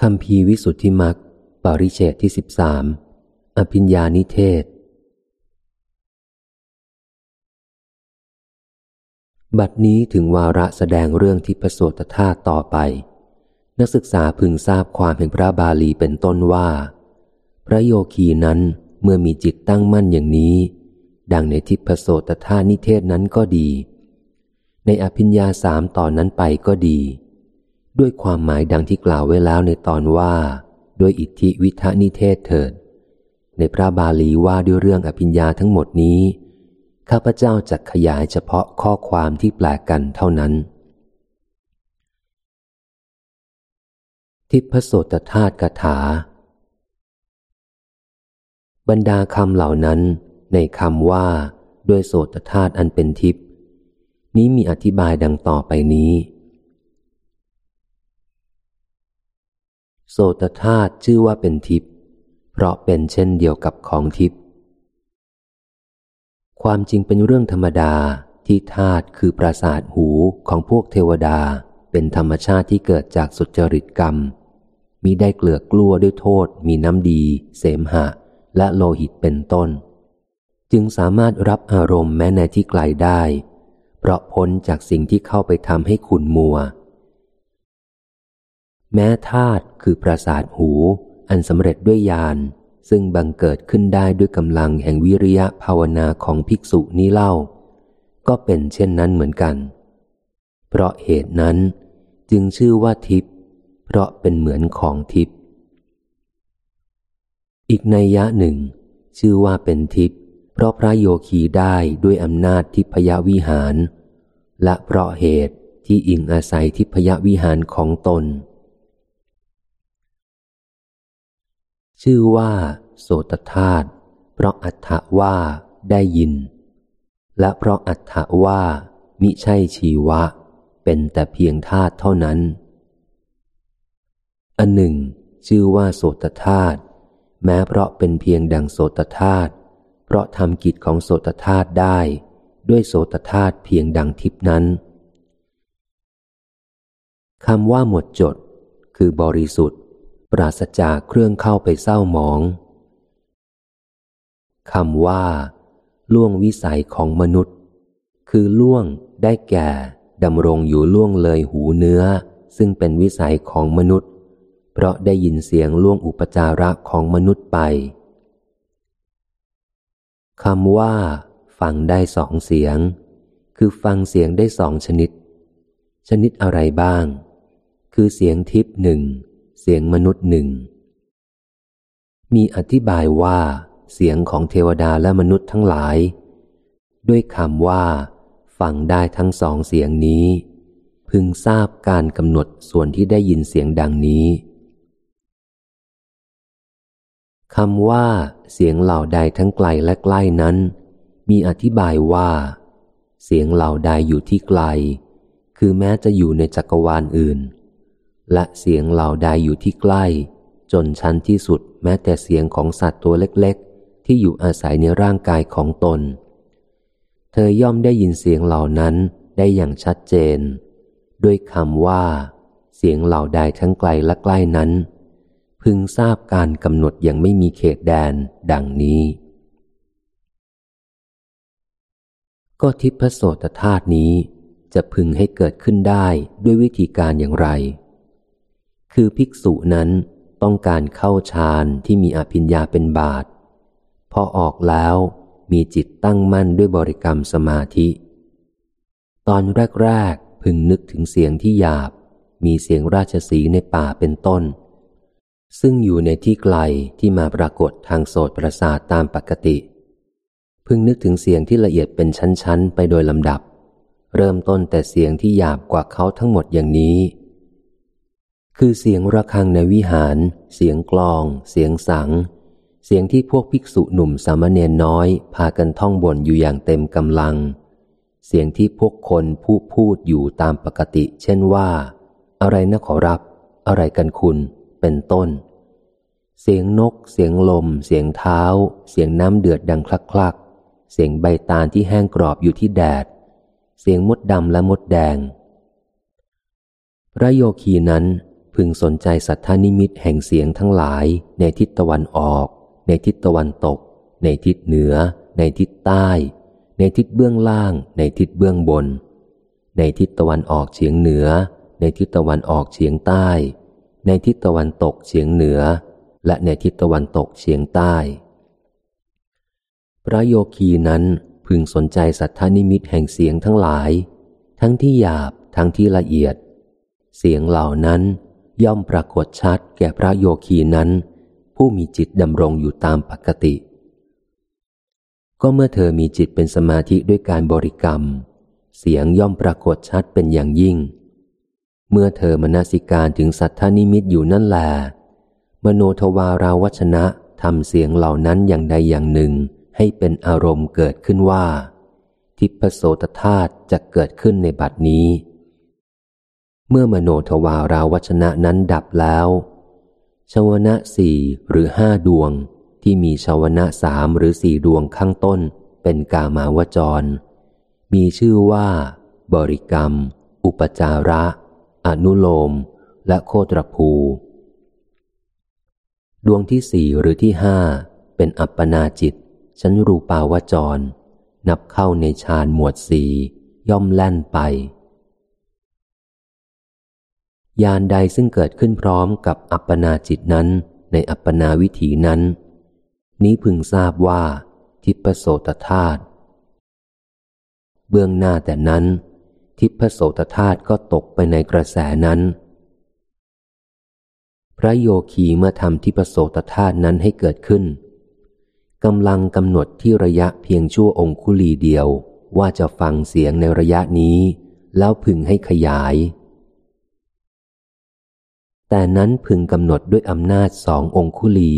คำพีวิสุทธิมักปริเชตที่สิบสามอภิญญานิเทศ บัดนี้ถึงวาระแสดงเรื่องทิพโสตธาต่อไป นักศึกษาพึงทราบความแห่งพระบาลีเป็นต้นว่า พระโยคีนั้นเมื่อมีจิตตั้งมั่นอย่างนี้ ดังในทิพโสตธาตุนิเทศนั้นก็ดี ในอภิญญาสามต่อนนั้นไปก็ดี ด้วยความหมายดังที่กล่าวไว้แล้วในตอนว่า ด้วยอิทธิวิทนิเทศเถิด ในพระบาลีว่าด้วยเรื่องอภิญญาทั้งหมดนี้ ข้าพเจ้าจะขยายเฉพาะข้อความที่แปลกกันเท่านั้น ทิพโสตธาตุกถา บรรดาคำเหล่านั้น ในคำว่า ด้วยโสตธาตุอันเป็นทิพนี้มีอธิบายดังต่อไปนี้ โสตธาตุชื่อว่าเป็นทิพย์เพราะเป็นเช่นเดียวกับของทิพย์ความจริงเป็นเรื่องธรรมดาที่ธาตุคือประสาทหูของพวกเทวดาเป็นธรรมชาติที่เกิดจากสุจริตกรรมมีได้เกลือกลัวด้วยโทษ มีน้ำดี เสมหะ และโลหิตเป็นต้น จึงสามารถรับอารมณ์แม้ในที่ไกลได้ เพราะพ้นจากสิ่งที่เข้าไปทำให้ขุนมัว แม้ธาตุคือประสาทหู อันสำเร็จด้วยญาณซึ่งบังเกิดขึ้นได้ด้วยกำลังแห่งวิริยะภาวนาของภิกษุนี้เล่า ก็เป็นเช่นนั้นเหมือนกัน เพราะเหตุนั้นจึงชื่อว่าทิพย์เพราะเป็นเหมือนของทิพย์อีกในยะหนึ่ง ชื่อว่าเป็นทิพย์เพราะพระโยคีได้ด้วยอำนาจทิพยวิหาร และเพราะเหตุที่อิงอาศัยทิพยวิหารของตน ชื่อว่า โสตธาตุเพราะอัฏฐว่าได้ยิน และเพราะอัฏฐว่า มิใช่ชีวะ เป็นแต่เพียงธาตุเท่านั้น อันหนึ่ง ชื่อว่า โสตธาตุแม้เพราะเป็นเพียงดังโสตธาตุเพราะทำกิจของโสตธาตุได้ ด้วยโสตธาตุเพียงดังทิพนั้นคำว่าหมดจด คือบริสุทธิ์ ปราศจากเครื่องเข้าไปเศร้าหมองคำว่า ล่วงวิสัยของมนุษย์ คือล่วงได้แก่ดำรงอยู่ล่วงเลยหูเนื้อ ซึ่งเป็นวิสัยของมนุษย์ เพราะได้ยินเสียงล่วงอุปจาระของมนุษย์ไปคำว่า ฟังได้สองเสียง คือฟังเสียงได้สองชนิด ชนิดอะไรบ้าง คือเสียงทิพย์หนึ่ง เสียงมนุษย์หนึ่ง มีอธิบายว่า เสียงของเทวดาและมนุษย์ทั้งหลาย ด้วยคำว่า ฟังได้ทั้งสองเสียงนี้ พึงทราบการกำหนดส่วนที่ได้ยินเสียงดังนี้คำว่า เสียงเหล่าใดทั้งไกลและใกล้นั้น มีอธิบายว่า เสียงเหล่าใดอยู่ที่ไกล คือแม้จะอยู่ในจักรวาลอื่น และเสียงเหล่าใดอยู่ที่ใกล้ จนชั้นที่สุดแม้แต่เสียงของสัตว์ตัวเล็กๆ ที่อยู่อาศัยในร่างกายของตน เธอย่อมได้ยินเสียงเหล่านั้นได้อย่างชัดเจน ด้วยคำว่า เสียงเหล่าใดทั้งไกลและใกล้นั้น พึงทราบการกำหนดอย่างไม่มีเขตแดนดังนี้ ก็ทิพโสตธาตุนี้จะพึงให้เกิดขึ้นได้ด้วยวิธีการอย่างไร คือภิกษุนั้นต้องการเข้าฌานที่มีอภิญญาเป็นบาท พอออกแล้วมีจิตตั้งมั่นด้วยบริกรรมสมาธิ ตอนแรกๆพึงนึกถึงเสียงที่หยาบ มีเสียงราชสีในป่าเป็นต้น ซึ่งอยู่ในที่ไกลที่มาปรากฏทางโสตประสาทตามปกติ พึงนึกถึงเสียงที่ละเอียดเป็นชั้นๆ ไปโดยลำดับ เริ่มต้นแต่เสียงที่หยาบกว่าเขาทั้งหมดอย่างนี้ คือเสียงระฆังในวิหาร เสียงกลอง เสียงสัง เสียงที่พวกภิกษุหนุ่มสามเณรน้อย พากันท่องบนอยู่อย่างเต็มกำลัง เสียงที่พวกคนผู้พูดอยู่ตามปกติ เช่นว่า อะไรนะขอรับ อะไรกันคุณ เป็นต้น เสียงนก เสียงลม เสียงเท้า เสียงน้ำเดือดดังคลักคลักเสียงใบตาลที่แห้งกรอบอยู่ที่แดด เสียงมดดำและมดแดง พระโยคีนั้น พึงสนใจสัทธานิมิตแห่งเสียงทั้งหลายในทิศตะวันออก ในทิศตะวันตก ในทิศเหนือ ในทิศใต้ ในทิศเบื้องล่าง ในทิศเบื้องบน ในทิศตะวันออกเฉียงเหนือ ในทิศตะวันออกเฉียงใต้ ในทิศตะวันตกเฉียงเหนือ และในทิศตะวันตกเฉียงใต้ พระโยคีนั้นพึงสนใจสัทธานิมิตแห่งเสียงทั้งหลาย ทั้งที่หยาบทั้งที่ละเอียด เสียงเหล่านั้น ย่อมปรากฏชัดแก่พระโยคีนั้น ผู้มีจิตดำรงอยู่ตามปกติ ก็เมื่อเธอมีจิตเป็นสมาธิด้วยการบริกรรม เสียงย่อมปรากฏชัดเป็นอย่างยิ่ง เมื่อเธอมนสิการถึงสัทธานิมิตอยู่นั่นแหละมโนทวาราวัชนะทำเสียงเหล่านั้นอย่างใดอย่างหนึ่งให้เป็นอารมณ์เกิดขึ้นว่า ทิพโสตธาตุจะเกิดขึ้นในบัดนี้ เมื่อมโนทวาราวัชนะนั้นดับแล้วชาวนะสี่หรือห้าดวงที่มีชาวนะสามหรือสี่ดวงข้างต้น เป็นกามาวจร มีชื่อว่า บริกรรม อุปจาระ อนุโลม และโคตรภู ดวงที่สี่หรือที่ห้าเป็นอัปปนาจิต ชั้นรูปาวจร นับเข้าในฌานหมวดสี่ย่อมแล่นไป ยานใดซึ่งเกิดขึ้นพร้อมกับอัปปนาจิตนั้น ในอัปปนาวิถีนั้น นี้พึงทราบว่า ทิพโสตธาตุเบื้องหน้าแต่นั้น ทิพโสตธาตุก็ตกไปในกระแสนั้น พระโยคีเมื่อทำทิพโสตธาตุนั้นให้เกิดขึ้นกำลังกำหนดที่ระยะเพียงชั่วองคุลีเดียวว่าจะฟังเสียงในระยะนี้ แล้วพึงให้ขยาย แต่นั้นพึงกำหนดด้วยอำนาจสององคุลี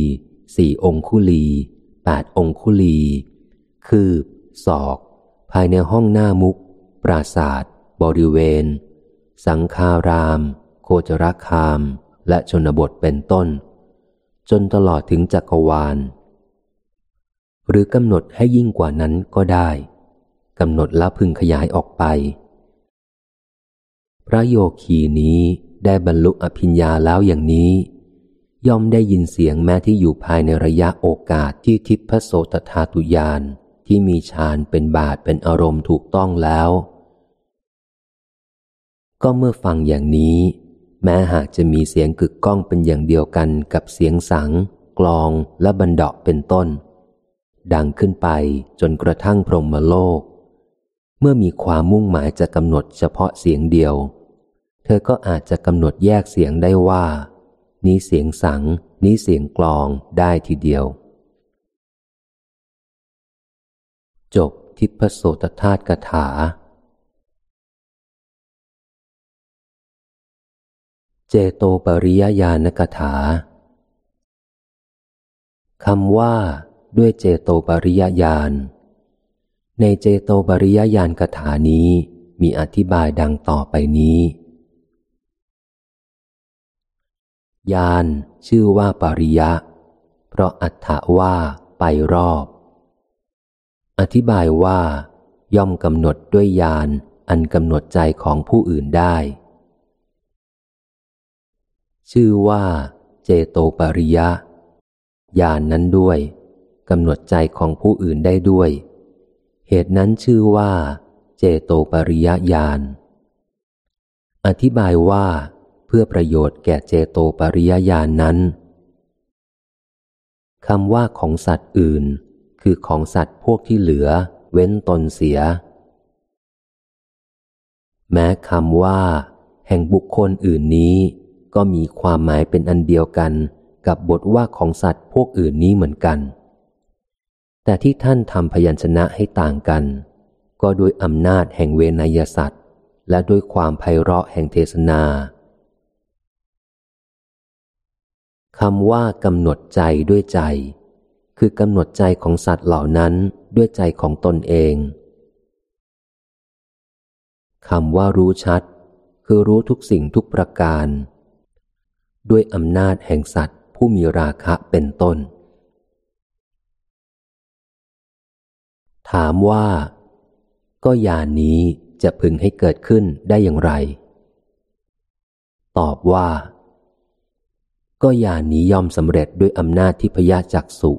สี่องคุลีแปดองคุลี คือศอก ภายในห้องหน้ามุก ปราศาสตร์บริเวณ สังคาราม โคจรคาม และชนบทเป็นต้น จนตลอดถึงจักรวาล หรือกำหนดให้ยิ่งกว่านั้นก็ได้กำหนดแล้วพึงขยายออกไป พระโยคีนี้ ได้บรรลุอภิญญาแล้วอย่างนี้ ย่อมได้ยินเสียงแม้ที่อยู่ภายในระยะโอกาสที่ทิพโสตธาตุยานที่มีฌานเป็นบาทเป็นอารมณ์ถูกต้องแล้ว ก็เมื่อฟังอย่างนี้ แม้หากจะมีเสียงกึกก้องเป็นอย่างเดียวกันกับเสียงสัง กลองและบันดาะเป็นต้น ดังขึ้นไปจนกระทั่งพรหมโลก เมื่อมีความมุ่งหมายจะกำหนดเฉพาะเสียงเดียว เธอก็อาจจะกำหนดแยกเสียงได้ว่า นี้เสียงสัง นี้เสียงกลองได้ทีเดียว จบทิพโสตธาตุกถา เจโตปริยญาณกถาคำว่า ด้วยเจโตปริยญาณ ในเจโตปริยญาณกถานี้มีอธิบายดังต่อไปนี้ ยานชื่อว่าปริยะ เพราะอัฏฐว่าไปรอบ อธิบายว่า ย่อมกำหนดด้วยยานอันกำหนดใจของผู้อื่นได้ ชื่อว่า เจโตปริยะยานนั้นด้วยกำหนดใจของผู้อื่นได้ด้วย เหตุนั้นชื่อว่า เจโตปริยญาณอธิบายว่า พื่อประโยชน์แก่เจโตปริยญาณนนั้นคำว่าของสัตว์อื่น คือของสัตว์พวกที่เหลือ เว้นตนเสีย แม้คำว่า แห่งบุคคลอื่นนี้ ก็มีความหมายเป็นอันเดียวกันกับบทว่าของสัตว์พวกอื่นนี้เหมือนกัน แต่ที่ท่านทำพยัญชนะให้ต่างกัน ก็ด้วยอำนาจแห่งเวนยสัตว์และด้วยความไพเราะแห่งเทศนา คำว่ากำหนดใจด้วยใจ คือกำหนดใจของสัตว์เหล่านั้นด้วยใจของตนเองคำว่ารู้ชัด คือรู้ทุกสิ่งทุกประการ ด้วยอำนาจแห่งสัตว์ผู้มีราคะเป็นต้น ถามว่า ก็ยานนี้จะพึงให้เกิดขึ้นได้อย่างไร ตอบว่า ก็ญาณนี้ย่อมสำเร็จด้วยอำนาจทิพยจักสุ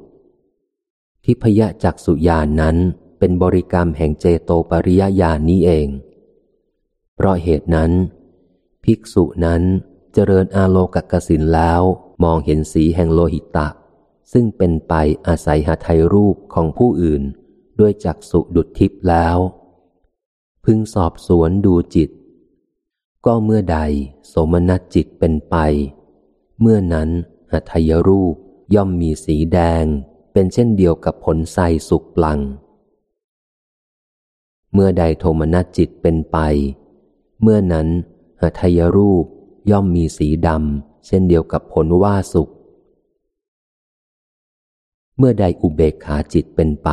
ทิพยจักสุญาณนนั้นเป็นบริกรรมแห่งเจโตปริยญาณนี้เอง เพราะเหตุนั้น ภิกษุนั้นเจริญอาโลกกสินแล้วมองเห็นสีแห่งโลหิตะ ซึ่งเป็นไปอาศัยหาไทยรูปของผู้อื่น ด้วยจักสุดุดทิพแล้ว พึงสอบสวนดูจิต ก็เมื่อใดสมนัสจิตเป็นไป เมื่อนั้นหาไทยรูปย่อมมีสีแดง เป็นเช่นเดียวกับผลไทรสุกปลัง เมื่อใดโทมนัสจิตเป็นไป เมื่อนั้นหาไทยรูปย่อมมีสีดำ เช่นเดียวกับผลว่าสุก เมื่อใดอุเบกขาจิตเป็นไป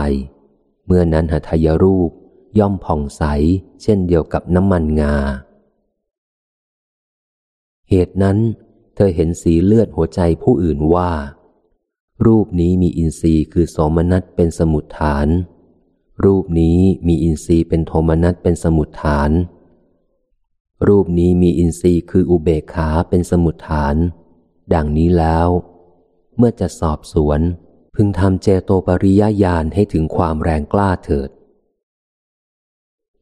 เมื่อนั้นหาทยรูปย่อมผ่องใส เช่นเดียวกับน้ำมันงา เหตุนั้น เธอเห็นสีเลือดหัวใจผู้อื่นว่า รูปนี้มีอินทรีย์คือโสมนัสเป็นสมุดฐาน รูปนี้มีอินทรีย์เป็นโทมนัสเป็นสมุดฐาน รูปนี้มีอินทรีย์คืออุเบกขาเป็นสมุดฐาน ดังนี้แล้ว เมื่อจะสอบสวน พึงทำเจโตปริยญาณให้ถึงความแรงกล้าเถิด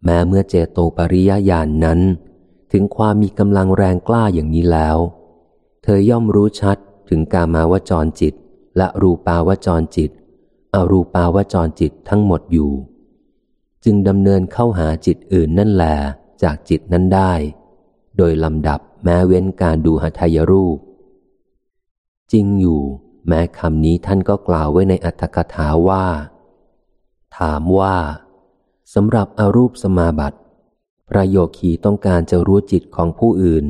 แม้เมื่อเจโตปริยญาณนนั้น ถึงความมีกำลังแรงกล้าอย่างนี้แล้ว เธอย่อมรู้ชัดถึงกามาวจรจิต และรูปาวจรจิต อรูปาวจรจิตทั้งหมดอยู่ จึงดำเนินเข้าหาจิตอื่นนั่นแหละจากจิตนั้นได้ โดยลำดับแม้เว้นการดูหัยรูป จริงอยู่ แม้คำนี้ท่านก็กล่าวไว้ในอัตถกถาว่า ถามว่าสำหรับอารูปสมาบัติพระโยคีต้องการจะรู้จิตของผู้อื่น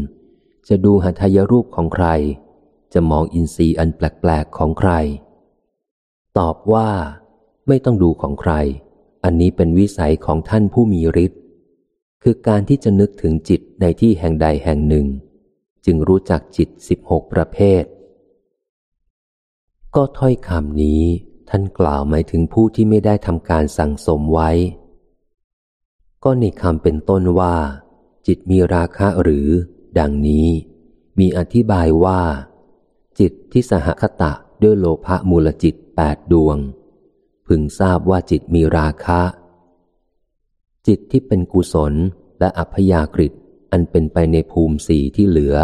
จะดูหัตยรูปของใคร จะมองอินทรีย์อันแปลกๆของใคร ตอบว่า ไม่ต้องดูของใคร อันนี้เป็นวิสัยของท่านผู้มีฤทธิ์คือการที่จะนึกถึงจิตในที่แห่งใดแห่งหนึ่ง จึงรู้จักจิตสิบหกประเภท ก็ถ้อยคำนี้ท่านกล่าวหมายถึงผู้ที่ไม่ได้ทำการสั่งสมไว้ ก็ในคำเป็นต้นว่า จิตมีราคะหรือ ดังนี้มีอธิบายว่า จิตที่สหคตะด้วยโลภะมูลจิตแปดดวง พึงทราบว่าจิตมีราคะ จิตที่เป็นกุศลและอัพยากฤิอันเป็นไปในภูมิสีที่เหลือ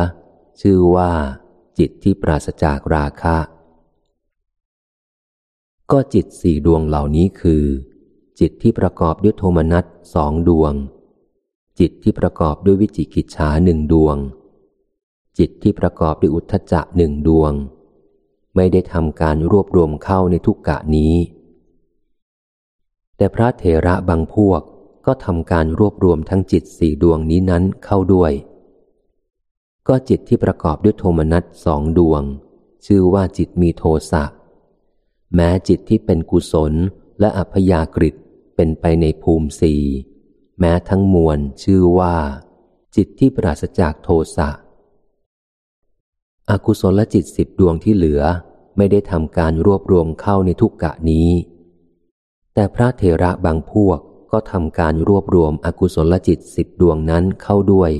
ชื่อว่า จิตที่ปราศจากราคะ ก็จิตสี่ดวงเหล่านี้คือ จิตที่ประกอบด้วยโทมนัสสองดวง จิตที่ประกอบด้วยวิจิกิจฉาหนึ่งดวง จิตที่ประกอบด้วยอุทธจะหนึ่งดวง ไม่ได้ทำการรวบรวมเข้าในทุกกะนี้ แต่พระเถระบางพวกก็ทำการรวบรวมทั้งจิตสี่ดวงนี้นั้นเข้าด้วย ก็จิตที่ประกอบด้วยโทมนัสสองดวง ชื่อว่าจิตมีโทสะแม้จิตที่เป็นกุศลและอัพยากฤิตเป็นไปในภูมิสี่ แม้ทั้งมวลชื่อว่า จิตที่ปราศจากโทสะอากุศลจิตสิบดวงที่เหลือไม่ได้ทำการรวบรวมเข้าในทุกกะนี้ แต่พระเถระบางพวกก็ทำการรวบรวมอกุศลจิตสิบดวงนั้นเข้าด้วย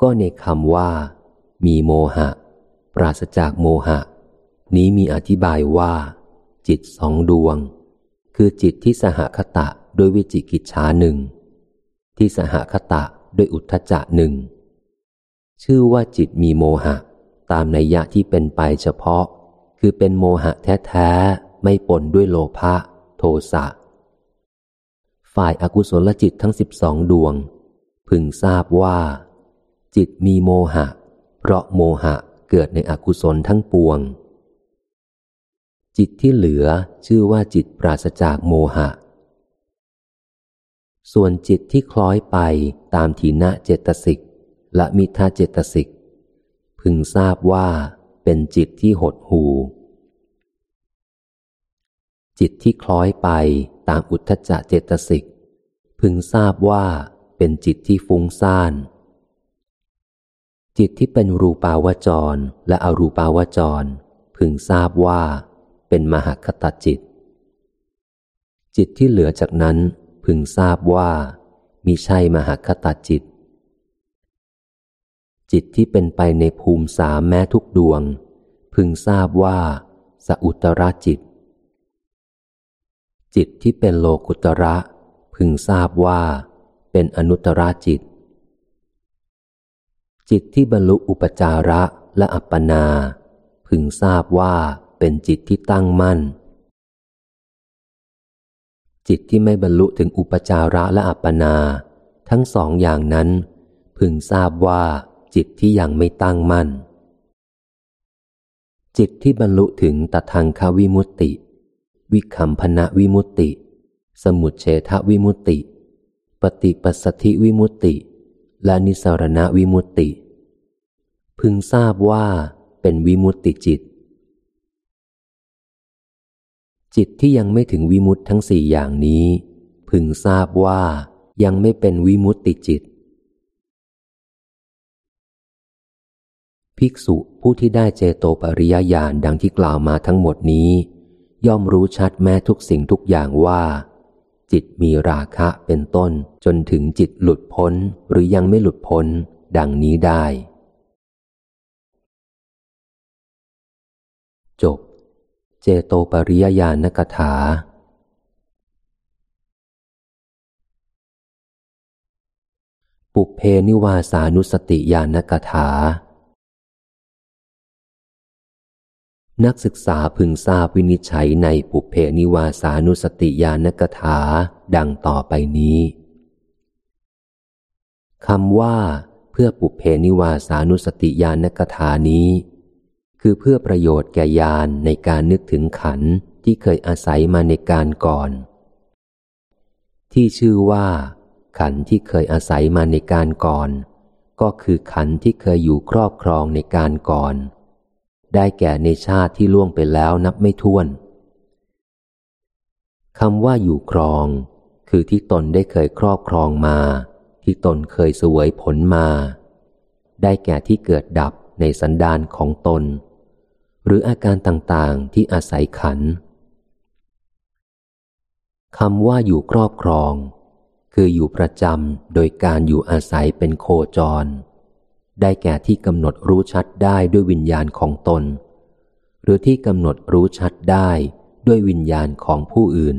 ก็ในคำว่า มีโมหะ ปราศจากโมหะ นี้มีอธิบายว่า จิตสองดวง คือจิตที่สหคตะ ด้วยวิจิกิจชาหนึ่งที่สหคตะด้วยอุทธจะหนึ่งชื่อว่าจิตมีโมหะ ตามนัยยะที่เป็นไปเฉพาะ คือเป็นโมหะแท้ๆ ไม่ปนด้วยโลภะโทสะ ฝ่ายอากุศลจิตทั้งสิบสองดวง พึงทราบว่า จิตมีโมหะ เพราะโมหะเกิดในอกุศลทั้งปวง จิตที่เหลือชื่อว่าจิตปราศจากโมหะ ส่วนจิตที่คล้อยไปตามทีนะเจตสิกและมิทาเจตสิก พึงทราบว่าเป็นจิตที่หดหู จิตที่คล้อยไปตามอุทธจเจตสิก พึงทราบว่าเป็นจิตที่ฟุ้งซ่าน จิตที่เป็นรูปาวจรและอรูปาวจร พึงทราบว่าเป็นมหคตจิต จิตที่เหลือจากนั้น พึงทราบว่ามิใช่มหคตาจิต จิตที่เป็นไปในภูมิสามแม้ทุกดวง พึงทราบว่า สอุตรจิต จิตที่เป็นโลกุตระ พึงทราบว่า เป็นอนุตรจิต จิตที่บรรลุอุปจาระและอัปปนา พึงทราบว่าเป็นจิตที่ตั้งมั่น จิตที่ไม่บรรลุถึงอุปจาระและอัปปนา ทั้งสองอย่างนั้น พึงทราบว่าจิตที่ยังไม่ตั้งมั่น จิตที่บรรลุถึงตทังควิมุตติ วิคัมพนะวิมุตติ สมุทเฉทวิมุตติ ปฏิปัสสธิวิมุตติ และนิสรณวิมุตติ พึงทราบว่าเป็นวิมุตติจิต จิตที่ยังไม่ถึงวิมุตทั้งสี่อย่างนี้ พึงทราบว่ายังไม่เป็นวิมุตติจิต ภิกษุผู้ที่ได้เจโตปริยญาณดังที่กล่าวมาทั้งหมดนี้ ย่อมรู้ชัดแม้ทุกสิ่งทุกอย่างว่า จิตมีราคะเป็นต้นจนถึงจิตหลุดพ้นหรือยังไม่หลุดพ้น ดังนี้ได้ จบ เจโตปริยญาณกถา ปุเพนิวาสานุสติญาณกถา นักศึกษาพึงทราบวินิจฉัยในปุเพนิวาสานุสติญาณกถาดังต่อไปนี้คำว่าเพื่อปุเพนิวาสานุสติญาณกถานี้ คือเพื่อประโยชน์แก่ญาณในการนึกถึงขันที่เคยอาศัยมาในการก่อน ที่ชื่อว่า ขันที่เคยอาศัยมาในการก่อน ก็คือขันที่เคยอยู่ครอบครองในการก่อน ได้แก่ในชาติที่ล่วงไปแล้วนับไม่ถ้วนคำว่าอยู่ครอง คือที่ตนได้เคยครอบครองมา ที่ตนเคยสวยผลมา ได้แก่ที่เกิดดับในสันดานของตน หรืออาการต่างๆที่อาศัยขันคำว่าอยู่ครอบครอง คืออยู่ประจำโดยการอยู่อาศัยเป็นโคจร ได้แก่ที่กำหนดรู้ชัดได้ด้วยวิญญาณของตน หรือที่กำหนดรู้ชัดได้ด้วยวิญญาณของผู้อื่น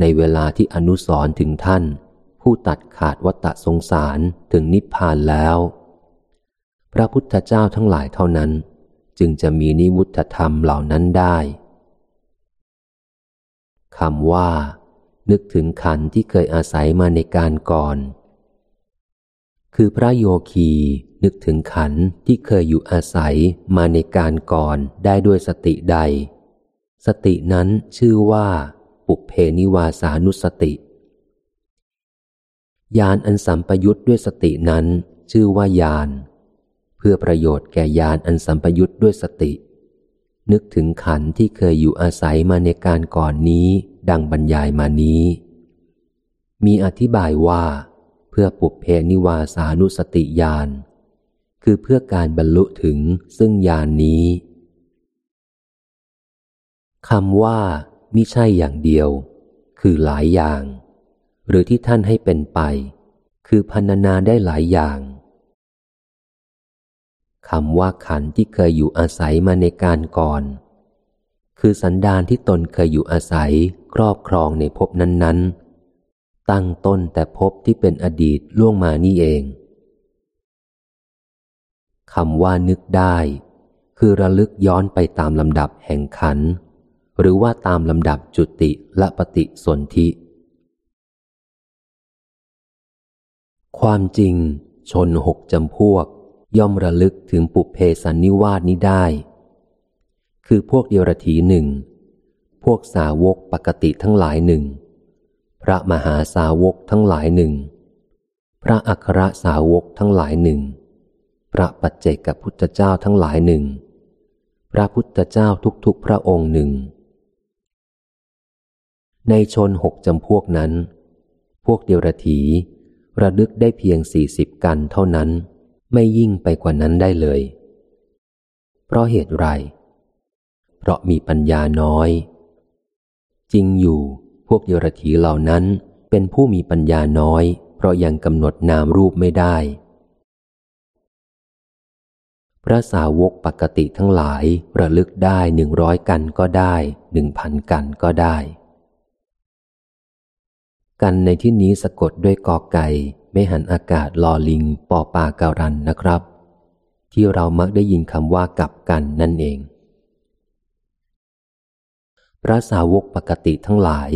ในเวลาที่อนุสรถึงท่าน ผู้ตัดขาดวัตะสงสารถึงนิพพานแล้ว พระพุทธเจ้าทั้งหลายเท่านั้น จึงจะมีนิวุฒธรรมเหล่านั้นได้คำว่า นึกถึงขันที่เคยอาศัยมาในการก่อน คือพระโยคีนึกถึงขันที่เคยอยู่อาศัยมาในการก่อนได้ด้วยสติใด สตินั้นชื่อว่า ปุเพนิวาสานุสติญาณอันสัมปยุตด้วยสตินั้นชื่อว่าญาณ พื่อประโยชน์แก่ญาณอันสัมปยุตด้วยสติ นึกถึงขันที่เคยอยู่อาศัยมาในการก่อนนี้ดังบรรยายมานี้ มีอธิบายว่า เพื่อปุเพนิวาสานุสติญาณคือเพื่อการบรรลุถึงซึ่งญาณนนี้คำว่ามิใช่อย่างเดียว คือหลายอย่าง หรือที่ท่านให้เป็นไป คือพันนาได้หลายอย่าง คำว่าขันที่เคยอยู่อาศัยมาในการก่อน คือสันดานที่ตนเคยอยู่อาศัยครอบครองในภพนั้น ๆ ตั้งต้นแต่ภพที่เป็นอดีตล่วงมานี่เองคำว่านึกได้ คือระลึกย้อนไปตามลำดับแห่งขัน หรือว่าตามลำดับจุติและปฏิสนธิ ความจริงชนหกจำพวก ย่อมระลึกถึงปุเพสันนิวาสนี้ได้ คือพวกเดียรถีหนึ่ง พวกสาวกปกติทั้งหลายหนึ่ง พระมหาสาวกทั้งหลายหนึ่ง พระอัครสาวกทั้งหลายหนึ่ง พระปัจเจกพุทธเจ้าทั้งหลายหนึ่ง พระพุทธเจ้าทุกๆพระองค์หนึ่ง ในชนหกจำพวกนั้น พวกเดียรถีระลึกได้เพียงสี่สิบกันเท่านั้น ไม่ยิ่งไปกว่านั้นได้เลย เพราะเหตุไร เพราะมีปัญญาน้อย จริงอยู่พวกเยรถีเหล่านั้นเป็นผู้มีปัญญาน้อย เพราะยังกำหนดนามรูปไม่ได้ พระสาวกปกติทั้งหลายระลึกได้หนึ่งร้อยกันก็ได้หนึ่งพันกันก็ได้ กันในที่นี้สะกดด้วยกอไก่ ไม่หันอากาศลอลิงปอปาการันนะครับ ที่เรามักได้ยินคำว่ากับกันนั่นเอง พระสาวกปกติทั้งหลาย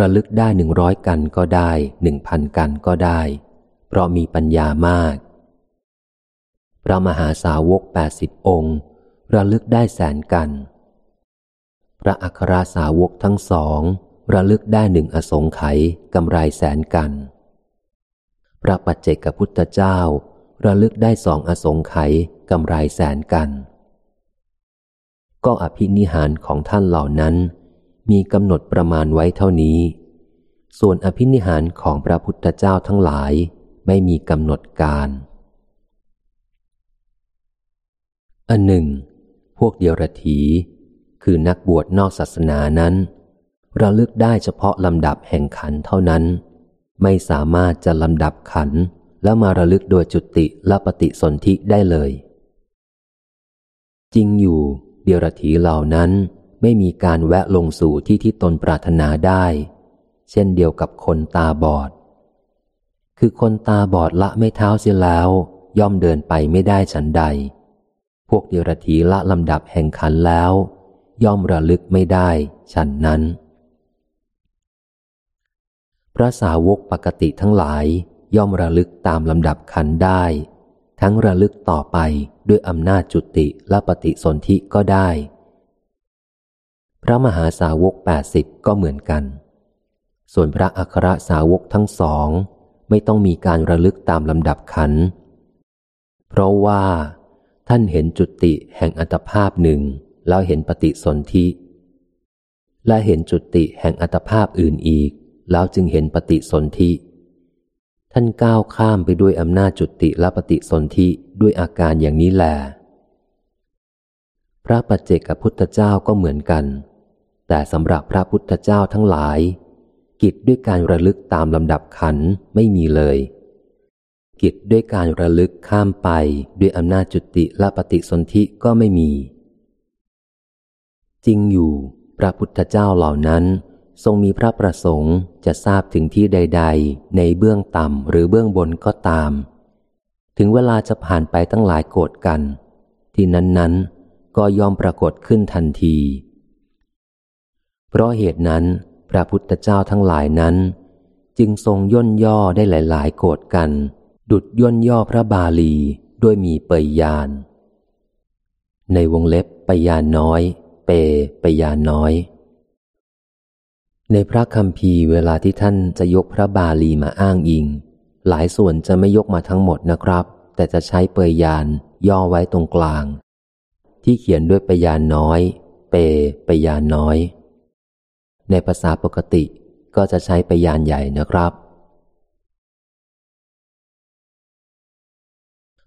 ระลึกได้หนึ่งร้อยกันก็ได้หนึ่งพันกันก็ได้ เพราะมีปัญญามาก พระมหาสาวกแปดสิบองค์ ระลึกได้แสนกัน พระอัครสาวกทั้งสองระลึกได้หนึ่งอสงไขยกำไรแสนกัน ระปัจเจกพุทธเจ้า ระลึกได้สองอสงไขยกำไรแสนกัน ก็อภินิหารของท่านเหล่านั้น มีกำหนดประมาณไว้เท่านี้ ส่วนอภินิหารของพระพุทธเจ้าทั้งหลายไม่มีกำหนดการอันหนึ่ง พวกเดียรถีคือนักบวชนอกศาสนานั้น ระลึกได้เฉพาะลำดับแห่งขันเท่านั้น ไม่สามารถจะลำดับขันแล้วมาระลึกโดยจุติและปฏิสนธิได้เลย จริงอยู่ เดียรถีเหล่านั้นไม่มีการแวะลงสู่ที่ที่ตนปรารถนาได้ เช่นเดียวกับคนตาบอด คือคนตาบอดละไม่เท้าเสียแล้ว ย่อมเดินไปไม่ได้ฉันใด พวกเดียรธีละลำดับแห่งขันแล้ว ย่อมระลึกไม่ได้ฉันนั้น พระสาวกปกติทั้งหลายย่อมระลึกตามลำดับขันได้ ทั้งระลึกต่อไปด้วยอำนาจจุติและปฏิสนธิก็ได้ พระมหาสาวกแปดสิบก็เหมือนกัน ส่วนพระอัครสาวกทั้งสองไม่ต้องมีการระลึกตามลำดับขัน เพราะว่า ท่านเห็นจุติแห่งอัตภาพหนึ่ง แล้วเห็นปฏิสนธิ และเห็นจุติแห่งอัตภาพอื่นอีก แล้วจึงเห็นปฏิสนธิท่านก้าวข้ามไปด้วยอำนาจจุติและปฏิสนธิด้วยอาการอย่างนี้แหละพระปัจเจกพุทธเจ้าก็เหมือนกัน แต่สำหรับพระพุทธเจ้าทั้งหลาย กิจด้วยการระลึกตามลำดับขันไม่มีเลย กิจด้วยการระลึกข้ามไปด้วยอำนาจจุติและปฏิสนธิก็ไม่มี จริงอยู่ พระพุทธเจ้าเหล่านั้น ทรงมีพระประสงค์จะทราบถึงที่ใด ๆ ในเบื้องต่ำหรือเบื้องบนก็ตาม ถึงเวลาจะผ่านไปตั้งหลายโกรธกัน ที่นั้นๆก็ยอมปรากฏขึ้นทันที เพราะเหตุนั้น พระพุทธเจ้าทั้งหลายนั้น จึงทรงย่นย่อได้หลาย ๆ โกรธกัน ดุดย่นย่อพระบาลีด้วยมีเปยยาน ในวงเล็บปยานน้อย เปปยานน้อย ในพระคำพีเวลาที่ท่านจะยกพระบาลีมาอ้างอิง หลายส่วนจะไม่ยกมาทั้งหมดนะครับ แต่จะใช้เปยยานย่อไว้ตรงกลาง ที่เขียนด้วยปยานน้อย เปปยานน้อย ในภาษาปกติก็จะใช้ปยานใหญ่นะครับ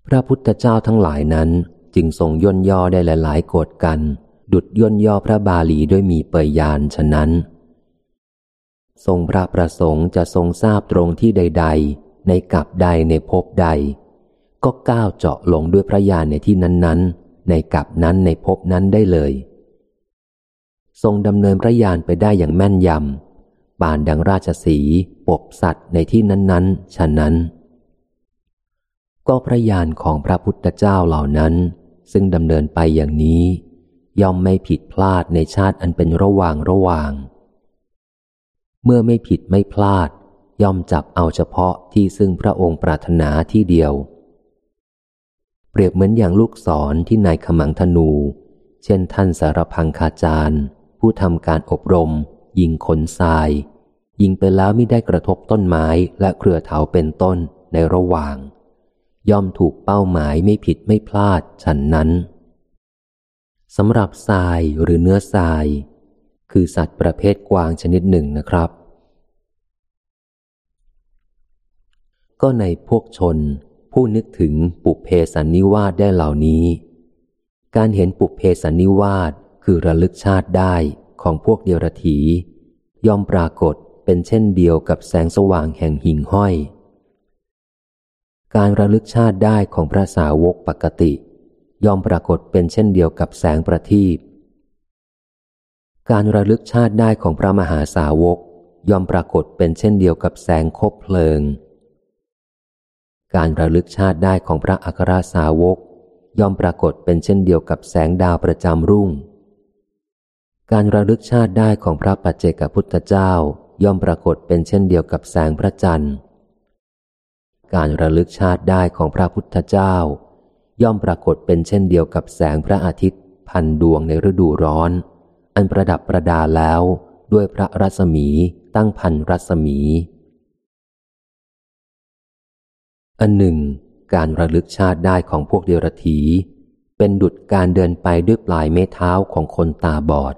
พระพุทธเจ้าทั้งหลายนั้นจึงทรงย่นย่อได้หลายๆกฎกัน ดุดย่นย่อพระบาลีด้วยมีเปยยานฉะนั้น ทรงพระประสงค์จะทรงทราบตรงที่ใด ๆ ในกับใดในภพใด ก็ก้าวเจาะลงด้วยพระญาณในที่นั้นๆ ในกับนั้นในภพนั้นได้เลย ทรงดำเนินพระญาณไปได้อย่างแม่นยำปานดังราชสีปบสัตว์ในที่นั้นๆฉะนั้น ก็พระญาณของพระพุทธเจ้าเหล่านั้น ซึ่งดำเนินไปอย่างนี้ ย่อมไม่ผิดพลาดในชาติอันเป็นระหว่างระหว่าง เมื่อไม่ผิดไม่พลาด ย่อมจับเอาเฉพาะที่ซึ่งพระองค์ปรารถนาที่เดียว เปรียบเหมือนอย่างลูกศรที่นายขมังธนู เช่นท่านสารพังคาจารย์ ผู้ทำการอบรม ยิงขนทราย ยิงไปแล้วไม่ได้กระทบต้นไม้และเครือเถาเป็นต้นในระหว่าง ย่อมถูกเป้าหมายไม่ผิดไม่พลาดฉันนั้นสำหรับทรายหรือเนื้อทราย คือสัตว์ประเภทกวางชนิดหนึ่งนะครับ ก็ในพวกชน ผู้นึกถึงปุเพสันนิวาสได้เหล่านี้ การเห็นปุเพสันนิวาสคือระลึกชาติได้ของพวกเดียรถี ย่อมปรากฏเป็นเช่นเดียวกับแสงสว่างแห่งหิ่งห้อย การระลึกชาติได้ของพระสาวกปกติ ย่อมปรากฏเป็นเช่นเดียวกับแสงประทีป การระลึกชาติได้ของพระมหาสาวกย่อมปรากฏเป็นเช่นเดียวกับแสงคบเพลิง การระลึกชาติได้ของพระอัครสาวก ย่อมปรากฏเป็นเช่นเดียวกับแสงดาวประจำรุ่ง การระลึกชาติได้ของพระปัจเจกพุทธเจ้า ย่อมปรากฏเป็นเช่นเดียวกับแสงพระจันทร์ การระลึกชาติได้ของพระพุทธเจ้า ย่อมปรากฏเป็นเช่นเดียวกับแสงพระอาทิตย์ พันดวงในฤดูร้อน อันประดับประดาแล้วด้วยพระรัศมีตั้งพันรัศมี อันหนึ่ง การระลึกชาติได้ของพวกเดรธีเป็นดุจการเดินไปด้วยปลายเม้เท้าของคนตาบอด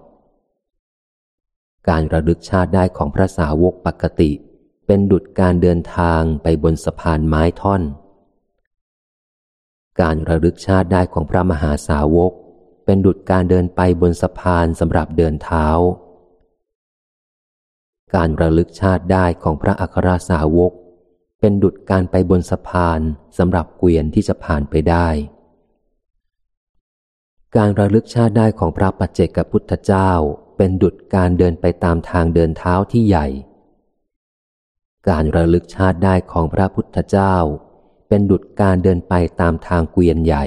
การระลึกชาติได้ของพระสาวกปกติ เป็นดุจการเดินทางไปบนสะพานไม้ท่อน การระลึกชาติได้ของพระมหาสาวก เป็นดุจการเดินไปบนสะพานสำหรับเดินเท้า การระลึกชาติได้ของพระอัครสาวก เป็นดุจการไปบนสะพานสำหรับเกวียนที่จะผ่านไปได้ การระลึกชาติได้ของพระปัจเจกพุทธเจ้า เป็นดุจการเดินไปตามทางเดินเท้าที่ใหญ่ การระลึกชาติได้ของพระพุทธเจ้า เป็นดุจการเดินไปตามทางเกวียนใหญ่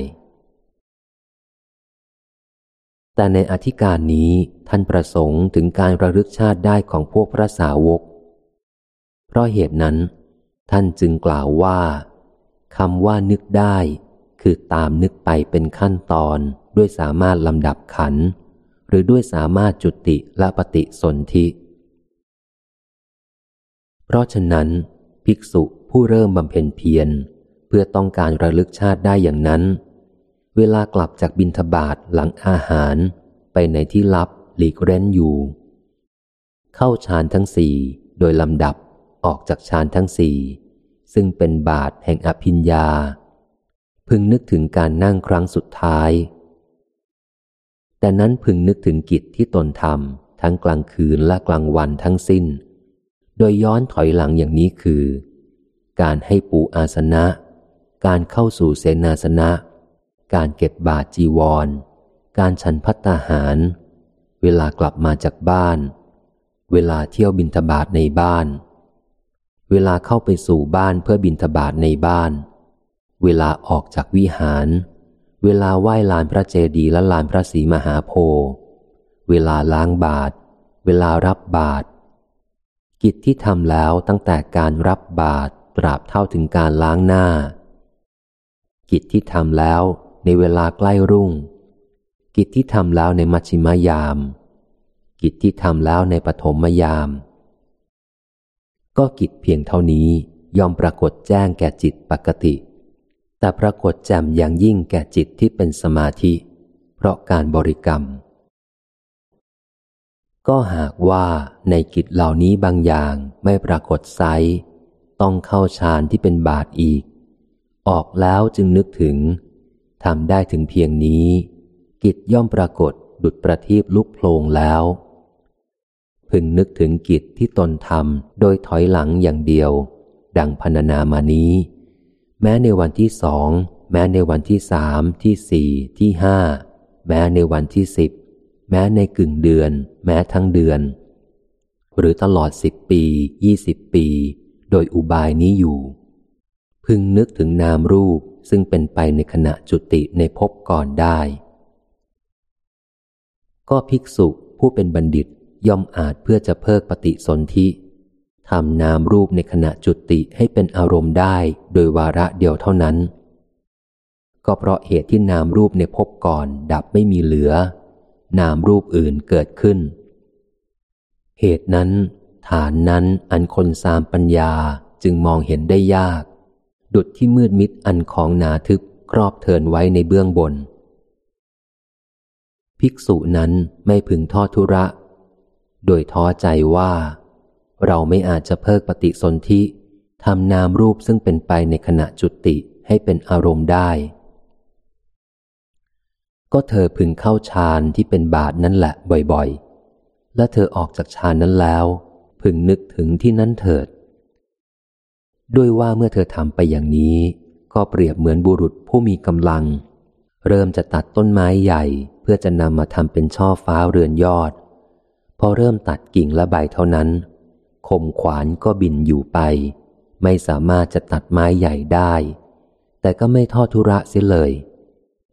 แต่ในอธิการนี้ท่านประสงค์ถึงการระลึกชาติได้ของพวกพระสาวก เพราะเหตุนั้น ท่านจึงกล่าวว่าคำว่านึกได้ คือตามนึกไปเป็นขั้นตอนด้วยสามารถลำดับขัน หรือด้วยสามารถจุติและปฏิสนธิ เพราะฉะนั้น ภิกษุผู้เริ่มบำเพ็ญเพียรเพื่อต้องการระลึกชาติได้อย่างนั้น เวลากลับจากบินทบาทหลังอาหาร ไปในที่ลับหลีกเร้นอยู่ เข้าฌานทั้งสี่โดยลำดับออกจากฌานทั้งสี่ซึ่งเป็นบาทแห่งอภิญญา พึงนึกถึงการนั่งครั้งสุดท้าย แต่นั้นพึงนึกถึงกิจที่ตนทำทั้งกลางคืนและกลางวันทั้งสิ้น โดยย้อนถอยหลังอย่างนี้คือ การให้ปูอาสนะ การเข้าสู่เสนาสนะ การเก็บบาทจีวร การฉันพัตตาหาร เวลากลับมาจากบ้าน เวลาเที่ยวบินทบาทในบ้าน เวลาเข้าไปสู่บ้านเพื่อบินทบาทในบ้าน เวลาออกจากวิหาร เวลาไหว้ลานพระเจดีย์และลานพระศรีมหาโพธิ์เวลาล้างบาท เวลารับบาท กิจที่ทำแล้วตั้งแต่การรับบาทตราบเท่าถึงการล้างหน้า กิจที่ทำแล้ว ในเวลาใกล้รุ่ง กิจที่ทำแล้วในมัชชิมยาม กิจที่ทำแล้วในปฐมยาม ก็กิจเพียงเท่านี้ยอมปรากฏแจ้งแก่จิตปกติ แต่ปรากฏแจ่มอย่างยิ่งแก่จิตที่เป็นสมาธิ เพราะการบริกรรม ก็หากว่าในกิจเหล่านี้บางอย่างไม่ปรากฏไซต้องเข้าฌานที่เป็นบาทอีก ออกแล้วจึงนึกถึง ทำได้ถึงเพียงนี้ กิจย่อมปรากฏดุดประทีปลุกโพลงแล้ว พึงนึกถึงกิจที่ตนทำโดยถอยหลังอย่างเดียว ดังพรรณนามานี้ แม้ในวันที่สอง แม้ในวันที่สามที่สี่ที่ห้าแม้ในวันที่สิบแม้ในกึ่งเดือน แม้ทั้งเดือน หรือตลอดสิบปียี่สิบปี โดยอุบายนี้อยู่ พึงนึกถึงนามรูป ซึ่งเป็นไปในขณะจุติในภพก่อนได้ ก็ภิกษุผู้เป็นบัณฑิตย่อมอาจเพื่อจะเพิกปฏิสนธิทำนามรูปในขณะจุติให้เป็นอารมณ์ได้โดยวาระเดียวเท่านั้น ก็เพราะเหตุที่นามรูปในภพก่อนดับไม่มีเหลือ นามรูปอื่นเกิดขึ้น เหตุนั้น ฐานนั้นอันคนสามปัญญาจึงมองเห็นได้ยาก ดุดที่มืดมิดอันของหนาทึบครอบเทินไว้ในเบื้องบน ภิกษุนั้นไม่พึงทอดทุระ โดยท้อใจว่า เราไม่อาจจะเพิกปฏิสนธิทำนามรูปซึ่งเป็นไปในขณะจุติให้เป็นอารมณ์ได้ ก็เธอพึงเข้าฌานที่เป็นบาทนั่นแหละบ่อยๆ และเธอออกจากฌานนั้นแล้ว พึงนึกถึงที่นั้นเถิด ด้วยว่าเมื่อเธอทำไปอย่างนี้ ก็เปรียบเหมือนบุรุษผู้มีกำลัง เริ่มจะตัดต้นไม้ใหญ่ เพื่อจะนำมาทำเป็นช่อฟ้าเรือนยอด พอเริ่มตัดกิ่งและใบเท่านั้นคมขวานก็บินอยู่ไป ไม่สามารถจะตัดไม้ใหญ่ได้ แต่ก็ไม่ทอดทุระเสียเลย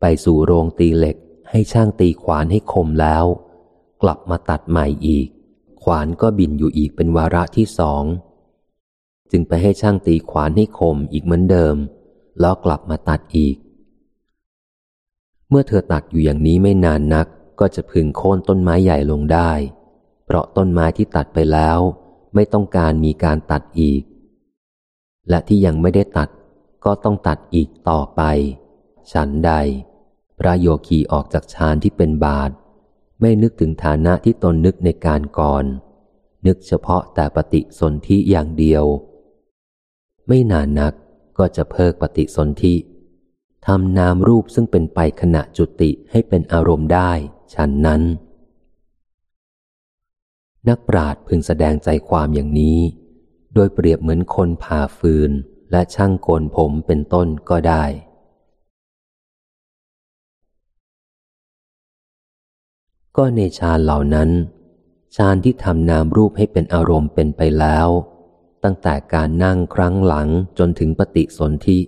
ไปสู่โรงตีเหล็กให้ช่างตีขวานให้คมแล้ว กลับมาตัดใหม่อีก ขวานก็บินอยู่อีกเป็นวาระที่สอง จึงไปให้ช่างตีขวานให้คมอีกเหมือนเดิม แล้วกลับมาตัดอีก เมื่อเธอตัดอยู่อย่างนี้ไม่นานนัก ก็จะพึงโค่นต้นไม้ใหญ่ลงได้ เพราะต้นไม้ที่ตัดไปแล้ว ไม่ต้องการมีการตัดอีก และที่ยังไม่ได้ตัดก็ต้องตัดอีกต่อไป ฉันใด พระโยคีออกจากฌานที่เป็นบาท ไม่นึกถึงฐานะที่ตนนึกในการก่อน นึกเฉพาะแต่ปฏิสนธิอย่างเดียว ไม่นานนักก็จะเพิกปฏิสนธิทำนามรูปซึ่งเป็นไปขณะจุติให้เป็นอารมณ์ได้ฉันนั้น นักปราดพึงแสดงใจความอย่างนี้ โดยเปรียบเหมือนคนผ่าฟืนและช่างโกนผมเป็นต้นก็ได้ ก็ในฌานเหล่านั้นฌานที่ทำนามรูปให้เป็นอารมณ์เป็นไปแล้ว ตั้งแต่การนั่งครั้งหลังจนถึงปฏิสนธิ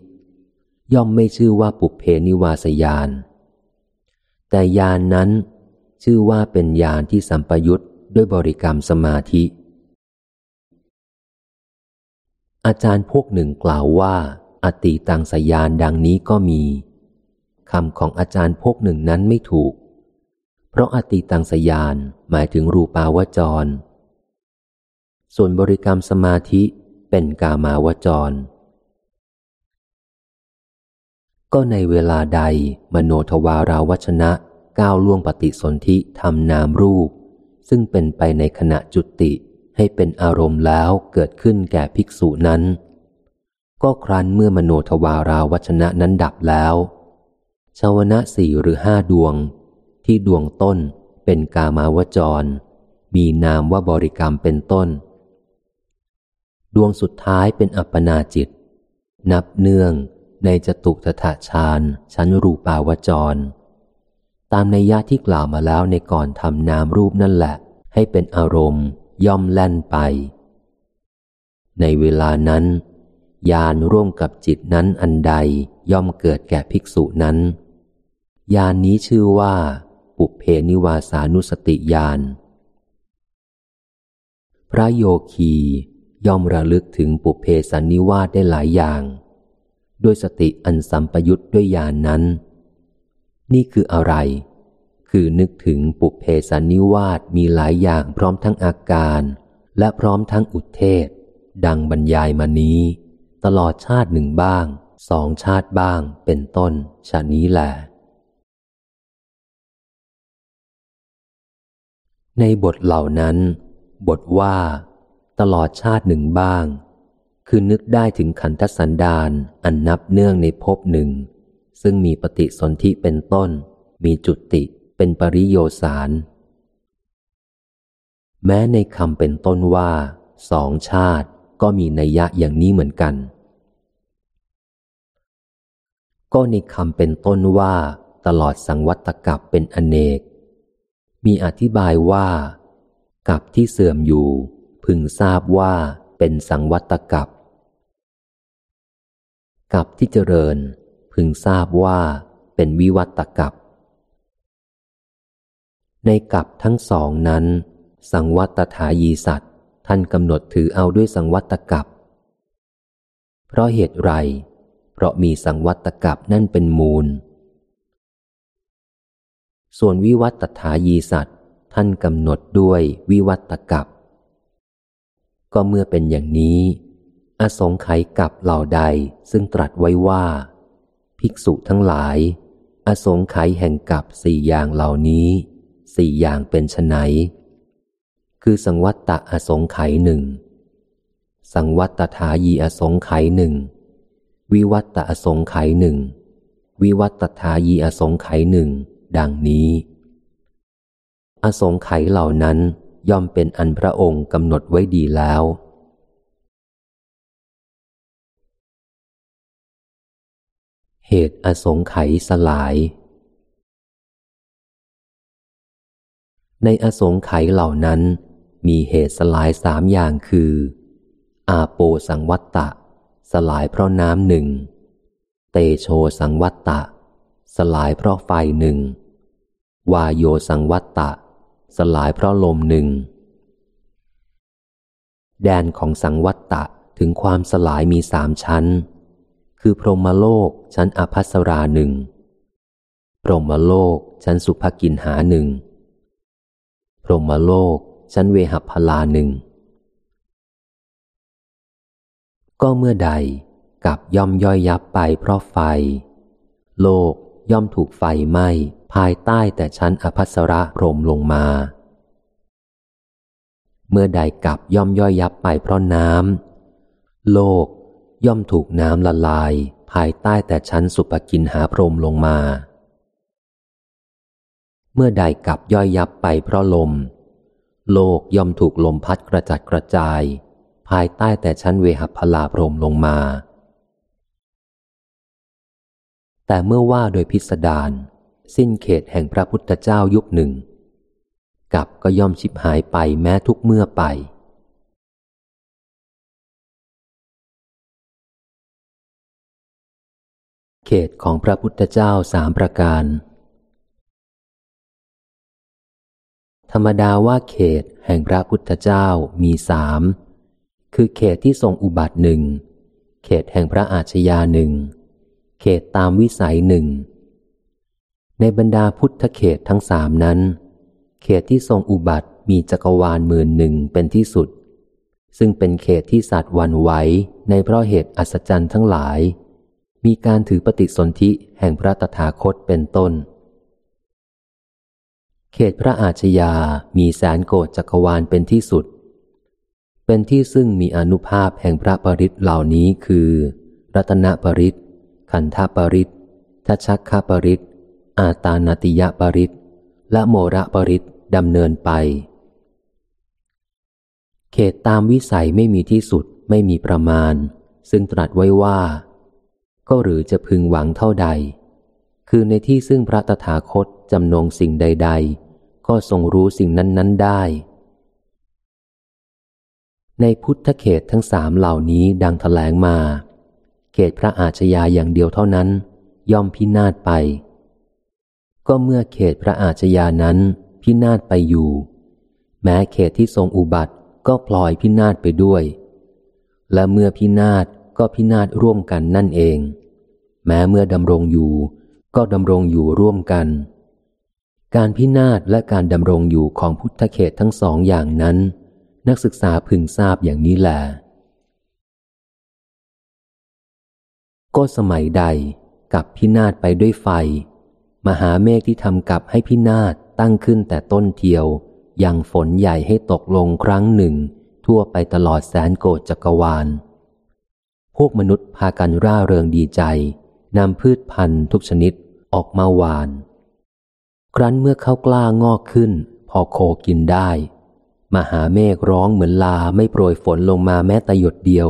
ย่อมไม่ชื่อว่าปุเพนิวาสยาน แต่ยานนั้นชื่อว่าเป็นยานที่สัมปยุตด้วยบริกรรมสมาธิ อาจารย์พวกหนึ่งกล่าวว่า อติตังสยานดังนี้ก็มีคำของอาจารย์พวกหนึ่งนั้นไม่ถูก เพราะอติตังสยานหมายถึงรูปาวจร ส่วนบริกรรมสมาธิเป็นกามาวจร ก็ในเวลาใดมโนทวาราวชนะก้าวล่วงปฏิสนธิทำนามรูป ซึ่งเป็นไปในขณะจุติให้เป็นอารมณ์แล้วเกิดขึ้นแก่ภิกษุนั้น ก็ครั้นเมื่อมโนทวาราวชนะนั้นดับแล้วชาวนะสี่หรือห้าดวง ที่ดวงต้นเป็นกามาวจร มีนามว่าบริกรรมเป็นต้น ดวงสุดท้ายเป็นอัปปนาจิต นับเนื่องในจตุตถาฌานชั้นรูปาวจร ตามในยะที่กล่าวมาแล้วในก่อนทำนามรูปนั่นแหละ ให้เป็นอารมณ์ ย่อมแล่นไป ในเวลานั้นญาณร่วมกับจิตนั้นอันใดย่อมเกิดแก่ภิกษุนั้นญาณนนี้ชื่อว่า ปุเพนิวาสานุสติญาณพระโยคี ย่อมระลึกถึงปุเพสันนิวาสได้หลายอย่าง ด้วยสติอันสัมปยุตด้วยญาณนนั้น นี่คืออะไร คือนึกถึงปุเพสันนิวาสมีหลายอย่างพร้อมทั้งอาการ และพร้อมทั้งอุเทศ ดังบรรยายมานี้ ตลอดชาติหนึ่งบ้าง สองชาติบ้างเป็นต้นชานี้แหละในบทเหล่านั้น บทว่า ตลอดชาติหนึ่งบ้าง คือนึกได้ถึงขันธสันดานอันนับเนื่องในภพหนึ่ง ซึ่งมีปฏิสนธิเป็นต้น มีจุติเป็นปริโยสาร แม้ในคำเป็นต้นว่าสองชาติก็มีนัยยะอย่างนี้เหมือนกัน ก็ในคำเป็นต้นว่าตลอดสังวัตกับเป็นอเนก มีอธิบายว่ากับที่เสื่อมอยู่ พึงทราบว่าเป็นสังวัตกับกับที่เจริญ พึงทราบว่าเป็นวิวัตกับในกับทั้งสองนั้น สังวัตถายีสัตว์ ท่านกำหนดถือเอาด้วยสังวัตกับเพราะเหตุไร เพราะมีสังวัตกับนั่นเป็นมูล ส่วนวิวัตถายีสัตว์ ท่านกำหนดด้วยวิวัตกับ ก็เมื่อเป็นอย่างนี้ อสงไขยกับเหล่าใดซึ่งตรัสไว้ว่า ภิกษุทั้งหลาย อสงไขยแห่งกับสี่อย่างเหล่านี้ สี่อย่างเป็นไนคือสังวัตตะอสงไขยหนึ่ง สังวัตถายีอสงไขยหนึ่ง วิวัตตะอสงไขยหนึ่ง วิวัตถายีอสงไขยหนึ่ง ดังนี้ อสงไขยเหล่านั้น ย่อมเป็นอันพระองค์กำหนดไว้ดีแล้ว เหตุอสงไขยสลาย ในอสงไขยเหล่านั้น มีเหตุสลายสามอย่างคือ อาโปสังวัตตะ สลายเพราะน้ำหนึ่ง เตโชสังวัตตะ สลายเพราะไฟหนึ่ง วาโยสังวัตตะ สลายเพราะลมหนึ่ง แดนของสังวัตตะถึงความสลายมีสามชั้น คือพรหมโลกชั้นอภัสราหนึ่งพรหมโลกชั้นสุภกินหาหนึ่งพรหมโลกชั้นเวหพลาหนึ่ง ก็เมื่อใดกับย่อมย่อยยับไปเพราะไฟ โลก ย่อมถูกไฟไหม้ภายใต้แต่ชั้นอภัสระพรมลงมา เมื่อใดกับย่อมย่อยยับไปเพราะน้ำโลกย่อมถูกน้ำละลาย ภายใต้แต่ชั้นสุปกินหาพรมลงมา เมื่อใดกับย่อยยับไปเพราะลม โลกย่อมถูกลมพัดกระจัดกระจาย ภายใต้แต่ชั้นเวหพลาพรมลงมา แต่เมื่อว่าโดยพิสดารสิ้นเขตแห่งพระพุทธเจ้ายุคหนึ่ง กับก็ย่อมชิบหายไปแม้ทุกเมื่อไป เขตของพระพุทธเจ้าสามประการ ธรรมดาว่าเขตแห่งพระพุทธเจ้ามีสามคือเขตที่ทรงอุบัติหนึ่ง เขตแห่งพระอาชญาหนึ่ง เขตตามวิสัยหนึ่ง ในบรรดาพุทธเขตทั้งสามนั้น เขตที่ทรงอุบัติมีจักรวาลหมื่นหนึ่งเป็นที่สุด ซึ่งเป็นเขตที่สัตว์วันไหวในเพราะเหตุอัศจรรย์ทั้งหลาย มีการถือปฏิสนธิแห่งพระตถาคตเป็นต้น เขตพระอาชญามีแสนโกดจักรวาลเป็นที่สุด เป็นที่ซึ่งมีอนุภาพแห่งพระปริตเหล่านี้คือ รัตนปริต ขันธปริตทัชักคปริตอาตานาติยปริตและโมระปริตดำเนินไป เขตตามวิสัยไม่มีที่สุดไม่มีประมาณ ซึ่งตรัสไว้ว่า ก็หรือจะพึงหวังเท่าใด คือในที่ซึ่งพระตถาคตจำนงสิ่งใด ๆ ก็ทรงรู้สิ่งนั้น ๆ ได้ ในพุทธเขตทั้งสามเหล่านี้ดังถแถลงมา เขตพระอาชญาอย่างเดียวเท่านั้น ย่อมพินาศไป ก็เมื่อเขตพระอาชญานั้นพินาศไปอยู่ แม้เขตที่ทรงอุบัติก็พลอยพินาศไปด้วย และเมื่อพินาศก็พินาศร่วมกันนั่นเอง แม้เมื่อดำรงอยู่ ก็ดำรงอยู่ร่วมกัน การพินาศและการดำรงอยู่ของพุทธเขตทั้งสองอย่างนั้น นักศึกษาพึงทราบอย่างนี้แหละ ก็สมัยใดกับพินาศไปด้วยไฟ มหาเมฆที่ทำกับให้พินาศตั้งขึ้นแต่ต้นเทียว ยังฝนใหญ่ให้ตกลงครั้งหนึ่ง ทั่วไปตลอดแสนโกดจักรวาล พวกมนุษย์พากันร่าเริงดีใจนำพืชพันธุ์ทุกชนิดออกมาหวาน ครั้นเมื่อเขากล้างอกขึ้น พอโคกินได้ มหาเมฆร้องเหมือนลาไม่โปรยฝนลงมาแม้แต่หยดเดียว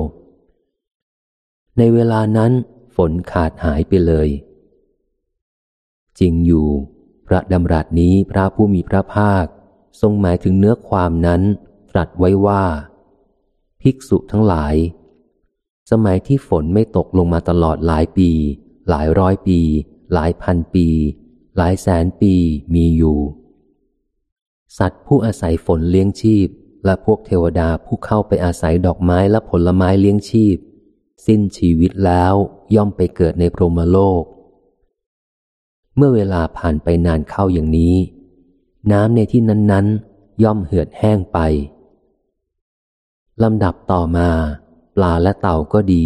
ในเวลานั้น ฝนขาดหายไปเลย จริงอยู่ พระดำรัสนี้พระผู้มีพระภาค ทรงหมายถึงเนื้อความนั้น ตรัสไว้ว่า ภิกษุทั้งหลาย สมัยที่ฝนไม่ตกลงมาตลอดหลายปี หลายร้อยปี หลายพันปี หลายแสนปีมีอยู่ สัตว์ผู้อาศัยฝนเลี้ยงชีพและพวกเทวดาผู้เข้าไปอาศัยดอกไม้และผลไม้เลี้ยงชีพ สิ้นชีวิตแล้ว ย่อมไปเกิดในพรหมโลก เมื่อเวลาผ่านไปนานเข้าอย่างนี้ น้ำในที่นั้น ๆ ย่อมเหือดแห้งไปลำดับต่อมา ปลาและเต่าก็ดี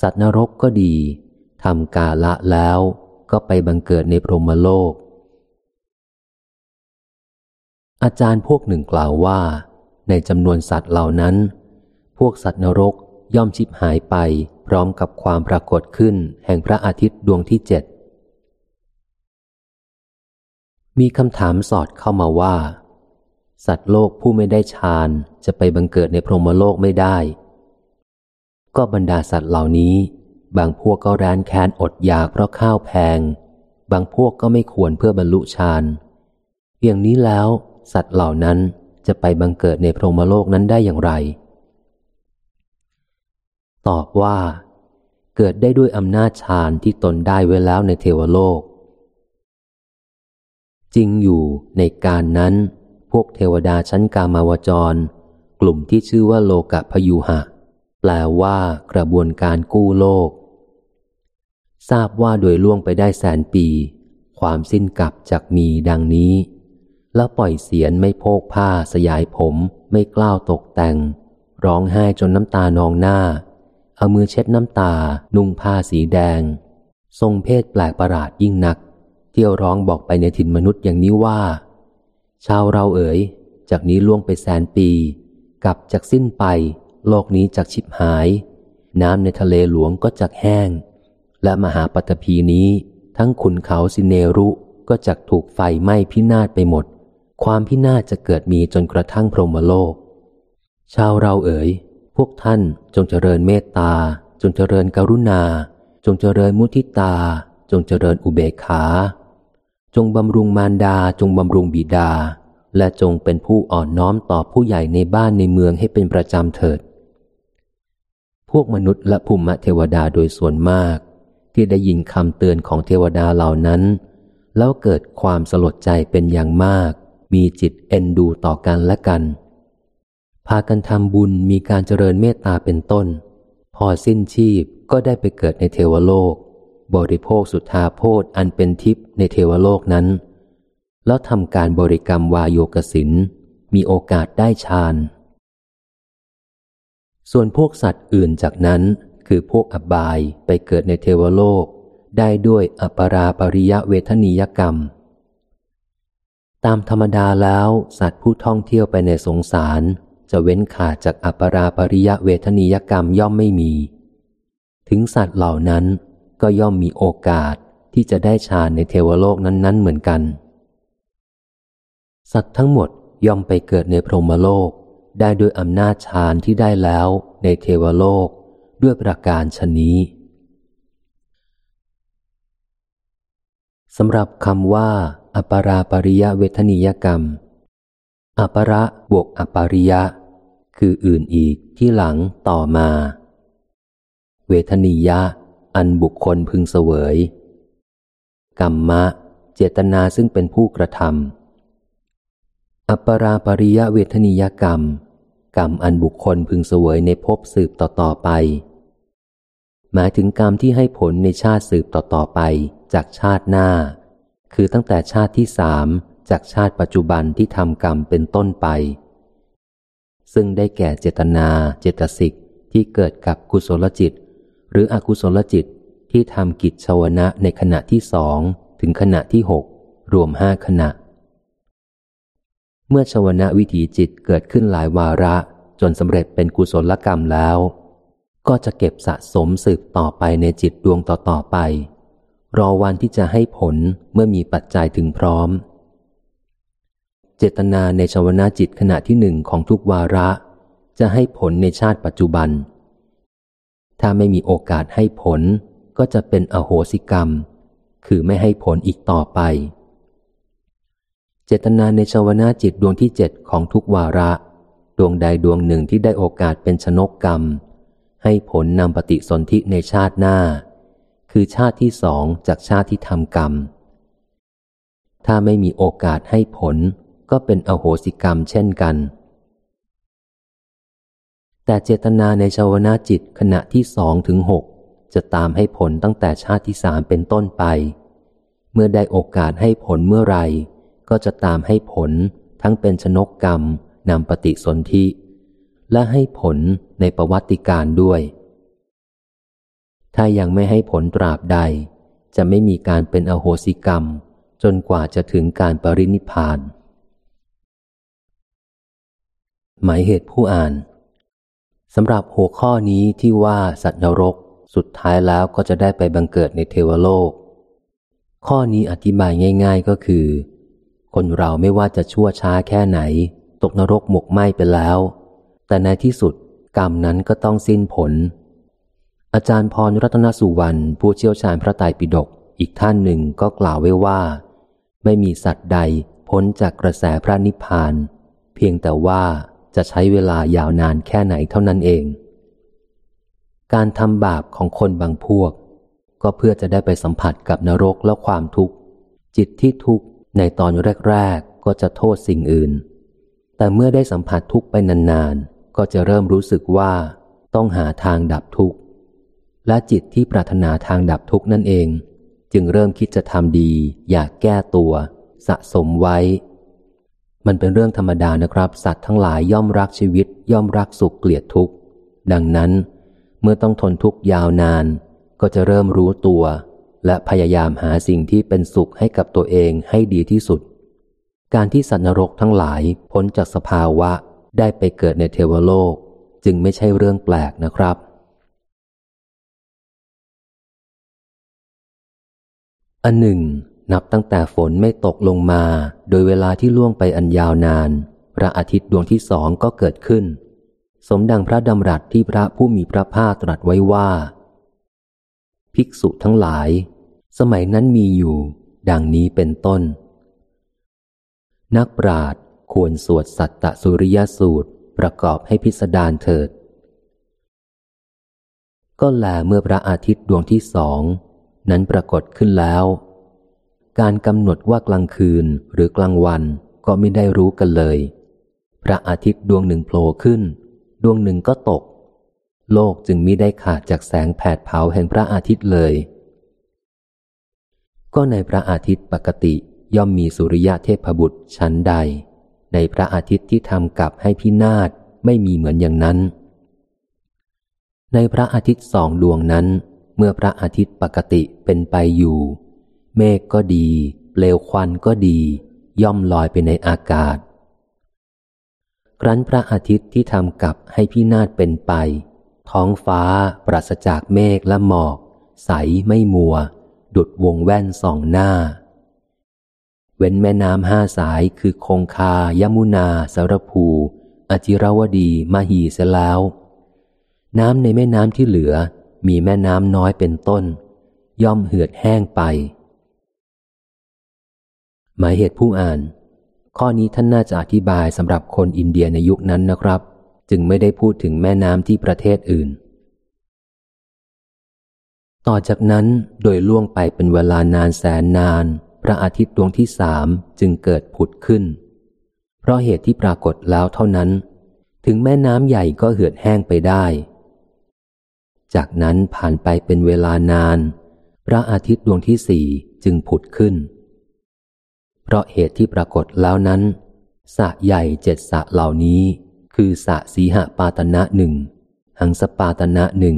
สัตว์นรกก็ดีทำกาละแล้วก็ไปบังเกิดในพรหมโลก อาจารย์พวกหนึ่งกล่าวว่า ในจำนวนสัตว์เหล่านั้น พวกสัตว์นรกย่อมชิบหายไป พร้อมกับความปรากฏขึ้นแห่งพระอาทิตย์ดวงที่เจ็ดมีคำถามสอดเข้ามาว่า สัตว์โลกผู้ไม่ได้ฌานจะไปบังเกิดในพรหมโลกไม่ได้ ก็บรรดาสัตว์เหล่านี้ บางพวกก็ร้านแค้นอดอยากเพราะข้าวแพง บางพวกก็ไม่ควรเพื่อบรรลุฌานอย่างนี้แล้ว สัตว์เหล่านั้นจะไปบังเกิดในพรหมโลกนั้นได้อย่างไร ตอบว่า เกิดได้ด้วยอำนาจฌานที่ตนได้ไว้แล้วในเทวโลก จริงอยู่ในการนั้น พวกเทวดาชั้นกามาวจร กลุ่มที่ชื่อว่าโลกะพยุหะ แปลว่ากระบวนการกู้โลก ทราบว่าโดยล่วงไปได้แสนปี ความสิ้นกับจากมีดังนี้ แล้วปล่อยเสียนไม่โพกผ้าสยายผมไม่กล้าวตกแต่ง ร้องไห้จนน้ำตานองหน้า เอามือเช็ดน้ำตา นุ่งผ้าสีแดง ทรงเพศแปลกประหลาดยิ่งนัก เที่ยวร้องบอกไปในถิ่นมนุษย์อย่างนี้ว่า ชาวเราเอ๋ย จากนี้ล่วงไปแสนปี กับจากสิ้นไป โลกนี้จากชิบหาย น้ำในทะเลหลวงก็จากแห้ง และมหาปัตภีนี้ ทั้งขุนเขาสิเนรุก็จักถูกไฟไหม้พินาศไปหมด ความพินาศจะเกิดมีจนกระทั่งพรหมโลก ชาวเราเอ๋ย พวกท่านจงเจริญเมตตา จงเจริญกรุณา จงเจริญมุทิตา จงเจริญอุเบกขา จงบำรุงมารดา จงบำรุงบิดา และจงเป็นผู้อ่อนน้อมต่อผู้ใหญ่ในบ้านในเมืองให้เป็นประจำเถิด พวกมนุษย์และภูมิเทวดาโดยส่วนมาก ที่ได้ยินคำเตือนของเทวดาเหล่านั้น แล้วเกิดความสลดใจเป็นอย่างมาก มีจิตเอ็นดูต่อกันและกัน พากันทำบุญมีการเจริญเมตตาเป็นต้น พอสิ้นชีพก็ได้ไปเกิดในเทวโลก บริโภคสุทธาโพธอันเป็นทิพย์ในเทวโลกนั้น แล้วทำการบริกรรมวายโยกสินมีโอกาสได้ฌานส่วนพวกสัตว์อื่นจากนั้น คือพวกอบายไปเกิดในเทวโลก ได้ด้วยอปราปริยะเวทนียกรรม ตามธรรมดาแล้วสัตว์ผู้ท่องเที่ยวไปในสงสาร จะเว้นขาดจากอปราปริยะเวทนียกรรมย่อมไม่มี ถึงสัตว์เหล่านั้นก็ย่อมมีโอกาสที่จะได้ฌานในเทวโลกนั้น ๆ เหมือนกัน สัตว์ทั้งหมดย่อมไปเกิดในพรหมโลก ได้ด้วยอำนาจฌานที่ได้แล้วในเทวโลกด้วยประการชนี้สำหรับคำว่า อปราปริยะเวทนิยกรรม อประบวกอปริยะ คืออื่นอีกที่หลังต่อมา เวทนิยะ อันบุคคลพึงเสวยกรรมะ เจตนาซึ่งเป็นผู้กระทำอปราปริยเวทนิยกรรม กรรมอันบุคคลพึงเสวยในภพสืบต่อๆไป หมายถึงกรรมที่ให้ผลในชาติสืบต่อๆไปจากชาติหน้า คือตั้งแต่ชาติที่สามจากชาติปัจจุบันที่ทำกรรมเป็นต้นไป ซึ่งได้แก่เจตนา เจตสิกที่เกิดกับกุศลจิต หรืออกุศลจิตที่ทำกิจชวนะในขณะที่สองถึงขณะที่หกรวมห้าขณะ เมื่อชวนะวิถีจิตเกิดขึ้นหลายวาระจนสำเร็จเป็นกุศลกรรมแล้ว ก็จะเก็บสะสมสืบต่อไปในจิตดวงต่อๆไป รอวันที่จะให้ผลเมื่อมีปัจจัยถึงพร้อม เจตนาในชวนาจิตขณะที่หนึ่งของทุกวาระ จะให้ผลในชาติปัจจุบัน ถ้าไม่มีโอกาสให้ผลก็จะเป็นอโหสิกรรม คือไม่ให้ผลอีกต่อไป เจตนาในชวนาจิตดวงที่เจ็ดของทุกวาระ ดวงใดดวงหนึ่งที่ได้โอกาสเป็นชนกกรรม ให้ผลนำปฏิสนธิในชาติหน้า คือชาติที่สองจากชาติที่ทำกรรม ถ้าไม่มีโอกาสให้ผล ก็เป็นอโหสิกรรมเช่นกัน แต่เจตนาในชาวนาจิตขณะที่สองถึงหกจะตามให้ผลตั้งแต่ชาติที่สามเป็นต้นไป เมื่อได้โอกาสให้ผลเมื่อไรก็จะตามให้ผลทั้งเป็นชนกกรรมนำปฏิสนธิและให้ผลในประวัติการด้วย ถ้ายังไม่ให้ผลตราบใด จะไม่มีการเป็นอโหสิกรรม จนกว่าจะถึงการปรินิพาน หมายเหตุผู้อ่านสำหรับหัวข้อนี้ที่ว่าสัตว์นรก สุดท้ายแล้วก็จะได้ไปบังเกิดในเทวโลก ข้อนี้อธิบายง่าย ๆก็คือ คนเราไม่ว่าจะชั่วช้าแค่ไหน ตกนรกหมกไหม้ไปแล้ว แต่ในที่สุดกรรมนั้นก็ต้องสิ้นผล อาจารย์พรรัตนสุวรรณผู้เชี่ยวชาญพระไตรปิฎกอีกท่านหนึ่งก็กล่าวไว้ว่า ไม่มีสัตว์ใดพ้นพ้นจากกระแสพระนิพพาน เพียงแต่ว่า จะใช้เวลายาวนานแค่ไหนเท่านั้นเอง การทำบาปของคนบางพวก ก็เพื่อจะได้ไปสัมผัสกับนรกและความทุกข์ จิตที่ทุกข์ในตอนแรก ๆ ก็จะโทษสิ่งอื่น แต่เมื่อได้สัมผัสทุกข์ไปนานๆ ก็จะเริ่มรู้สึกว่าต้องหาทางดับทุกข์ และจิตที่ปรารถนาทางดับทุกข์นั่นเอง จึงเริ่มคิดจะทำดี อยากแก้ตัว สะสมไว้ มันเป็นเรื่องธรรมดานะครับ สัตว์ทั้งหลายย่อมรักชีวิต ย่อมรักสุขเกลียดทุกข์ ดังนั้น เมื่อต้องทนทุกข์ยาวนาน ก็จะเริ่มรู้ตัว และพยายามหาสิ่งที่เป็นสุขให้กับตัวเองให้ดีที่สุด การที่สัตว์นรกทั้งหลายพ้นจากสภาวะได้ไปเกิดในเทวโลก จึงไม่ใช่เรื่องแปลกนะครับ อันหนึ่ง นับตั้งแต่ฝนไม่ตกลงมา โดยเวลาที่ล่วงไปอันยาวนาน พระอาทิตย์ดวงที่สองก็เกิดขึ้น สมดังพระดำรัสที่พระผู้มีพระภาคตรัสไว้ว่า ภิกษุทั้งหลาย สมัยนั้นมีอยู่ ดังนี้เป็นต้น นักปราดควรสวดสัตตสุริยสูตรประกอบให้พิสดารเถิด ก็แลเมื่อพระอาทิตย์ดวงที่สองนั้นปรากฏขึ้นแล้ว การกำหนดว่ากลางคืนหรือกลางวันก็ไม่ได้รู้กันเลย พระอาทิตย์ดวงหนึ่งโผล่ขึ้น ดวงหนึ่งก็ตก โลกจึงมิได้ขาดจากแสงแผดเผาแห่งพระอาทิตย์เลย ก็ในพระอาทิตย์ปกติย่อมมีสุริยะเทพบุตรชั้นใด ในพระอาทิตย์ที่ทำกับให้พินาศไม่มีเหมือนอย่างนั้น ในพระอาทิตย์สองดวงนั้น เมื่อพระอาทิตย์ปกติเป็นไปอยู่ เมฆก็ดี เปลวควันก็ดี ย่อมลอยไปในอากาศ ครั้นพระอาทิตย์ที่ทำกับให้พินาศเป็นไป ท้องฟ้าปราศจากเมฆและหมอก ใสไม่มัว ดุดวงแว่นสองหน้า เว้นแม่น้ำห้าสายคือคงคายมุนาสารภูอจิรวดีมาหีเสียแล้ว น้ำในแม่น้ำที่เหลือมีแม่น้ำน้อยเป็นต้น ย่อมเหือดแห้งไป หมายเหตุผู้อ่าน ข้อนี้ท่านน่าจะอธิบายสำหรับคนอินเดียในยุคนั้นนะครับ จึงไม่ได้พูดถึงแม่น้ำที่ประเทศอื่น ต่อจากนั้นโดยล่วงไปเป็นเวลานานแสนนาน พระอาทิตย์ดวงที่สามจึงเกิดผุดขึ้น เพราะเหตุที่ปรากฏแล้วเท่านั้น ถึงแม่น้ำใหญ่ก็เหือดแห้งไปได้ จากนั้นผ่านไปเป็นเวลานาน พระอาทิตย์ดวงที่สี่จึงผุดขึ้น เพราะเหตุที่ปรากฏแล้วนั้นสะใหญ่เจ็ดสะเหล่านี้ คือสะสีหปาตนะหนึ่งหังสปาตนะหนึ่ง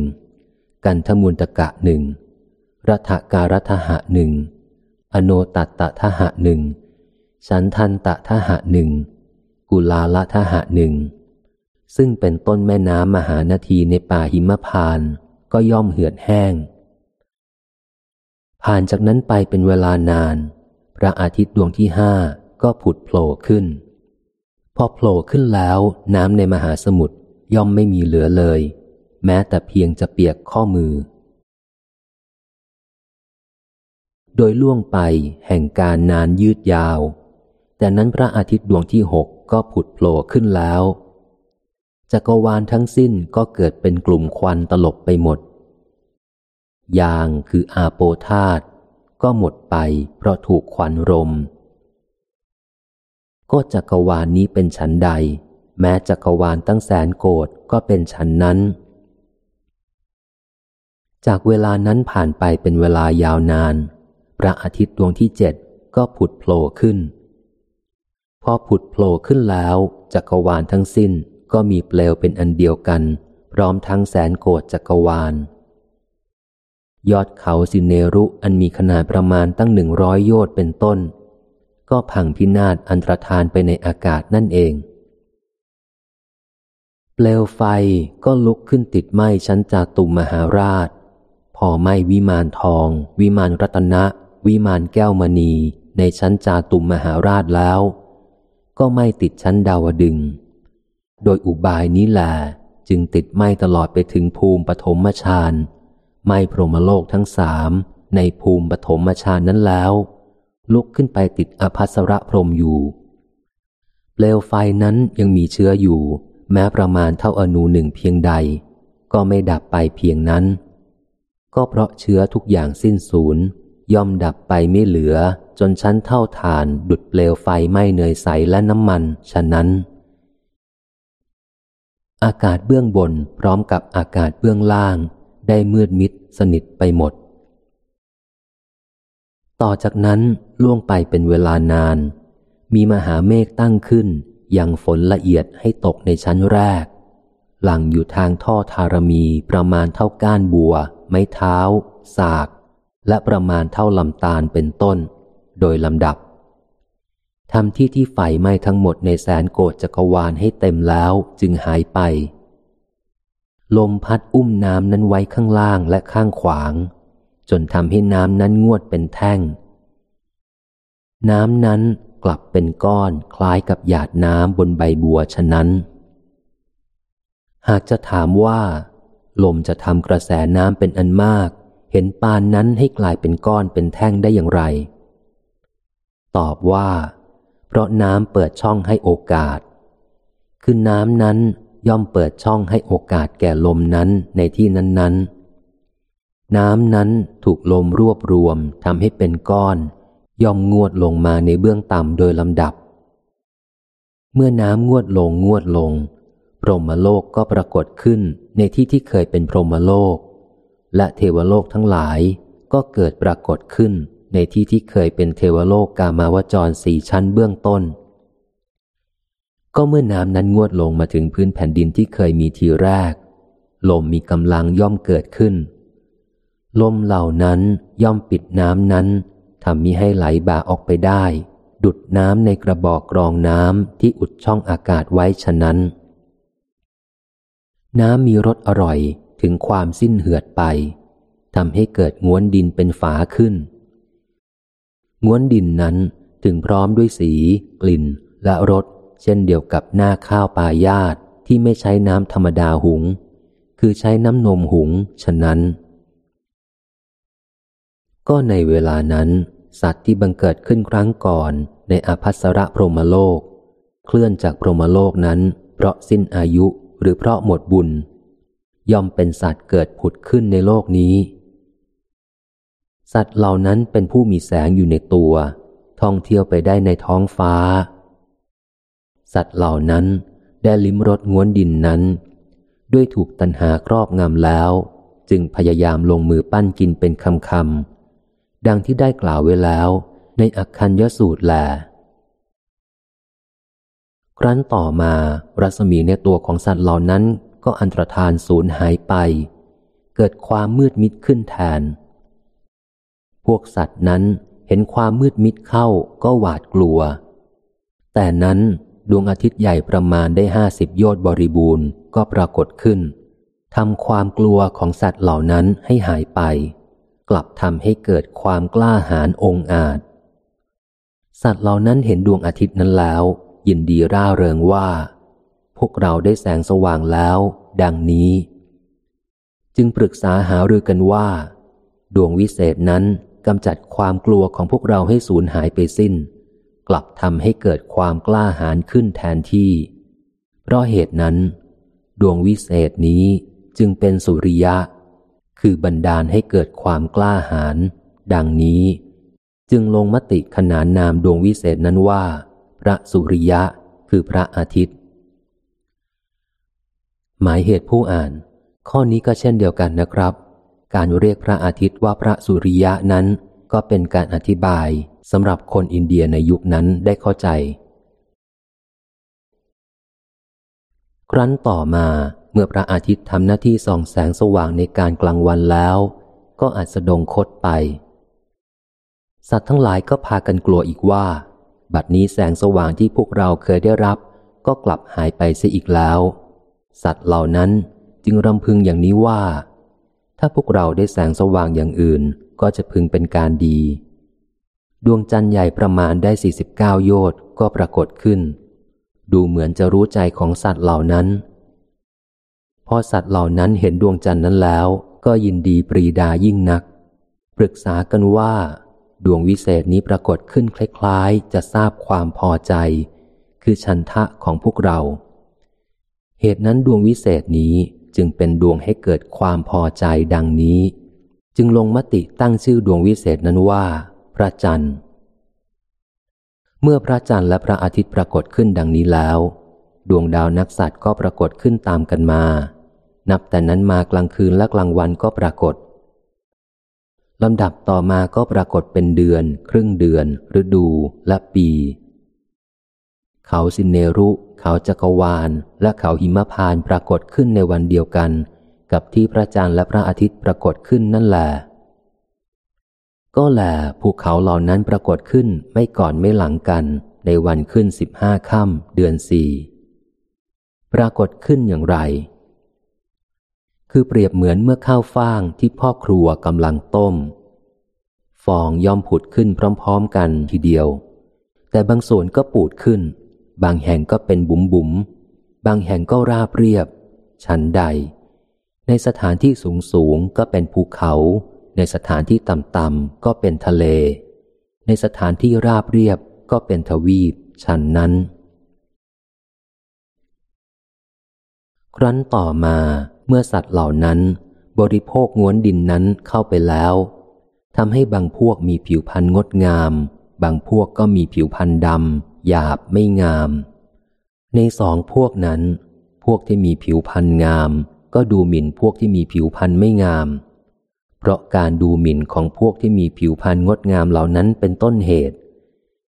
กันทมุนตกะหนึ่งรัฐการัฐหะหนึ่งอโนตัตตะทหะหนึ่งฉันทันตะทหะหนึ่งกุลาละทหะหนึ่งซึ่งเป็นต้นแม่น้ำมหานาทีในป่าหิมพานก็ย่อมเหือดแห้ง ผ่านจากนั้นไปเป็นเวลานาน พระอาทิตย์ดวงที่ห้าก็ผุดโผล่ขึ้น พอโผล่ขึ้นแล้วน้ำในมหาสมุทรย่อมไม่มีเหลือเลย แม้แต่เพียงจะเปียกข้อมือ โดยล่วงไปแห่งการนานยืดยาว แต่นั้นพระอาทิตย์ดวงที่หกก็ผุดโผล่ขึ้นแล้วจักรวาลทั้งสิ้นก็เกิดเป็นกลุ่มควันตลบไปหมด ยางคืออาโปธาต ก็หมดไปเพราะถูกควันรม ก็จักรวาลนนี้เป็นฉันใด แม้จักรวาลตั้งแสนโกดก็เป็นฉันนั้น จากเวลานั้นผ่านไปเป็นเวลายาวนาน พระอาทิตย์ดวงที่เจ็ดก็ผุดโผล่ขึ้น พอผุดโผล่ขึ้นแล้วจักรวาลทั้งสิ้นก็มีเปลวเป็นอันเดียวกัน พร้อมทั้งแสนโกดจักรวาล ยอดเขาสิเนรุอันมีขนาดประมาณตั้งหนึ่งร้อยโยชน์เป็นต้น ก็พังพินาศอันตรธานไปในอากาศนั่นเอง เปลวไฟก็ลุกขึ้นติดไหม้ชั้นจาตุมมหาราช พอไหม้วิมานทอง วิมานรัตนะ วิมานแก้วมณีในชั้นจาตุมมหาราชแล้ว ก็ไม่ติดชั้นดาวดึง โดยอุบายนี้แหละจึงติดไหม่ตลอดไปถึงภูมิปฐมฌาน ไม่พรหมโลกทั้งสามในภูมิปฐมฌานนั้นแล้ว ลุกขึ้นไปติดอภัสระพรมอยู่ เปลวไฟนั้นยังมีเชื้ออยู่ แม้ประมาณเท่าอนูหนึ่งเพียงใด ก็ไม่ดับไปเพียงนั้น ก็เพราะเชื้อทุกอย่างสิ้นสูญย่อมดับไปไม่เหลือจนชั้นเท่าฐานดุดเปลวไฟไหม้เนยใสและน้ำมันฉะนั้น อากาศเบื้องบนพร้อมกับอากาศเบื้องล่าง ได้มืดมิดสนิทไปหมด ต่อจากนั้นล่วงไปเป็นเวลานาน มีมหาเมฆตั้งขึ้นยังฝนละเอียดให้ตกในชั้นแรก หลังอยู่ทางท่อธารมีประมาณเท่าก้านบัว ไม้เท้า สาก และประมาณเท่าลำตาลเป็นต้น โดยลำดับทำที่ที่ไฟไหม้ทั้งหมดในแสนโกดจักรวาลให้เต็มแล้วจึงหายไป ลมพัดอุ้มน้ำนั้นไว้ข้างล่างและข้างขวาง จนทำให้น้ำนั้นงวดเป็นแท่ง น้ำนั้นกลับเป็นก้อนคล้ายกับหยาดน้ำบนใบบัวฉะนั้น หากจะถามว่า ลมจะทำกระแสน้ำเป็นอันมาก เห็นปานนั้นให้กลายเป็นก้อนเป็นแท่งได้อย่างไร ตอบว่า เพราะน้ำเปิดช่องให้โอกาส คือน้ำนั้น ย่อมเปิดช่องให้โอกาสแก่ลมนั้นในที่นั้น ๆ น้ำนั้นถูกลมรวบรวมทำให้เป็นก้อน ย่อมงวดลงมาในเบื้องต่ำโดยลำดับ เมื่อน้ำงวดลงงวดลง พรหมโลกก็ปรากฏขึ้นในที่ที่เคยเป็นพรหมโลก และเทวโลกทั้งหลายก็เกิดปรากฏขึ้นในที่ที่เคยเป็นเทวโลกกามาวจรสี่ชั้นเบื้องต้น ก็เมื่อน้ำนั้นงวดลงมาถึงพื้นแผ่นดินที่เคยมีทีแรก ลมมีกำลังย่อมเกิดขึ้น ลมเหล่านั้นย่อมปิดน้ำนั้นทำมิให้ไหลบ่าออกไปได้ ดุดน้ำในกระบอกกรองน้ำที่อุดช่องอากาศไว้ฉะนั้น น้ำมีรสอร่อยถึงความสิ้นเหือดไปทำให้เกิดง้วนดินเป็นฝาขึ้น ง้วนดินนั้นถึงพร้อมด้วยสี กลิ่นและรส เช่นเดียวกับหน้าข้าวปลายาตที่ไม่ใช้น้ำธรรมดาหุง คือใช้น้ำนมหุง ฉะนั้น ก็ในเวลานั้น สัตว์ที่บังเกิดขึ้นครั้งก่อนในอภัสระพรหมโลก เคลื่อนจากพรหมโลกนั้น เพราะสิ้นอายุหรือเพราะหมดบุญ ย่อมเป็นสัตว์เกิดผุดขึ้นในโลกนี้ สัตว์เหล่านั้นเป็นผู้มีแสงอยู่ในตัว ท่องเที่ยวไปได้ในท้องฟ้า สัตว์เหล่านั้นได้ลิ้มรสง้วนดินนั้น ด้วยถูกตัณหาครอบงำแล้ว จึงพยายามลงมือปั้นกินเป็นคำคำดังที่ได้กล่าวไว้แล้ว ในอักคัญยสูตรแล ครั้นต่อมารัศมีในตัวของสัตว์เหล่านั้นก็อันตรธานสูญหายไป เกิดความมืดมิดขึ้นแทน พวกสัตว์นั้นเห็นความมืดมิดเข้าก็หวาดกลัว แต่นั้น ดวงอาทิตย์ใหญ่ประมาณได้ห้าสิบโยชน์บริบูรณ์ก็ปรากฏขึ้นทำความกลัวของสัตว์เหล่านั้นให้หายไป กลับทำให้เกิดความกล้าหาญองอาจ สัตว์เหล่านั้นเห็นดวงอาทิตย์นั้นแล้ว ยินดีร่าเริงว่า พวกเราได้แสงสว่างแล้ว ดังนี้ จึงปรึกษาหารือกันว่า ดวงวิเศษนั้นกำจัดความกลัวของพวกเราให้สูญหายไปสิ้น กลับทำให้เกิดความกล้าหาญขึ้นแทนที่ เพราะเหตุนั้น ดวงวิเศษนี้จึงเป็นสุริยะ คือบันดาลให้เกิดความกล้าหาญดังนี้ จึงลงมติขนานนามดวงวิเศษนั้นว่า พระสุริยะคือพระอาทิตย์ หมายเหตุผู้อ่าน ข้อนี้ก็เช่นเดียวกันนะครับ การเรียกพระอาทิตย์ว่าพระสุริยะนั้นก็เป็นการอธิบาย สำหรับคนอินเดียในยุคนั้นได้เข้าใจ ครั้นต่อมาเมื่อพระอาทิตย์ทำหน้าที่ส่องแสงสว่างในการกลางวันแล้ว ก็อาจสะดงคดไป สัตว์ทั้งหลายก็พากันกลัวอีกว่า บัดนี้แสงสว่างที่พวกเราเคยได้รับ ก็กลับหายไปเสียอีกแล้ว สัตว์เหล่านั้นจึงรำพึงอย่างนี้ว่า ถ้าพวกเราได้แสงสว่างอย่างอื่นก็จะพึงเป็นการดี ดวงจันทร์ใหญ่ประมาณได้สี่สิบเก้าโยชน์ก็ปรากฏขึ้น ดูเหมือนจะรู้ใจของสัตว์เหล่านั้น พอสัตว์เหล่านั้นเห็นดวงจันทร์นั้นแล้ว ก็ยินดีปรีดายิ่งนัก ปรึกษากันว่า ดวงวิเศษนี้ปรากฏขึ้นคล้ายๆ จะทราบความพอใจ คือชันทะของพวกเรา เหตุนั้นดวงวิเศษนี้จึงเป็นดวงให้เกิดความพอใจดังนี้ จึงลงมติตั้งชื่อดวงวิเศษนั้นว่า พระจันทร์ เมื่อพระจันทร์และพระอาทิตย์ปรากฏขึ้นดังนี้แล้ว ดวงดาวนักสัตว์ก็ปรากฏขึ้นตามกันมา นับแต่นั้นมากลางคืนและกลางวันก็ปรากฏลำดับต่อมาก็ปรากฏเป็นเดือน ครึ่งเดือน ฤดูและปี เขาสินเนรุ เขาจักรวาล และเขาหิมพานปรากฏขึ้นในวันเดียวกัน กับที่พระจันทร์และพระอาทิตย์ปรากฏขึ้นนั่นแหละ ก็แหลภูเขาเหล่านั้นปรากฏขึ้นไม่ก่อนไม่หลังกัน ในวันขึ้นสิบห้าค่ำเดือนสี่ปรากฏขึ้นอย่างไร คือเปรียบเหมือนเมื่อข้าวฟ่างที่พ่อครัวกำลังต้ม ฟองย่อมผุดขึ้นพร้อมๆกันทีเดียว แต่บางส่วนก็ปูดขึ้น บางแห่งก็เป็นบุ๋มบุ๋มบางแห่งก็ราบเรียบ ชันใด ในสถานที่สูงสูงก็เป็นภูเขา ในสถานที่ต่ำๆก็เป็นทะเล ในสถานที่ราบเรียบก็เป็นทวีปชันนั้น ครั้นต่อมาเมื่อสัตว์เหล่านั้น บริโภคง้วนดินนั้นเข้าไปแล้วทำให้บางพวกมีผิวพรรณงดงาม บางพวกก็มีผิวพรรณดำหยาบไม่งาม ในสองพวกนั้น พวกที่มีผิวพรรณงาม ก็ดูหมิ่นพวกที่มีผิวพรรณไม่งาม เพราะการดูหมิ่นของพวกที่มีผิวพรรณงดงามเหล่านั้นเป็นต้นเหตุ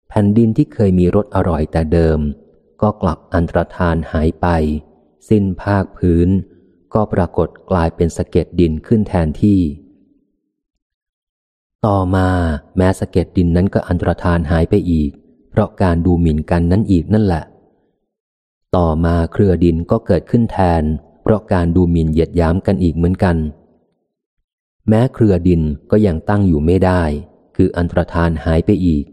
แผ่นดินที่เคยมีรสอร่อยแต่เดิม ก็กลับอันตรธานหายไป สิ้นภาคพื้น ก็ปรากฏกลายเป็นสะเก็ดดินขึ้นแทนที่ ต่อมาแม้สะเก็ดดินนั้นก็อันตรธานหายไปอีก เพราะการดูหมิ่นกันนั้นอีกนั่นแหละ ต่อมาเครือดินก็เกิดขึ้นแทน เพราะการดูหมิ่นเหยียดย้ำกันอีกเหมือนกัน แม้เครือดินก็ยังตั้งอยู่ไม่ได้ คืออันตรธานหายไปอีก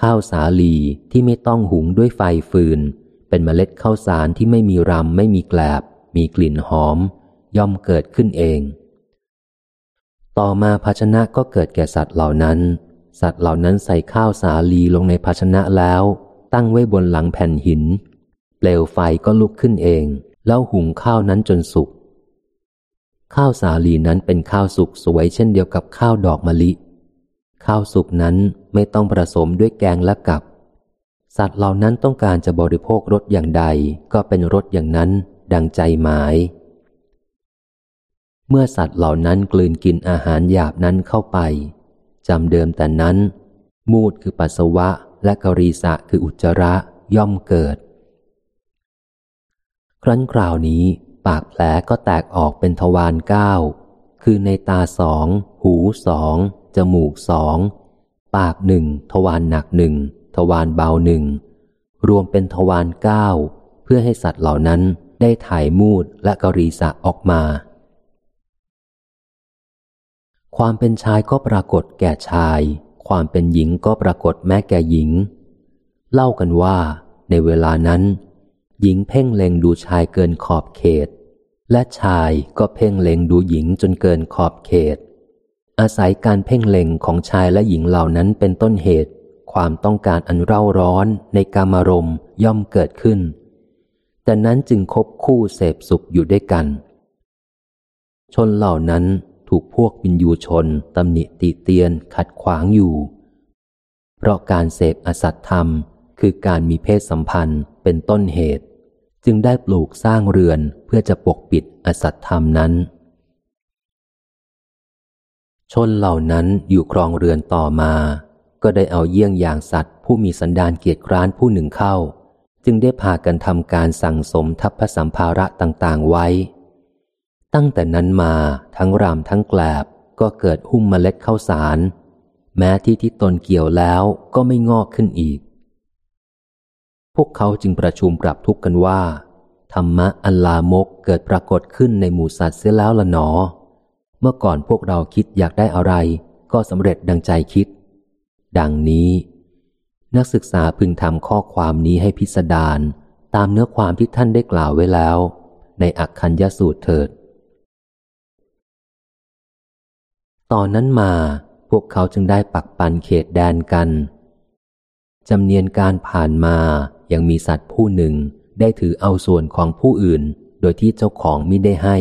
ข้าวสาลีที่ไม่ต้องหุงด้วยไฟฟืน เป็นเมล็ดข้าวสารที่ไม่มีรำไม่มีแกลบ มีกลิ่นหอม ย่อมเกิดขึ้นเอง ต่อมาภาชนะก็เกิดแก่สัตว์เหล่านั้น สัตว์เหล่านั้นใส่ข้าวสาลีลงในภาชนะแล้ว ตั้งไว้บนหลังแผ่นหิน เปลวไฟก็ลุกขึ้นเอง แล้วหุงข้าวนั้นจนสุก ข้าวสาลีนั้นเป็นข้าวสุกสวยเช่นเดียวกับข้าวดอกมะลิ ข้าวสุกนั้นไม่ต้องผสมด้วยแกงและกับ สัตว์เหล่านั้นต้องการจะบริโภครสอย่างใดก็เป็นรสอย่างนั้น ดังใจหมาย เมื่อสัตว์เหล่านั้นกลืนกินอาหารหยาบนั้นเข้าไปจำเดิมแต่นั้น มูดคือปัสสาวะและกรีสะคืออุจจาระย่อมเกิด ครั้นคราวนี้ ปากแผลก็แตกออกเป็นทวารเก้า คือในตาสอง หูสอง จมูกสอง ปากหนึ่ง ทวารหนักหนึ่ง ทวารเบาหนึ่ง รวมเป็นทวารเก้า เพื่อให้สัตว์เหล่านั้นได้ถ่ายมูดและกรีสะออกมา ความเป็นชายก็ปรากฏแก่ชาย ความเป็นหญิงก็ปรากฏแม้แก่หญิง เล่ากันว่า ในเวลานั้น หญิงเพ่งเล็งดูชายเกินขอบเขต และชายก็เพ่งเล็งดูหญิงจนเกินขอบเขต อาศัยการเพ่งเล็งของชายและหญิงเหล่านั้นเป็นต้นเหตุ ความต้องการอันเร่าร้อนในกามารมย่อมเกิดขึ้น แต่นั้นจึงคบคู่เสพสุขอยู่ด้วยกัน ชนเหล่านั้นถูกพวกวินยูชนตำหนิติเตียนขัดขวางอยู่ เพราะการเสพอสัตธรรมคือการมีเพศสัมพันธ์เป็นต้นเหตุ จึงได้ปลูกสร้างเรือนเพื่อจะปกปิดอสัตธรรมนั้น ชนเหล่านั้นอยู่ครองเรือนต่อมา ก็ได้เอาเยี่ยงอย่างสัตว์ผู้มีสันดานเกียรติคร้านผู้หนึ่งเข้า จึงได้พากันทำการสั่งสมทัพพสัมภาระต่างๆไว้ ตั้งแต่นั้นมาทั้งรามทั้งแกลบก็เกิดหุ้มเมล็ดข้าวสาร แม้ที่ที่ตนเกี่ยวแล้วก็ไม่งอกขึ้นอีก พวกเขาจึงประชุมปรับทุกข์กันว่า ธรรมะอันลามกเกิดปรากฏขึ้นในหมู่สัตว์เสียแล้วละหนอ เมื่อก่อนพวกเราคิดอยากได้อะไร ก็สำเร็จดังใจคิด ดังนี้ นักศึกษาพึงทำข้อความนี้ให้พิสดารตามเนื้อความที่ท่านได้กล่าวไว้แล้ว ในอักคัญยสูตรเถิด ตอนนั้นมาพวกเขาจึงได้ปักปันเขตแดนกันจำเนียนการผ่านมา ยังมีสัตว์ผู้หนึ่งได้ถือเอาส่วนของผู้อื่น โดยที่เจ้าของมิได้ให้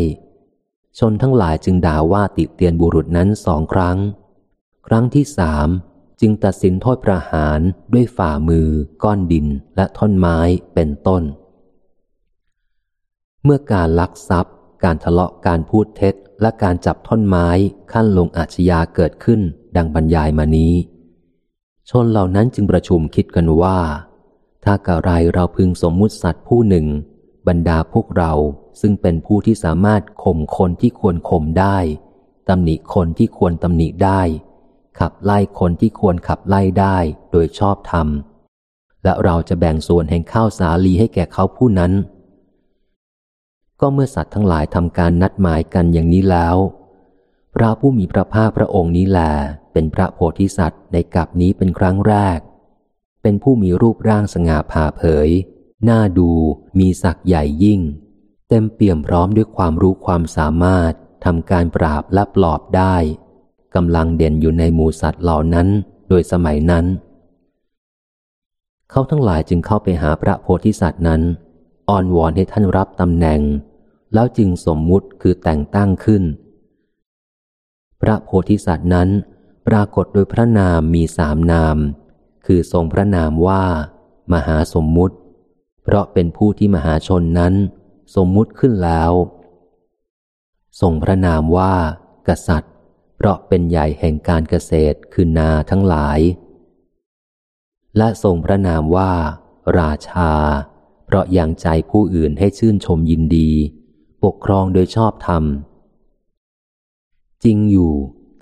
ชนทั้งหลายจึงด่าว่าติเตียนบุรุษนั้นสองครั้ง ครั้งที่สามจึงตัดสินโทษประหารด้วยฝ่ามือ ก้อนดินและท่อนไม้เป็นต้น เมื่อการลักทรัพย์ การทะเลาะการพูดเท็จ และการจับท่อนไม้ขั้นลงอาชญาเกิดขึ้น ดังบรรยายมานี้ ชนเหล่านั้นจึงประชุมคิดกันว่า ถ้ากะไรเราพึงสมมุติสัตว์ผู้หนึ่ง บรรดาพวกเราซึ่งเป็นผู้ที่สามารถข่มคนที่ควรข่มได้ตำหนิคนที่ควรตำหนิได้ ขับไล่คนที่ควรขับไล่ได้โดยชอบธรรม และเราจะแบ่งส่วนแห่งข้าวสาลีให้แก่เขาผู้นั้น ก็เมื่อสัตว์ทั้งหลายทำการนัดหมายกันอย่างนี้แล้ว พระผู้มีพระภาคพระองค์นี้แหลเป็นพระโพธิสัตว์ในกับนี้เป็นครั้งแรก เป็นผู้มีรูปร่างสง่าผ่าเผย หน้าดู มีศักย์ใหญ่ยิ่ง เต็มเปี่ยมพร้อมด้วยความรู้ความสามารถทำการปราบและปลอบได้กำลังเด่นอยู่ในหมูสัตว์เหล่านั้น โดยสมัยนั้น เขาทั้งหลายจึงเข้าไปหาพระโพธิสัตว์นั้นอ้อนวอนให้ท่านรับตำแหน่ง แล้วจึงสมมุติคือแต่งตั้งขึ้น พระโพธิสัตว์นั้น ปรากฏโดยพระนามมีสามนาม คือทรงพระนามว่า มหาสมมุติ เพราะเป็นผู้ที่มหาชนนั้น สมมุติขึ้นแล้ว ทรงพระนามว่า กษัตริย์ เพราะเป็นใหญ่แห่งการเกษตรคือนาทั้งหลาย และทรงพระนามว่า ราชา เพราะยังใจผู้อื่นให้ชื่นชมยินดี ปกครองโดยชอบธรรม จริงอยู่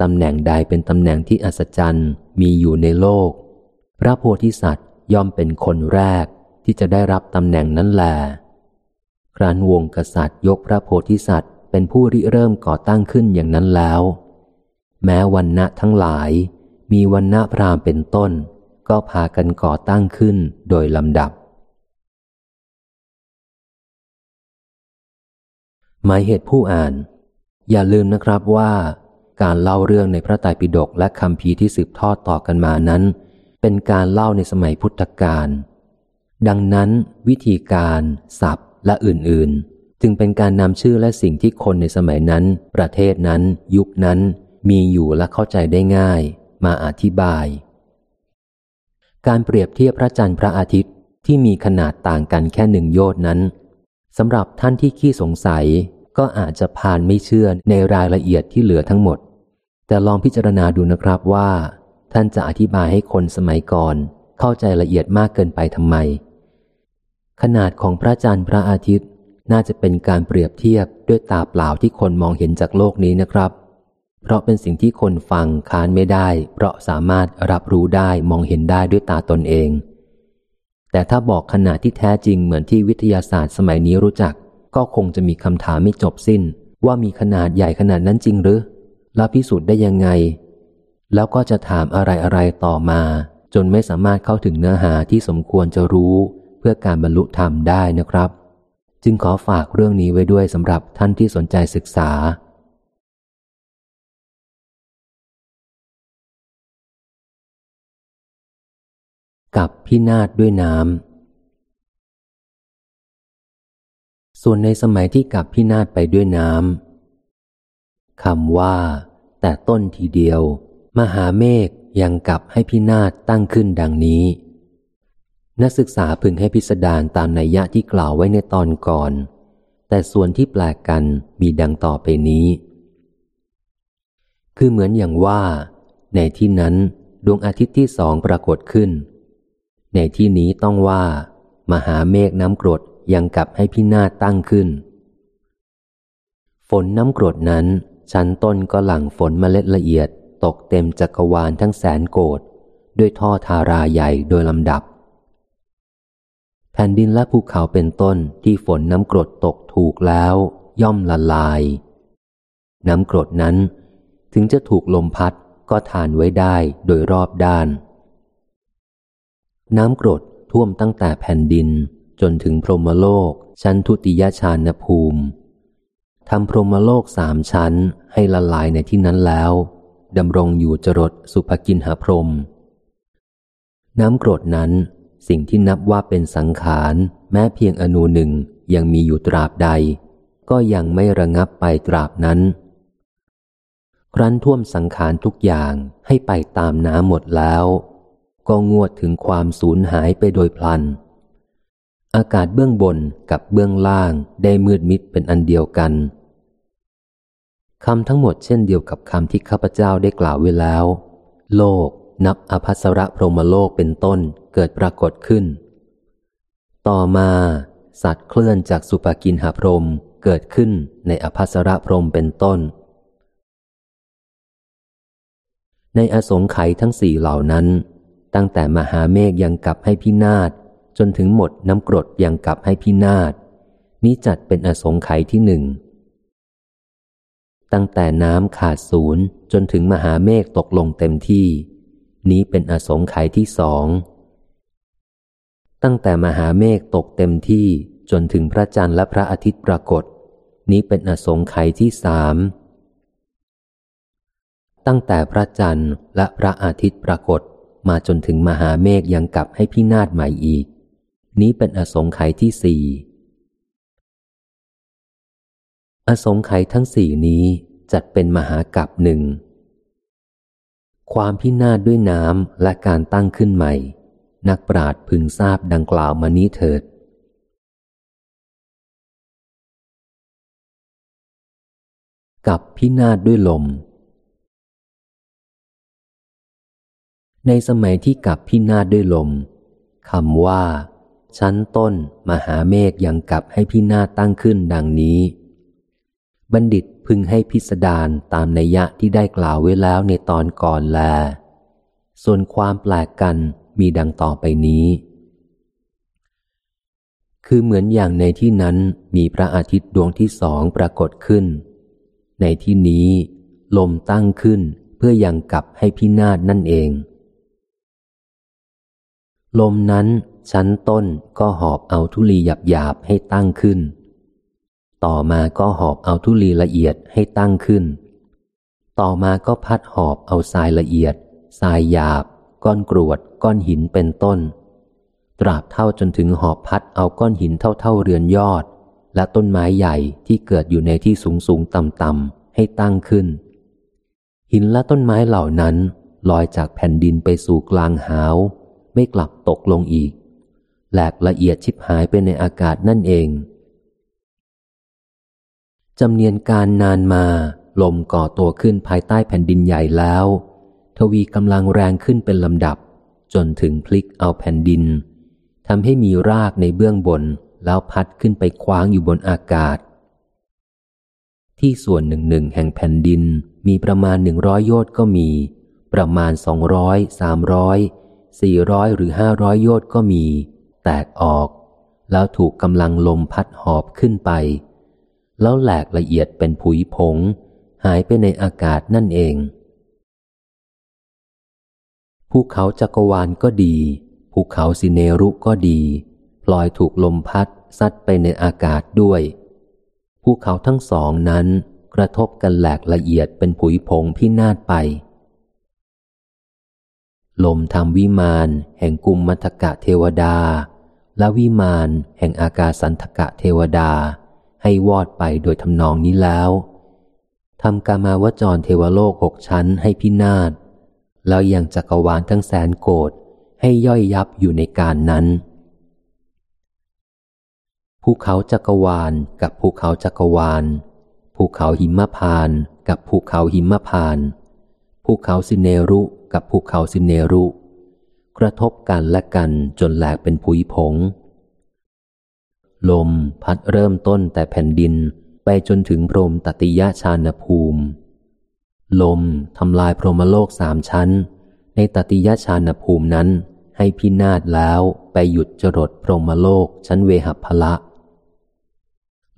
ตำแหน่งใดเป็นตำแหน่งที่อัศจรรย์มีอยู่ในโลก พระโพธิสัตว์ย่อมเป็นคนแรกที่จะได้รับตำแหน่งนั้นแหลครั้นวงกษัตริย์ยกพระโพธิสัตว์เป็นผู้ริเริ่มก่อตั้งขึ้นอย่างนั้นแล้ว แม้วันณะทั้งหลาย มีวันณะพรามเป็นต้น ก็พากันก่อตั้งขึ้นโดยลำดับ หมายเหตุผู้อ่าน อย่าลืมนะครับว่า การเล่าเรื่องในพระไตรปิฎกและคำพีที่สืบทอดต่อกันมานั้น เป็นการเล่าในสมัยพุทธกาล ดังนั้นวิธีการศัพท์และอื่นๆ จึงเป็นการนำชื่อและสิ่งที่คนในสมัยนั้น ประเทศนั้น ยุคนั้น มีอยู่และเข้าใจได้ง่าย มาอธิบาย การเปรียบเทียบพระจันทร์พระอาทิตย์ที่มีขนาดต่างกันแค่หนึ่งโยชน์นั้นสำหรับท่านที่ขี้สงสัยก็อาจจะผ่านไม่เชื่อในรายละเอียดที่เหลือทั้งหมด แต่ลองพิจารณาดูนะครับว่า ท่านจะอธิบายให้คนสมัยก่อน เข้าใจละเอียดมากเกินไปทำไม ขนาดของพระจันทร์พระอาทิตย์ น่าจะเป็นการเปรียบเทียบด้วยตาเปล่าที่คนมองเห็นจากโลกนี้นะครับ เพราะเป็นสิ่งที่คนฟังค้านไม่ได้ เพราะสามารถรับรู้ได้มองเห็นได้ด้วยตาตนเอง แต่ถ้าบอกขนาดที่แท้จริงเหมือนที่วิทยาศาสตร์สมัยนี้รู้จัก ก็คงจะมีคำถามไม่จบสิ้น ว่ามีขนาดใหญ่ขนาดนั้นจริงหรือแล้วพิสูจน์ได้ยังไง แล้วก็จะถามอะไรอะไรต่อมา จนไม่สามารถเข้าถึงเนื้อหาที่สมควรจะรู้ เพื่อการบรรลุธรรมได้นะครับ จึงขอฝากเรื่องนี้ไว้ด้วยสำหรับท่านที่สนใจศึกษา กับพินาศด้วยน้ำส่วนในสมัยที่กับพินาศไปด้วยน้ำคำว่า แต่ต้นทีเดียว มหาเมฆยังกลับให้พินาศตั้งขึ้นดังนี้ นักศึกษาพึงให้พิสดารตามนัยยะที่กล่าวไว้ในตอนก่อน แต่ส่วนที่แปลกกันมีดังต่อไปนี้ คือเหมือนอย่างว่า ในที่นั้นดวงอาทิตย์ที่สองปรากฏขึ้น ในที่นี้ต้องว่า มหาเมฆน้ำกรดยังกลับให้พินาศตั้งขึ้น ฝนน้ำกรดนั้นชั้นต้นก็หลั่งฝนเมล็ดละเอียด ตกเต็มจักรวาลทั้งแสนโกดด้วยท่อทาราใหญ่โดยลำดับ แผ่นดินและภูเขาเป็นต้นที่ฝนน้ำกรดตกถูกแล้ว ย่อมละลาย น้ำกรดนั้น ถึงจะถูกลมพัดก็ทานไว้ได้โดยรอบด้าน น้ำกรดท่วมตั้งแต่แผ่นดินจนถึงพรหมโลกชั้นทุติยชานภูมิทำพรหมโลกสามชั้นให้ละลายในที่นั้นแล้ว ดำรงอยู่จรดสุภกินหาพรม น้ำกรดนั้นสิ่งที่นับว่าเป็นสังขาร แม้เพียงอนูหนึ่งยังมีอยู่ตราบใด ก็ยังไม่ระงับไปตราบนั้น ครั้นท่วมสังขารทุกอย่างให้ไปตามน้ำหมดแล้ว ก็งวดถึงความสูญหายไปโดยพลัน อากาศเบื้องบนกับเบื้องล่างได้มืดมิดเป็นอันเดียวกัน คำทั้งหมดเช่นเดียวกับคำที่ข้าพเจ้าได้กล่าวไว้แล้ว โลก นับอภัสระพรหมโลกเป็นต้นเกิดปรากฏขึ้น ต่อมา สัตว์เคลื่อนจากสุปากินหาพรมเกิดขึ้นในอภัสระพรหมเป็นต้น ในอสงไขยทั้งสี่เหล่านั้น ตั้งแต่มหาเมฆยังกลับให้พินาศจนถึงหมดน้ำกรดยังกลับให้พินาศนี้จัดเป็นอสงไขยที่หนึ่ง ตั้งแต่น้ำขาดศูนย์จนถึงมหาเมฆตกลงเต็มที่ นี้เป็นอสงไขยที่สอง ตั้งแต่มหาเมฆตกเต็มที่จนถึงพระจันทร์และพระอาทิตย์ปรากฏ นี้เป็นอสงไขยที่สาม ตั้งแต่พระจันทร์และพระอาทิตย์ปรากฏมาจนถึงมหาเมฆยังกลับให้พินาศใหม่อีก นี้เป็นอสงไขยที่สี่ อสงไขยทั้งสี่นี้จัดเป็นมหากัปหนึ่ง ความพินาศด้วยน้ำและการตั้งขึ้นใหม่ นักปราดพึงทราบดังกล่าวมานี้เถิด กับพินาศด้วยลม ในสมัยที่กับพินาศด้วยลมคำว่า ชั้นต้น มหาเมฆยังกับให้พินาศตั้งขึ้นดังนี้ บัณฑิตพึงให้พิสดารตามนัยยะที่ได้กล่าวไว้แล้วในตอนก่อนแล ส่วนความแปลกกันมีดังต่อไปนี้ คือเหมือนอย่างในที่นั้นมีพระอาทิตย์ดวงที่สองปรากฏขึ้น ในที่นี้ ลมตั้งขึ้นเพื่อยังกลับให้พินาศนั่นเอง ลมนั้นชั้นต้นก็หอบเอาทุลีหยาบๆให้ตั้งขึ้น ต่อมาก็หอบเอาทุลีละเอียดให้ตั้งขึ้น ต่อมาก็พัดหอบเอาทรายละเอียด ทรายหยาบ ก้อนกรวด ก้อนหินเป็นต้น ตราบเท่าจนถึงหอบพัดเอาก้อนหินเท่าๆเรือนยอด และต้นไม้ใหญ่ที่เกิดอยู่ในที่สูงสูงต่ำต่ำให้ตั้งขึ้น หินและต้นไม้เหล่านั้นลอยจากแผ่นดินไปสู่กลางหาว ไม่กลับตกลงอีกแหลกละเอียดชิบหายไปในอากาศนั่นเอง จำเนียนการนานมา ลมก่อตัวขึ้นภายใต้แผ่นดินใหญ่แล้ว ทวีกำลังแรงขึ้นเป็นลำดับ จนถึงพลิกเอาแผ่นดินทำให้มีรากในเบื้องบนแล้วพัดขึ้นไปคว้างอยู่บนอากาศ ที่ส่วนหนึ่งหนึ่งแห่งแผ่นดินมีประมาณหนึ่งร้อยโยชน์ก็มี ประมาณสองร้อยสามร้อยสี่ร้อยหรือห้าร้อยโยชน์ก็มี แตกออก แล้วถูกกำลังลมพัดหอบขึ้นไป แล้วแหลกละเอียดเป็นผุยผง หายไปในอากาศนั่นเองภูเขาจักรวาลก็ดีภูเขาสิเนรุก็ดีพลอยถูกลมพัดซัดไปในอากาศด้วยภูเขาทั้งสองนั้นกระทบกันแหลกละเอียดเป็นผุยผงพินาศไป ลมทำวิมานแห่งกุมมัทกะเทวดา และวิมานแห่งอากาสันทกะเทวดา ให้วอดไปโดยทำนองนี้แล้วทำกามาวจรเทวโลกหกชั้นให้พินาศ แล้วยังจักรวาลทั้งแสนโกดให้ย่อยยับอยู่ในการนั้น ภูเขาจักรวาลกับภูเขาจักรวาล ภูเขาหิมพานกับภูเขาหิมพาน ภูเขาสิเนรุกับภูเขาสิเนรุ กระทบกันและกันจนแหลกเป็นผุยผง ลมพัดเริ่มต้นแต่แผ่นดินไปจนถึงพรมตติยะชานภูมิ ลมทำลายพรหมโลกสามชั้น ในตติยะชานภูมินั้นให้พินาศแล้วไปหยุดจรดพรหมโลกชั้นเวหัพละ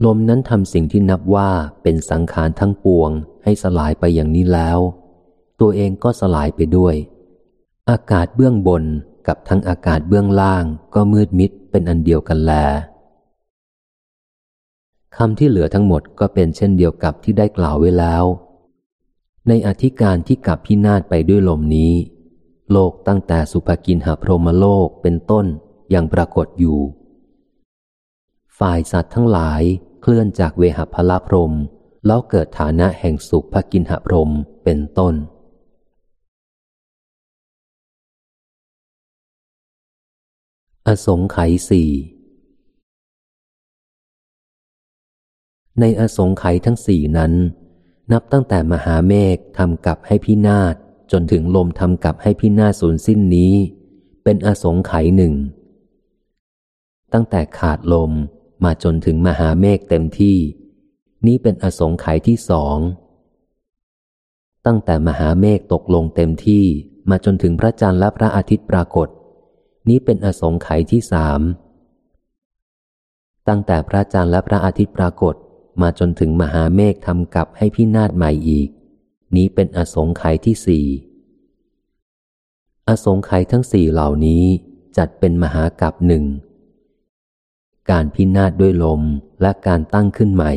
ลมนั้นทำสิ่งที่นับว่าเป็นสังขารทั้งปวงให้สลายไปอย่างนี้แล้ว ตัวเองก็สลายไปด้วย อากาศเบื้องบนกับทั้งอากาศเบื้องล่างก็มืดมิดเป็นอันเดียวกันแล คำที่เหลือทั้งหมดก็เป็นเช่นเดียวกับที่ได้กล่าวไว้แล้ว ในอธิการที่กับพินาศไปด้วยลมนี้ โลกตั้งแต่สุภกินหาพรหมโลกเป็นต้นยังปรากฏอยู่ ฝ่ายสัตว์ทั้งหลายเคลื่อนจากเวหพลาพรมแล้วเกิดฐานะแห่งสุภกินหพรมเป็นต้น อสงไขยสี่ ในอสงไขยทั้งสี่นั้น นับตั้งแต่มหาเมฆทำกับให้พินาศจนถึงลมทำกับให้พินาศสูญสิ้นนี้ เป็นอสงไขยหนึ่ง ตั้งแต่ขาดลมมาจนถึงมหาเมฆเต็มที่ นี้เป็นอสงไขยที่สอง ตั้งแต่มหาเมฆตกลงเต็มที่มาจนถึงพระจันทร์และพระอาทิตย์ปรากฏ นี้เป็นอสงไขยที่สาม ตั้งแต่พระจันทร์และพระอาทิตย์ปรากฏ มาจนถึงมหาเมฆทำกับให้พินาศใหม่อีก นี้เป็นอสงไขยที่สี่อสงไขยทั้งสี่เหล่านี้จัดเป็นมหากับหนึ่ง การพินาศด้วยลมและการตั้งขึ้นใหม่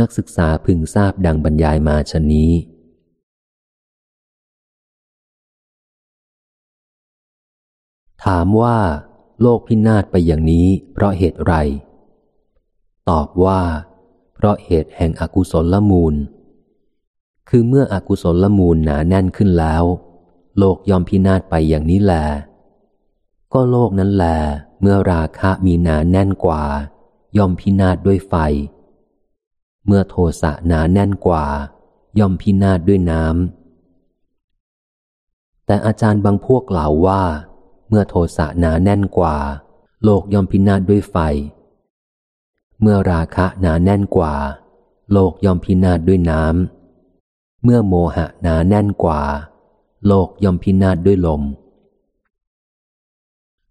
นักศึกษาพึงทราบดังบรรยายมาชนี้ ถามว่า โลกพินาศไปอย่างนี้เพราะเหตุไร ตอบว่า เพราะเหตุแห่งอกุศลละมูล คือเมื่ออกุศลละมูลหนาแน่นขึ้นแล้ว โลกยอมพินาศไปอย่างนี้แล ก็โลกนั้นแล เมื่อราคะมีหนาแน่นกว่า ย่อมพินาศด้วยไฟ เมื่อโทสะหนาแน่นกว่า ย่อมพินาศด้วยน้ำแต่อาจารย์บางพวกกล่าวว่า เมื่อโทสะหนาแน่นกว่า โลกย่อมพินาศด้วยไฟ เมื่อราคะหนาแน่นกว่า โลกย่อมพินาศด้วยน้ำ เมื่อโมหะหนาแน่นกว่า โลกย่อมพินาศด้วยลม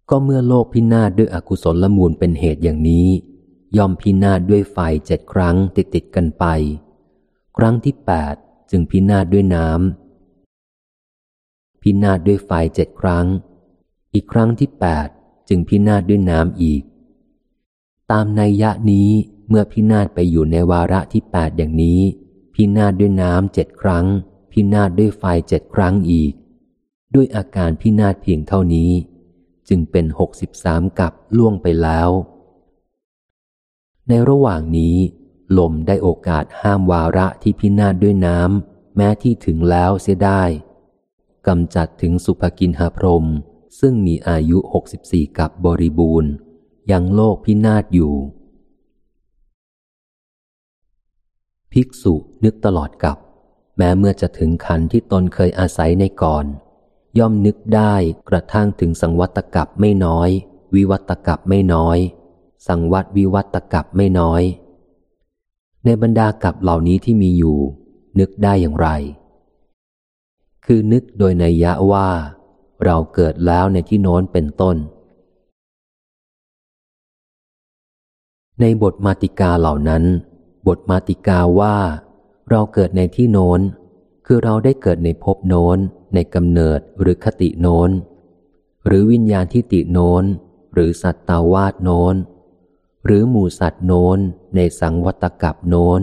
ก็เมื่อโลกพินาศด้วยอกุศลละมูลเป็นเหตุอย่างนี้ ย่อมพินาศด้วยไฟเจ็ดครั้งติดติดกันไป ครั้งที่แปดจึงพินาศด้วยน้ำ พินาศด้วยไฟเจ็ดครั้ง อีกครั้งที่แปดจึงพินาศด้วยน้ำอีก ตามในยะนี้เมื่อพินาศไปอยู่ในวาระที่แปดอย่างนี้ พินาศด้วยน้ำเจ็ดครั้ง พินาศด้วยไฟเจ็ดครั้งอีก ด้วยอาการพินาศเพียงเท่านี้ จึงเป็นหกสิบสามกับล่วงไปแล้ว ในระหว่างนี้ ลมได้โอกาสห้ามวาระที่พินาศด้วยน้ำแม้ที่ถึงแล้วเสียได้กำจัดถึงสุภกินหาพรมซึ่งมีอายุหกสิบสี่กับบริบูรณ์ ยังโลกพินาศอยู่ ภิกษุนึกตลอดกับ แม้เมื่อจะถึงขันที่ตนเคยอาศัยในก่อน ย่อมนึกได้กระทั่งถึงสังวัตกับไม่น้อย วิวัตกับไม่น้อย สังวัตวิวัตกับไม่น้อย ในบรรดากับเหล่านี้ที่มีอยู่ นึกได้อย่างไร คือนึกโดยในยะว่า เราเกิดแล้วในที่โน้นเป็นต้น ในบทมาติกาเหล่านั้น บทมาติกาว่า เราเกิดในที่โน้น คือเราได้เกิดในภพโน้น ในกำเนิดหรือคติโน้น หรือวิญญาณที่ติโน้น หรือสัตตาวาสโน้น หรือหมู่สัตว์โน้น ในสังวัตกับโน้น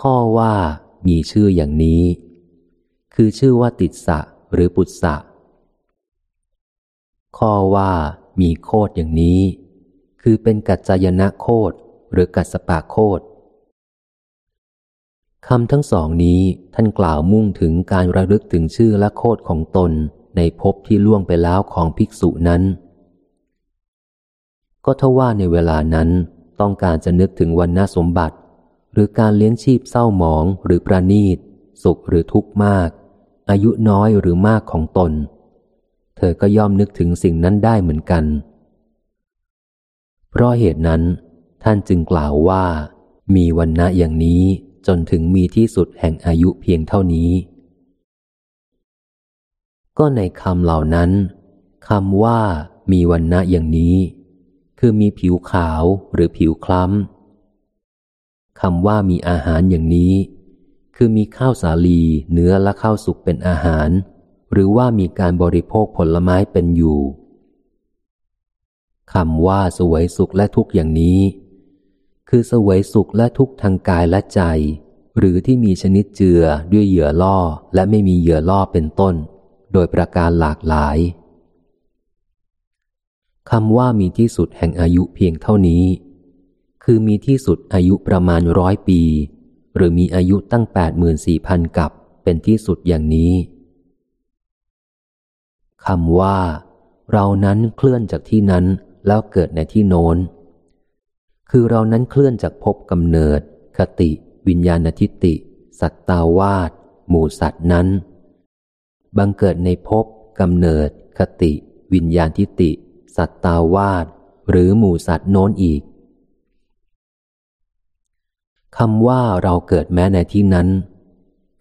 ข้อว่ามีชื่ออย่างนี้ คือชื่อว่าติดสะหรือปุตสะข้อว่า มีโคดอย่างนี้ คือเป็นกัจจายนะโคดหรือกัสปะโคดคำทั้งสองนี้ท่านกล่าวมุ่งถึงการระลึกถึงชื่อและโคดของตนในภพที่ล่วงไปแล้วของภิกษุนั้น ก็ทว่าในเวลานั้นต้องการจะนึกถึงวันนาสมบัติ หรือการเลี้ยงชีพเศร้าหมองหรือประนีต สุขหรือทุกข์มาก อายุน้อยหรือมากของตน อก็ย่อมนึกถึงสิ่งนั้นได้เหมือนกัน เพราะเหตุนั้น ท่านจึงกล่าวว่า มีวันณะอย่างนี้จนถึงมีที่สุดแห่งอายุเพียงเท่านี้ ก็ในคำเหล่านั้นคำว่ามีวันณะอย่างนี้ คือมีผิวขาวหรือผิวคล้ำคำว่ามีอาหารอย่างนี้ คือมีข้าวสาลีเนื้อและข้าวสุกเป็นอาหาร หรือว่ามีการบริโภคผลไม้เป็นอยู่คำว่าสวยสุขและทุกอย่างนี้ คือสวยสุขและทุกข์ทางกายและใจ หรือที่มีชนิดเจือด้วยเหยื่อล่อและไม่มีเหยื่อล่อเป็นต้น โดยประการหลากหลายคำว่ามีที่สุดแห่งอายุเพียงเท่านี้ คือมีที่สุดอายุประมาณร้อยปี หรือมีอายุตั้งแปดหมื่นสี่พันกับเป็นที่สุดอย่างนี้ คำว่า เรานั้นเคลื่อนจากที่นั้นแล้วเกิดในที่โน้น คือเรานั้นเคลื่อนจากภพกำเนิด คติ วิญญาณทิติ สัตตาวาสหมู่สัตว์นั้น บังเกิดในภพกำเนิด คติ วิญญาณทิติ สัตตาวาสหรือหมู่สัตว์โน้นอีกคำว่าเราเกิดแม้ในที่นั้น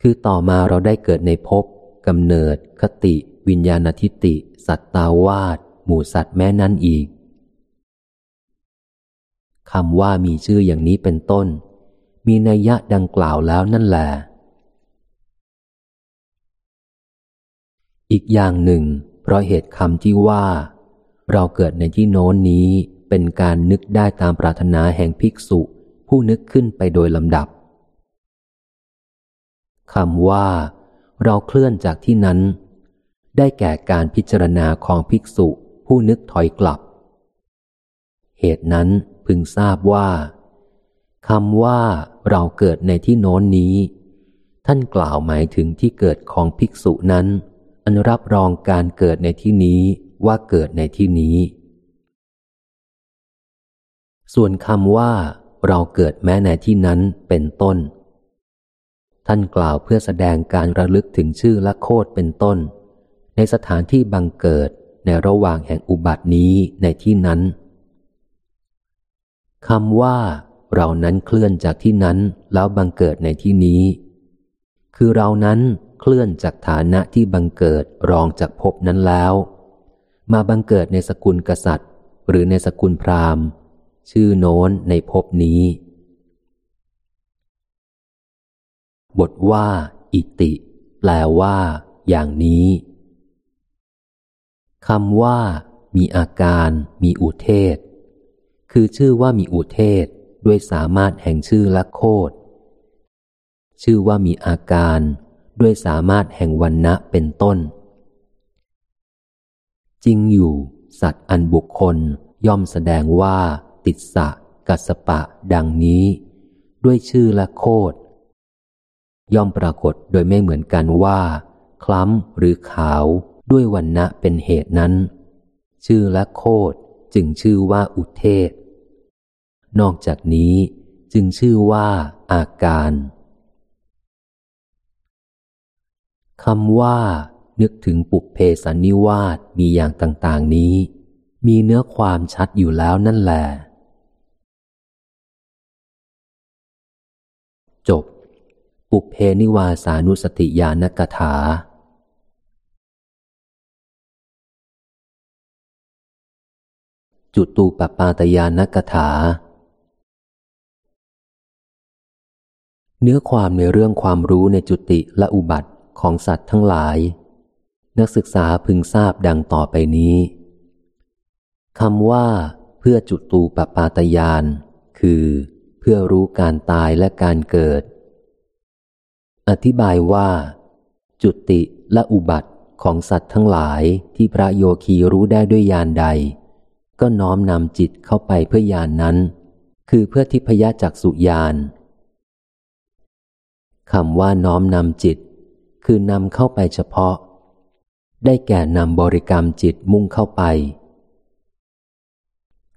คือต่อมาเราได้เกิดในภพกำเนิด คติ วิญญาณทิติ สัตตาวาสหมู่สัตว์แม้นั้นอีกคำว่ามีชื่ออย่างนี้เป็นต้น มีนัยยะดังกล่าวแล้วนั่นแหละอีกอย่างหนึ่ง เพราะเหตุคำที่ว่า เราเกิดในที่โน้นนี้เป็นการนึกได้ตามปรารถนาแห่งภิกษุ ผู้นึกขึ้นไปโดยลำดับคำว่า เราเคลื่อนจากที่นั้น ได้แก่การพิจารณาของภิกษุผู้นึกถอยกลับ เหตุนั้นพึงทราบว่าคำว่าเราเกิดในที่โน้นนี้ ท่านกล่าวหมายถึงที่เกิดของภิกษุนั้น อันรับรองการเกิดในที่นี้ว่าเกิดในที่นี้ ส่วนคำว่าเราเกิดแม้ในที่นั้นเป็นต้น ท่านกล่าวเพื่อแสดงการระลึกถึงชื่อและโคดเป็นต้น ในสถานที่บังเกิดในระหว่างแห่งอุบัตินี้ในที่นั้นคำว่า เรานั้นเคลื่อนจากที่นั้นแล้วบังเกิดในที่นี้ คือเรานั้นเคลื่อนจากฐานะที่บังเกิดรองจากภพนั้นแล้ว มาบังเกิดในสกุลกษัตริย์ หรือในสกุลพราหมณ์ ชื่อโน้นในภพนี้ บทว่า อิติ แปลว่า อย่างนี้ คำว่า มีอาการ มีอุเทศ คือชื่อว่ามีอุเทศด้วยสามารถแห่งชื่อและโคดชื่อว่ามีอาการด้วยสามารถแห่งวันนะเป็นต้น จริงอยู่ สัตว์อันบุคคลย่อมแสดงว่า ติดสะ กัสปะ ดังนี้ ด้วยชื่อและโคดย่อมปรากฏโดยไม่เหมือนกันว่า คล้ำหรือขาว ด้วยวันนะเป็นเหตุนั้น ชื่อและโคดจึงชื่อว่าอุเทศ นอกจากนี้จึงชื่อว่าอาการคำว่า นึกถึงปุเพสันนิวาสมีอย่างต่างๆนี้ มีเนื้อความชัดอยู่แล้วนั่นแหละจบ ปุเพนิวาสานุสติญาณกถา จุตูปปาตยานกถา เนื้อความในเรื่องความรู้ในจุติและอุบัติของสัตว์ทั้งหลาย นักศึกษาพึงทราบดังต่อไปนี้คำว่า เพื่อจุตูปปาตยาน คือ เพื่อรู้การตายและการเกิด อธิบายว่า จุติและอุบัติของสัตว์ทั้งหลายที่พระโยคีรู้ได้ด้วยยานใด ก็น้อมนำจิตเข้าไปเพื่อยานนั้น คือเพื่อทิพยจักสุยานคำว่าน้อมนำจิต คือนำเข้าไปเฉพาะ ได้แก่นำบริกรรมจิตมุ่งเข้าไป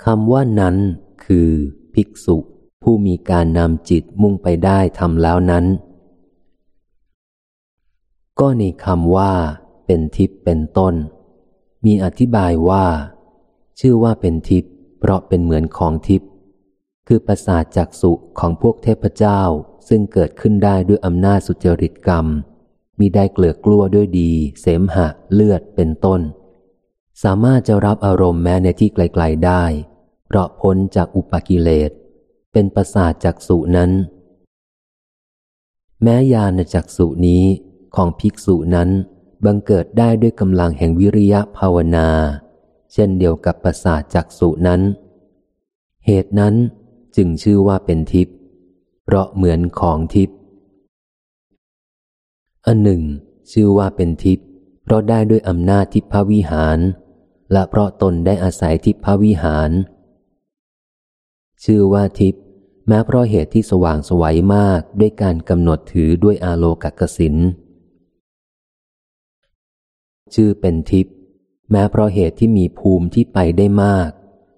คำว่านั้นคือ ภิกษุผู้มีการนำจิตมุ่งไปได้ทำแล้วนั้น ก็ในคำว่า เป็นทิพย์เป็นต้น มีอธิบายว่า ชื่อว่าเป็นทิพย์เพราะเป็นเหมือนของทิพย์คือประสาทจักสุของพวกเทพเจ้าซึ่งเกิดขึ้นได้ด้วยอำนาจสุจริตกรรม มีได้เกลือกลัวด้วยดี เสมหะเลือดเป็นต้น สามารถจะรับอารมณ์แม้ในที่ไกล ๆได้ เพราะพ้นจากอุปกิเลส เป็นประสาทจักสุนั้น แม้ญาณจักสุนี้ของภิกษุนั้นบังเกิดได้ด้วยกำลังแห่งวิริยะภาวนา เช่นเดียวกับประสาทจักสุนั้น เหตุนั้นจึงชื่อว่าเป็นทิพย์เพราะเหมือนของทิพย์อันหนึ่ง ชื่อว่าเป็นทิพย์เพราะได้ด้วยอำนาจทิพวิหาร และเพราะตนได้อาศัยทิพวิหาร ชื่อว่าทิพย์แม้เพราะเหตุที่สว่างสวัยมากด้วยการกำหนดถือด้วยอาโลกกสินชื่อเป็นทิพย์ แม้เพราะเหตุที่มีภูมิที่ไปได้มาก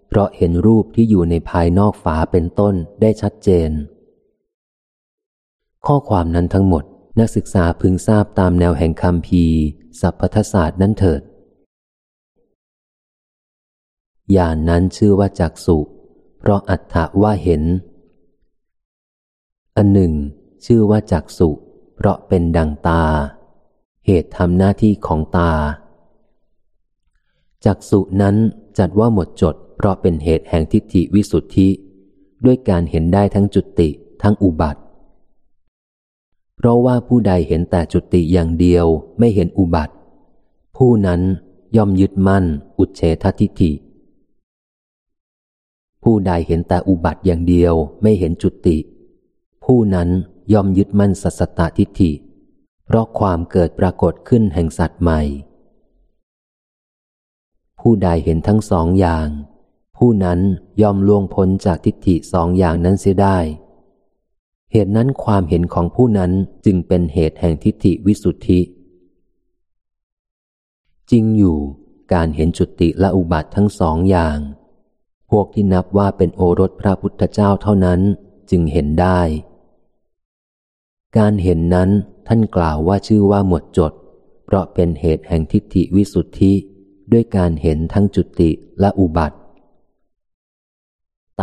เพราะเห็นรูปที่อยู่ในภายนอกฝาเป็นต้นได้ชัดเจน ข้อความนั้นทั้งหมดนักศึกษาพึงทราบตามแนวแห่งคำพีสัพพทศาสตร์นั้นเถิดญาณนนั้นชื่อว่าจักสุเพราะอัตถะว่าเห็น อันหนึ่ง ชื่อว่าจักสุเพราะเป็นดังตา เหตุทำหน้าที่ของตา จักสุนั้นจัดว่าหมดจด เพราะเป็นเหตุแห่งทิฏฐิวิสุทธิ ด้วยการเห็นได้ทั้งจุติทั้งอุบัติ เพราะว่าผู้ใดเห็นแต่จุติอย่างเดียวไม่เห็นอุบัติ ผู้นั้นย่อมยึดมั่น อุเฉททิฏฐิ ผู้ใดเห็นแต่อุบัติอย่างเดียวไม่เห็นจุติ ผู้นั้นย่อมยึดมั่นสัสตทิฏฐิ เพราะความเกิดปรากฏขึ้นแห่งสัตว์ใหม่ ผู้ใดเห็นทั้งสองอย่าง ผู้นั้นย่อมล่วงพ้นจากทิฏฐิสองอย่างนั้นเสียได้ เหตุนั้นความเห็นของผู้นั้นจึงเป็นเหตุแห่งทิฏฐิวิสุทธิ จริงอยู่การเห็นจุติและอุบัติทั้งสองอย่าง พวกที่นับว่าเป็นโอรสพระพุทธเจ้าเท่านั้นจึงเห็นได้ การเห็นนั้นท่านกล่าวว่าชื่อว่าหมวดจด เพราะเป็นเหตุแห่งทิฏฐิวิสุทธิ ด้วยการเห็นทั้งจุติและอุบัติ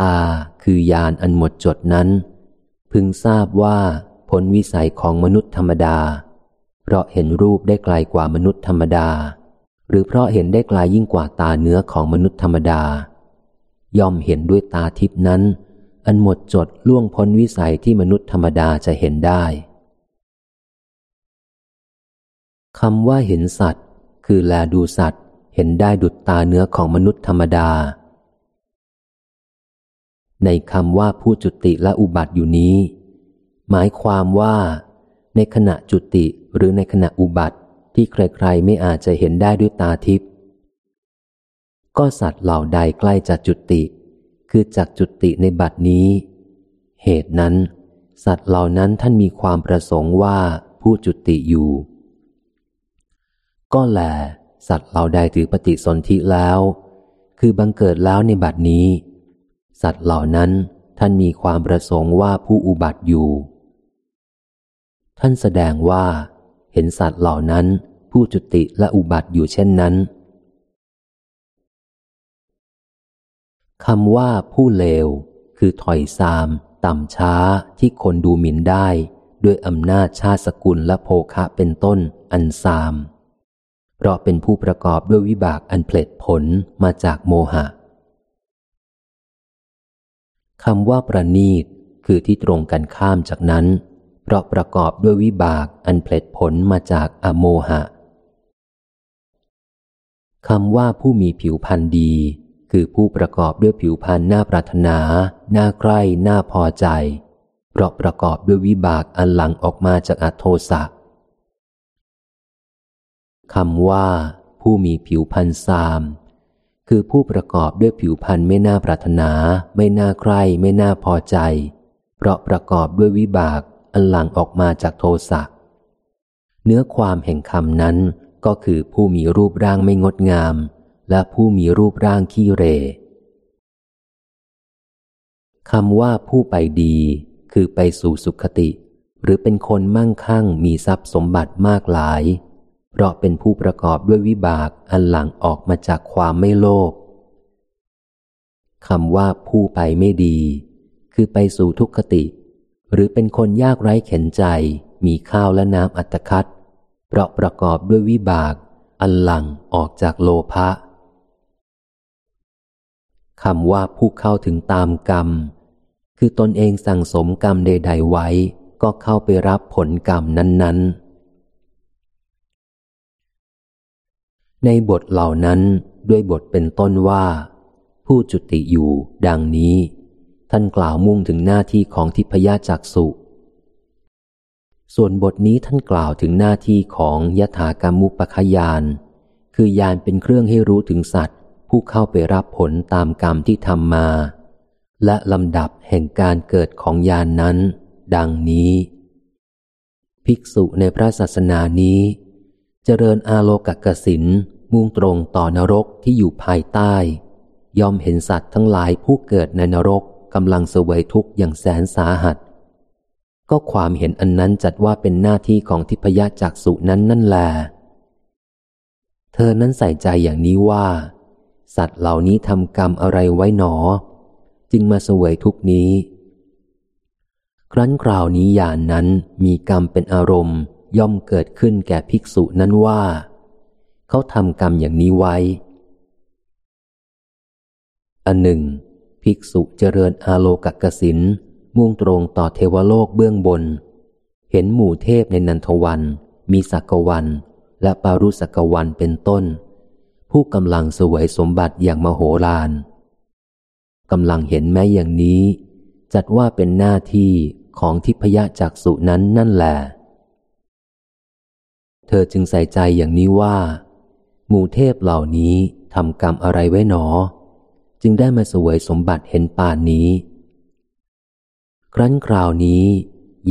ตาคือยานอันหมดจดนั้น พึงทราบว่าผลวิสัยของมนุษย์ธรรมดา เพราะเห็นรูปได้ไกลกว่ามนุษย์ธรรมดา หรือเพราะเห็นได้ไกลยิ่งกว่าตาเนื้อของมนุษย์ธรรมดา ย่อมเห็นด้วยตาทิพนั้น อันหมดจดล่วงพ้นวิสัยที่มนุษย์ธรรมดาจะเห็นได้คำว่าเห็นสัตว์ คือแลดูสัตว์ เห็นได้ดุจตาเนื้อของมนุษย์ธรรมดา ในคำว่าผู้จุติและอุบัติอยู่นี้ หมายความว่า ในขณะจุติหรือในขณะอุบัติที่ใครๆไม่อาจจะเห็นได้ด้วยตาทิพย์ก็สัตว์เหล่าใดใกล้จะจุติ คือจากจุติในบัดนี้ เหตุนั้น สัตว์เหล่านั้นท่านมีความประสงค์ว่าผู้จุติอยู่ ก็แล สัตว์เหล่าใดถือปฏิสนธิแล้ว คือบังเกิดแล้วในบัดนี้ สัตว์เหล่านั้นท่านมีความประสงค์ว่าผู้อุบัติอยู่ ท่านแสดงว่า เห็นสัตว์เหล่านั้นผู้จุติและอุบัติอยู่เช่นนั้นคำว่าผู้เลว คือถอยซาม ต่ำช้าที่คนดูหมิ่นได้ ด้วยอำนาจชาติสกุลและโภคะเป็นต้นอันซาม เพราะเป็นผู้ประกอบด้วยวิบากอันเพลิดผลมาจากโมหะคำว่าประนีตคือที่ตรงกันข้ามจากนั้น เพราะประกอบด้วยวิบากอันเพลิดผลมาจากอโมหะคำว่าผู้มีผิวพรรณดี คือผู้ประกอบด้วยผิวพรรณน่าปรารถนาน่าใคร่น่าพอใจ เพราะประกอบด้วยวิบากอันหลังออกมาจากอโทสะ คำว่า ผู้มีผิวพรรณซาม คือผู้ประกอบด้วยผิวพรรณไม่น่าปรารถนา ไม่น่าใคร่ไม่น่าพอใจ เพราะประกอบด้วยวิบากอันหลั่งออกมาจากโทสะเนื้อความแห่งคำนั้นก็คือผู้มีรูปร่างไม่งดงาม และผู้มีรูปร่างขี้เรคำว่าผู้ไปดี คือไปสู่สุขติ หรือเป็นคนมั่งคั่งมีทรัพย์สมบัติมากหลาย เพราะเป็นผู้ประกอบด้วยวิบากอันหลังออกมาจากความไม่โลภคำว่าผู้ไปไม่ดี คือไปสู่ทุกขติ หรือเป็นคนยากไร้เข็นใจ มีข้าวและน้ำอัตคัดเพราะประกอบด้วยวิบาก อันหลังออกจากโลภะคำว่าผู้เข้าถึงตามกรรม คือตนเองสั่งสมกรรมใด ๆ ไว้ ก็เข้าไปรับผลกรรมนั้น ๆ ในบทเหล่านั้นด้วยบทเป็นต้นว่า ผู้จุติอยู่ดังนี้ ท่านกล่าวมุ่งถึงหน้าที่ของทิพยจักสุ ส่วนบทนี้ท่านกล่าวถึงหน้าที่ของยถากรรมุปคยาน คือยานเป็นเครื่องให้รู้ถึงสัตว์ ผู้เข้าไปรับผลตามกรรมที่ทำมา และลำดับแห่งการเกิดของยานนั้น ดังนี้ ภิกษุในพระศาสนานี้ เจริญอาโลกกสิน มุ่งตรงต่อนรกที่อยู่ภายใต้ ยอมเห็นสัตว์ทั้งหลายผู้เกิดในนรกกำลังเสวยทุกข์อย่างแสนสาหัส ก็ความเห็นอันนั้นจัดว่าเป็นหน้าที่ของทิพยจักสุนั้นนั่นแหลเธอนั้นใส่ใจอย่างนี้ว่า สัตว์เหล่านี้ทำกรรมอะไรไว้หนอ จึงมาเสวยทุกนี้ ครั้นคราวนี้ยานนั้นมีกรรมเป็นอารมณ์ย่อมเกิดขึ้นแก่ภิกษุนั้นว่า เขาทำกรรมอย่างนี้ไว้ อันหนึ่ง ภิกษุเจริญอาโลกกสินมุ่งตรงต่อเทวโลกเบื้องบน เห็นหมู่เทพในนันทวัน มีสักวัน และปารุสักวันเป็นต้น ผู้กำลังสวยสมบัติอย่างมโหฬารกำลังเห็นแม้อย่างนี้ จัดว่าเป็นหน้าที่ของทิพยจักสุนั้นนั่นแหละเธอจึงใส่ใจอย่างนี้ว่า หมู่เทพเหล่านี้ทำกรรมอะไรไว้หนอ จึงได้มาสวยสมบัติเห็นป่านนี้ ครั้นคราวนี้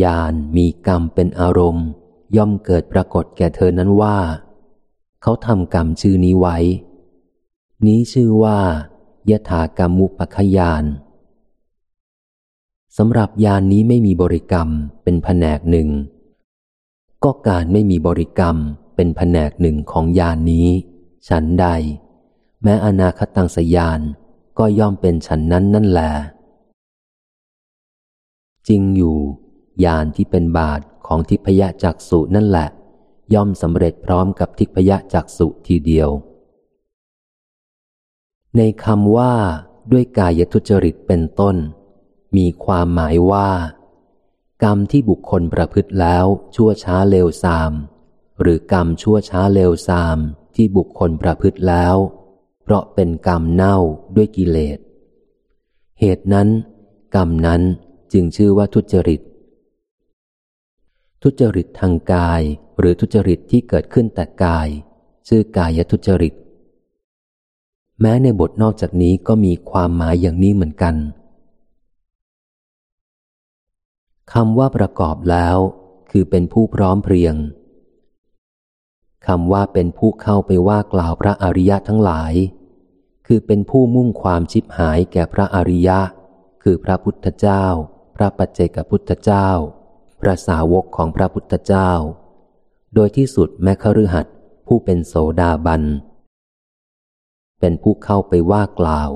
ยานมีกรรมเป็นอารมณ์ ย่อมเกิดปรากฏแก่เธอนั้นว่า เขาทำกรรมชื่อนี้ไว้ นี้ชื่อว่ายถากรรมุปคยานสำหรับยานนี้ไม่มีบริกรรมเป็นแผนกหนึ่ง ก็การไม่มีบริกรรม เป็นแผนกหนึ่งของยานนี้ ฉันใด แม้อนาคตังสยานก็ย่อมเป็นฉันนั้นนั่นแหละจริงอยู่ยานที่เป็นบาทของทิพยจักสุนั่นแหละ ย่อมสำเร็จพร้อมกับทิพยจักสุทีเดียว ในคำว่าด้วยกายทุจริตเป็นต้น มีความหมายว่า กรรมที่บุคคลประพฤติแล้วชั่วช้าเลวทราม หรือกรรมชั่วช้าเลวทรามที่บุคคลประพฤติแล้ว เพราะเป็นกรรมเน่าด้วยกิเลส เหตุนั้น กรรมนั้นจึงชื่อว่าทุจริต ทุจริตทางกายหรือทุจริตที่เกิดขึ้นแต่กาย ชื่อกายทุจริต แม้ในบทนอกจากนี้ก็มีความหมายอย่างนี้เหมือนกันคำว่าประกอบแล้ว คือเป็นผู้พร้อมเพรียง คำว่าเป็นผู้เข้าไปว่ากล่าวพระอริยะทั้งหลาย คือเป็นผู้มุ่งความชิบหายแก่พระอริยะ คือพระพุทธเจ้า พระปัจเจกพุทธเจ้า พระสาวกของพระพุทธเจ้า โดยที่สุดแม้คฤหัสผู้เป็นโสดาบัน เป็นผู้เข้าไปว่ากล่าว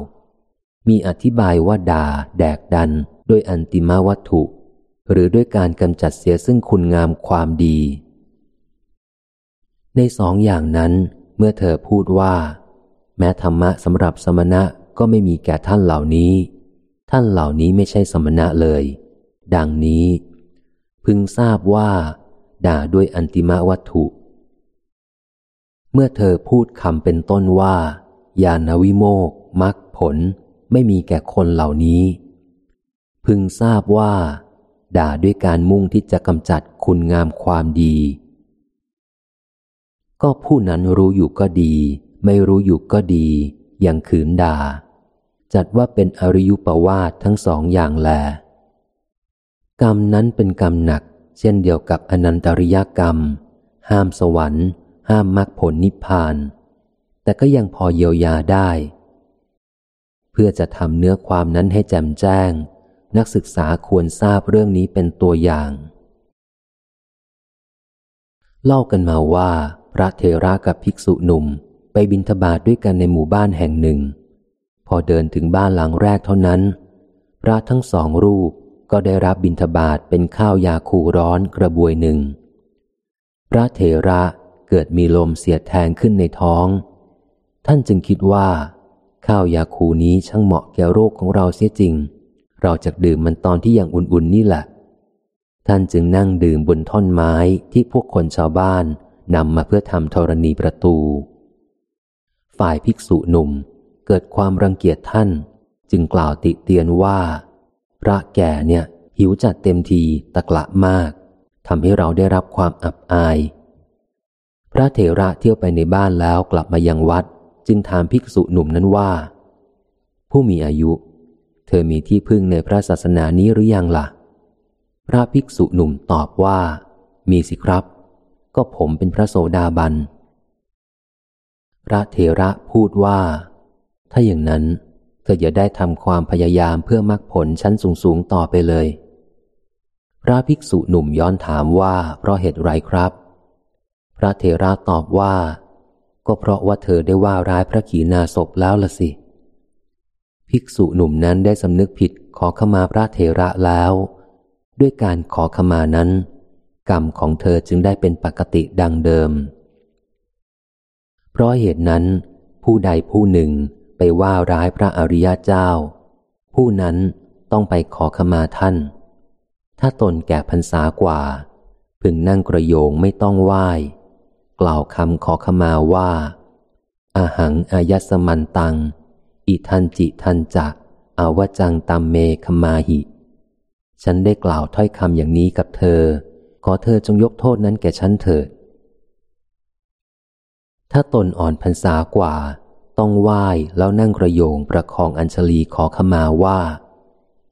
มีอธิบายว่าด่าแดกดันด้วยอันติมาวัตถุ หรือด้วยการกำจัดเสียซึ่งคุณงามความดี ในสองอย่างนั้น เมื่อเธอพูดว่า แม้ธรรมะสำหรับสมณะก็ไม่มีแก่ท่านเหล่านี้ ท่านเหล่านี้ไม่ใช่สมณะเลย ดังนี้ พึงทราบว่า ด่าด้วยอันติมาวัตถุ เมื่อเธอพูดคำเป็นต้นว่า ญาณวิโมกมักผลไม่มีแก่คนเหล่านี้ พึงทราบว่า ด่าด้วยการมุ่งที่จะกำจัดคุณงามความดี ก็ผู้นั้นรู้อยู่ก็ดี ไม่รู้อยู่ก็ดีอย่างขืนด่า จัดว่าเป็นอริยุปวาททั้งสองอย่างแล กรรมนั้นเป็นกรรมหนัก เช่นเดียวกับอนันตริยกรรม ห้ามสวรรค์ ห้ามมรรคผลนิพพาน แต่ก็ยังพอเยียวยาได้ เพื่อจะทำเนื้อความนั้นให้แจ่มแจ้ง นักศึกษาควรทราบเรื่องนี้เป็นตัวอย่าง เล่ากันมาว่า ระเทระกับภิกษุหนุ่ม ไปบินทบาทด้วยกันในหมู่บ้านแห่งหนึ่ง พอเดินถึงบ้านหลังแรกเท่านั้น พระทั้งสองรูปก็ได้รับบิณฑบาตเป็นข้าวยาคูร้อนกระบวยหนึ่ง พระเถระเกิดมีลมเสียดแทงขึ้นในท้อง ท่านจึงคิดว่า ข้าวยาคูนี้ช่างเหมาะแก่โรคของเราเสียจริง เราจะดื่มมันตอนที่ยังอุ่นๆนี่แหละ ท่านจึงนั่งดื่มบนท่อนไม้ที่พวกคนชาวบ้าน นำมาเพื่อทำธรณีประตู ฝ่ายภิกษุหนุ่มเกิดความรังเกียจท่าน จึงกล่าวติเตียนว่า พระแก่เนี่ย หิวจัดเต็มทีตะกละมากทำให้เราได้รับความอับอาย พระเถระเที่ยวไปในบ้านแล้วกลับมายังวัด จึงถามภิกษุหนุ่มนั้นว่า ผู้มีอายุ เธอมีที่พึ่งในพระศาสนานี้หรือยังละ่ะ พระภิกษุหนุ่มตอบว่า มีสิครับ ก็ผมเป็นพระโสดาบัน พระเถระพูดว่า ถ้าอย่างนั้น เธออย่าได้ทำความพยายามเพื่อมรักผลชั้นสูงๆต่อไปเลย พระภิกษุหนุ่มย้อนถามว่าเพราะเหตุไรครับ พระเทระตอบว่า ก็เพราะว่าเธอได้ว่าร้ายพระขีณาสพแล้วละสิ ภิกษุหนุ่มนั้นได้สำนึกผิดขอขมาพระเทระแล้ว ด้วยการขอขมานั้น กรรมของเธอจึงได้เป็นปกติดังเดิม เพราะเหตุนั้น ผู้ใดผู้หนึ่งไปว่าร้ายพระอริยเจ้า ผู้นั้นต้องไปขอขมาท่าน ถ้าตนแก่พรรษากว่า พึงนั่งกระโยงไม่ต้องไหว้ กล่าวคำขอขมาว่าอาหังอายสมันตัง อิทันจิทันจะอาวจังตัมเมคมาหิ ฉันได้กล่าวถ้อยคำอย่างนี้กับเธอ ขอเธอจงยกโทษนั้นแก่ฉันเถิด ถ้าตนอ่อนพรรษากว่า ต้องไหว้แล้วนั่งกระโยงประคองอัญชลีขอขมาว่า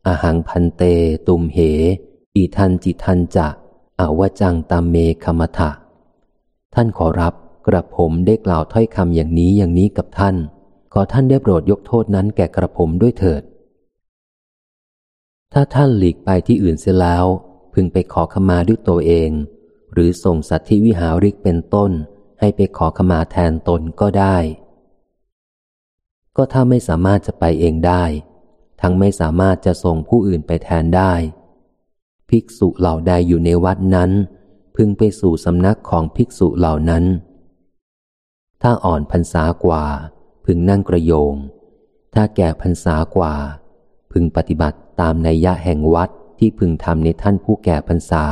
อาหังพันเต ตุมเหอิทันจิทันจะอาวจังตามเมคมทะ ท่านขอรับกระผมได้กล่าวถ้อยคำอย่างนี้อย่างนี้กับท่าน ขอท่านได้โปรดยกโทษนั้นแก่กระผมด้วยเถิด ถ้าท่านหลีกไปที่อื่นเสียแล้ว พึงไปขอขมาด้วยตัวเอง หรือส่งสัตว์ที่วิหาริกเป็นต้น ให้ไปขอขมาแทนตนก็ได้ ก็ถ้าไม่สามารถจะไปเองได้ ทั้งไม่สามารถจะส่งผู้อื่นไปแทนได้ ภิกษุเหล่าใดอยู่ในวัดนั้น พึงไปสู่สำนักของภิกษุเหล่านั้น ถ้าอ่อนพรรษากว่า พึงนั่งกระโยง ถ้าแก่พรรษากว่า พึงปฏิบัติตามในยะแห่งวัด ที่พึงทำในท่านผู้แก่พรรษา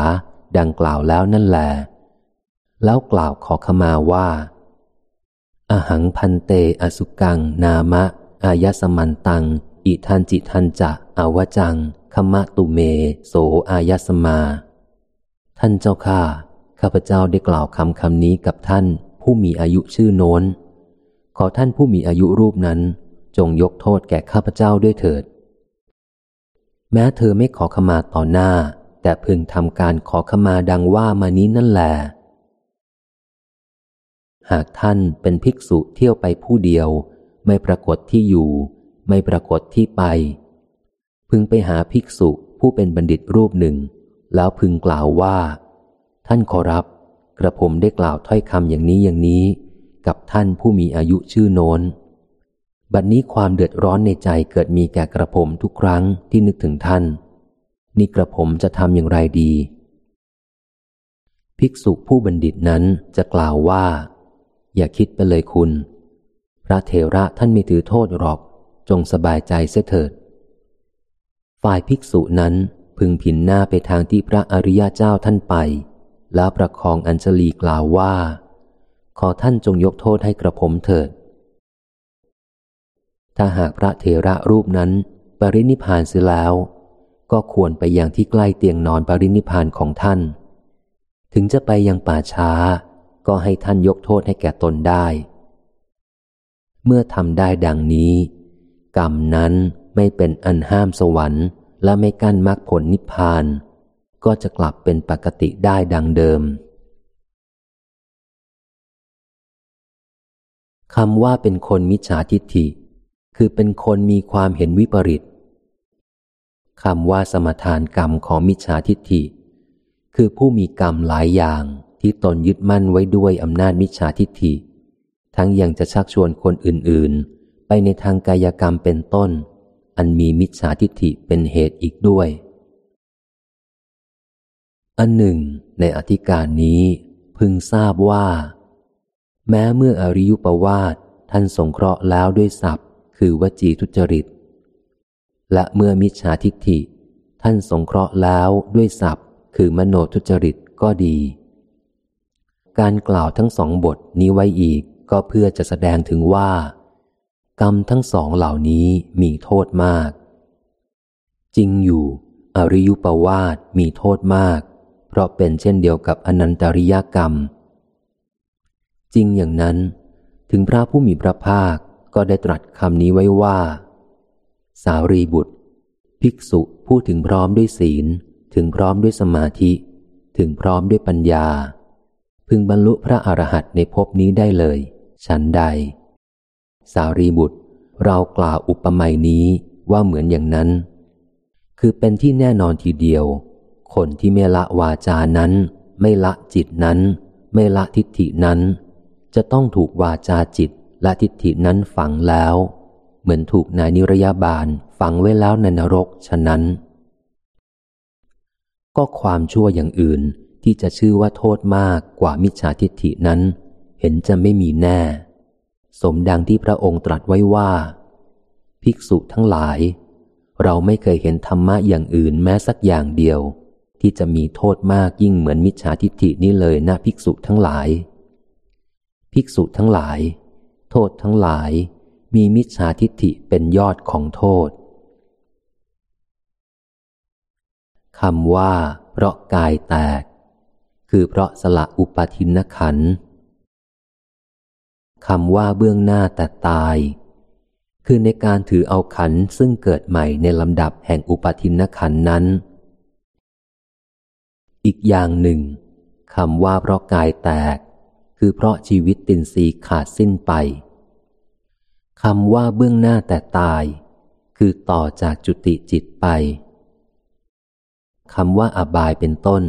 ดังกล่าวแล้วนั่นแหละแล้วกล่าวขอขมาว่า อหังพันเตอสุกัง นามะ อายสมันตัง อิทันจิทันจะอาวจังขมะตุเม โสอายสมา ท่านเจ้าข้าข้าพเจ้าได้กล่าวคำคำนี้กับท่านผู้มีอายุชื่อโน้น ขอท่านผู้มีอายุรูปนั้น จงยกโทษแก่ข้าพเจ้าด้วยเถิด แม้เธอไม่ขอขมาต่อหน้า แต่พึงทำการขอขมาดังว่ามานี้นั่นแหละหากท่านเป็นภิกษุเที่ยวไปผู้เดียว ไม่ปรากฏที่อยู่ ไม่ปรากฏที่ไป พึงไปหาภิกษุผู้เป็นบัณฑิตรูปหนึ่ง แล้วพึงกล่าวว่า ท่านขอรับ กระผมได้กล่าวถ้อยคำอย่างนี้อย่างนี้ กับท่านผู้มีอายุชื่อโน้น บัดนนี้ความเดือดร้อนในใจเกิดมีแก่กระผมทุกครั้งที่นึกถึงท่าน นี่กระผมจะทำอย่างไรดี ภิกษุผู้บัณฑิตนั้นจะกล่าวว่า อย่าคิดไปเลยคุณ พระเถระท่านไม่ถือโทษหรอก จงสบายใจเสียเถิด ฝ่ายภิกษุนั้นพึงผินหน้าไปทางที่พระอริยเจ้าท่านไป แล้วประคองอัญชลีกล่าวว่า ขอท่านจงยกโทษให้กระผมเถิด ถ้าหากพระเถระรูปนั้น ปรินิพานเสียแล้ว ก็ควรไปอยังที่ใกล้เตียงนอนปรินิพานของท่าน ถึงจะไปยังป่าช้า ก็ให้ท่านยกโทษให้แก่ตนได้ เมื่อทำได้ดังนี้ กรรมนั้นไม่เป็นอันห้ามสวรรค์ และไม่กั้นมรรคผลนิพพาน ก็จะกลับเป็นปกติได้ดังเดิมคำว่าเป็นคนมิจฉาทิฏฐิ คือเป็นคนมีความเห็นวิปริตคำว่าสมทานกรรมของมิจฉาทิฏฐิ คือผู้มีกรรมหลายอย่างที่ตนยึดมั่นไว้ด้วยอำนาจมิจฉาทิฏฐิ ทั้งยังจะชักชวนคนอื่นๆ ไปในทางกายกรรมเป็นต้น อันมีมิจฉาทิฏฐิเป็นเหตุอีกด้วย อันหนึ่ง ในอธิการนี้พึงทราบว่า แม้เมื่ออริยุปวาทท่านสงเคราะห์แล้วด้วยศัพท์ คือวจีทุจริต และเมื่อมิจฉาทิฏฐิ ท่านสงเคราะห์แล้วด้วยศัพท์ คือมโนทุจริตก็ดี การกล่าวทั้งสองบทนี้ไว้อีกก็เพื่อจะแสดงถึงว่า กรรมทั้งสองเหล่านี้มีโทษมาก จริงอยู่ อริยุปวาทมีโทษมาก เพราะเป็นเช่นเดียวกับอนันตริยกรรม จริงอย่างนั้น ถึงพระผู้มีพระภาค ก็ได้ตรัสคำนี้ไว้ว่า สารีบุตร ภิกษุพูดถึงพร้อมด้วยศีล ถึงพร้อมด้วยสมาธิ ถึงพร้อมด้วยปัญญา พึงบรรลุพระอรหันต์ในภพนี้ได้เลย ฉันใด สารีบุตร เรากล่าวอุปมานี้ว่าเหมือนอย่างนั้น คือเป็นที่แน่นอนทีเดียว คนที่ไม่ละวาจานั้น ไม่ละจิตนั้น ไม่ละทิฏฐินั้น จะต้องถูกวาจาจิต และทิฏฐินั้นฝังแล้ว เหมือนถูกนายนิรยาบาลฝังไว้แล้วในนรกฉะนั้น ก็ความชั่วอย่างอื่นที่จะชื่อว่าโทษมากกว่ามิจฉาทิฏฐินั้น เห็นจะไม่มีแน่ สมดังที่พระองค์ตรัสไว้ว่า ภิกษุทั้งหลาย เราไม่เคยเห็นธรรมะอย่างอื่นแม้สักอย่างเดียว ที่จะมีโทษมากยิ่งเหมือนมิจฉาทิฏฐินี้เลยนะภิกษุทั้งหลาย ภิกษุทั้งหลาย โทษทั้งหลาย มีมิจฉาทิฏฐิเป็นยอดของโทษคำว่า เพราะกายแตก คือเพราะสละอุปทินขันคำว่าเบื้องหน้าแต่ตาย คือในการถือเอาขันซึ่งเกิดใหม่ในลำดับแห่งอุปทินขันนั้น อีกอย่างหนึ่งคำว่าเพราะกายแตก คือเพราะชีวิตตินสีขาดสิ้นไป คำว่าเบื้องหน้าแต่ตาย คือต่อจากจุติจิตไปคำว่าอบายเป็นต้น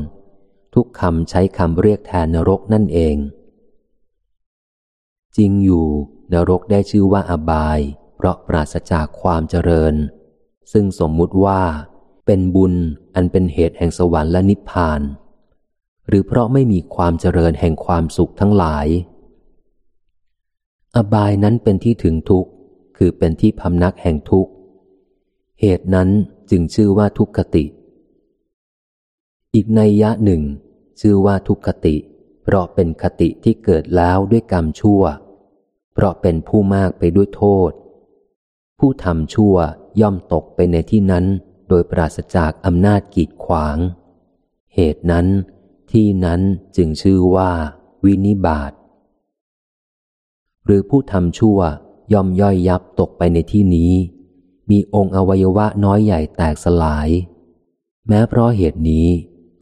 ทุกคำใช้คำเรียกแทนนรกนั่นเอง จริงอยู่นรกได้ชื่อว่าอบาย เพราะปราศจากความเจริญ ซึ่งสมมุติว่า เป็นบุญอันเป็นเหตุแห่งสวรรค์และนิพพาน หรือเพราะไม่มีความเจริญแห่งความสุขทั้งหลาย อบายนั้นเป็นที่ถึงทุกข์ คือเป็นที่พำนักแห่งทุกข์ เหตุนั้นจึงชื่อว่าทุกขติ อีกในยะหนึ่ง ชื่อว่าทุกขติ เพราะเป็นคติที่เกิดแล้วด้วยกรรมชั่ว เพราะเป็นผู้มากไปด้วยโทษ ผู้ทำชั่วย่อมตกไปในที่นั้น โดยปราศจากอำนาจกีดขวาง เหตุนั้น ที่นั้นจึงชื่อว่า วินิบาต หรือผู้ทำชั่วย่อมย่อยยับตกไปในที่นี้ มีองค์อวัยวะน้อยใหญ่แตกสลาย แม้เพราะเหตุนี้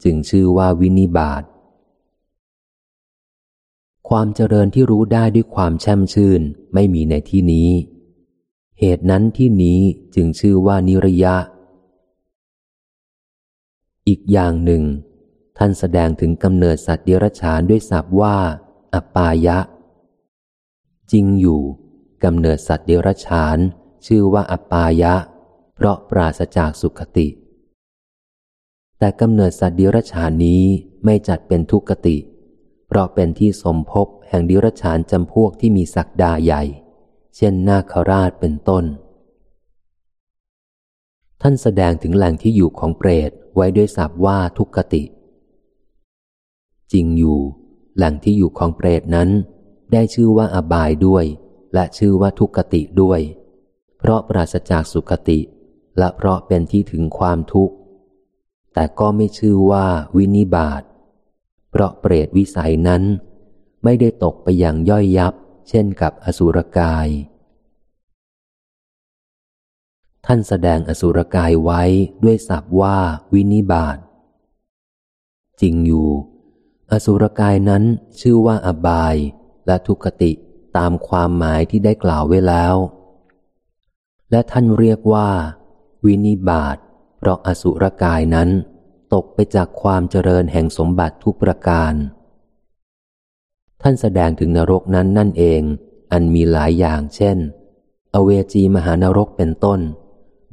จึงชื่อว่าวินิบาตความเจริญที่รู้ได้ด้วยความแช่มชื่นไม่มีในที่นี้ เหตุนั้นที่นี้จึงชื่อว่านิรยะ อีกอย่างหนึ่ง ท่านแสดงถึงกำเนิดสัตว์เดรัจฉานด้วยศัพท์ว่าอปายะ จริงอยู่กำเนิดสัตว์เดรัจฉาน ชื่อว่าอปายะ เพราะปราศจากสุขติ แต่กำเนิดสัตว์เดรัจฉานนี้ไม่จัดเป็นทุกติ เพราะเป็นที่สมภพแห่งเดรัจฉานจำพวกที่มีศักดาใหญ่ เช่นนาคราชเป็นต้น ท่านแสดงถึงแหล่งที่อยู่ของเปรตไว้ด้วยศัพท์ว่าทุกติ จริงอยู่ แหล่งที่อยู่ของเปรตนั้น ได้ชื่อว่าอบายด้วย และชื่อว่าทุกขติด้วย เพราะปราศจากสุขติ และเพราะเป็นที่ถึงความทุกข์ แต่ก็ไม่ชื่อว่าวินิบาตเพราะเปรตวิสัยนั้น ไม่ได้ตกไปอย่างย่อยยับ เช่นกับอสุรกาย ท่านแสดงอสุรกายไว้ด้วยศัพท์ว่าวินิบาตจริงอยู่ อสุรกายนั้นชื่อว่าอบาย และทุกติตามความหมายที่ได้กล่าวไว้แล้ว และท่านเรียกว่า วินิบาตเพราะอสุรกายนั้น ตกไปจากความเจริญแห่งสมบัติทุกประการ ท่านแสดงถึงนรกนั้นนั่นเอง อันมีหลายอย่างเช่น อเวจีมหานรกเป็นต้น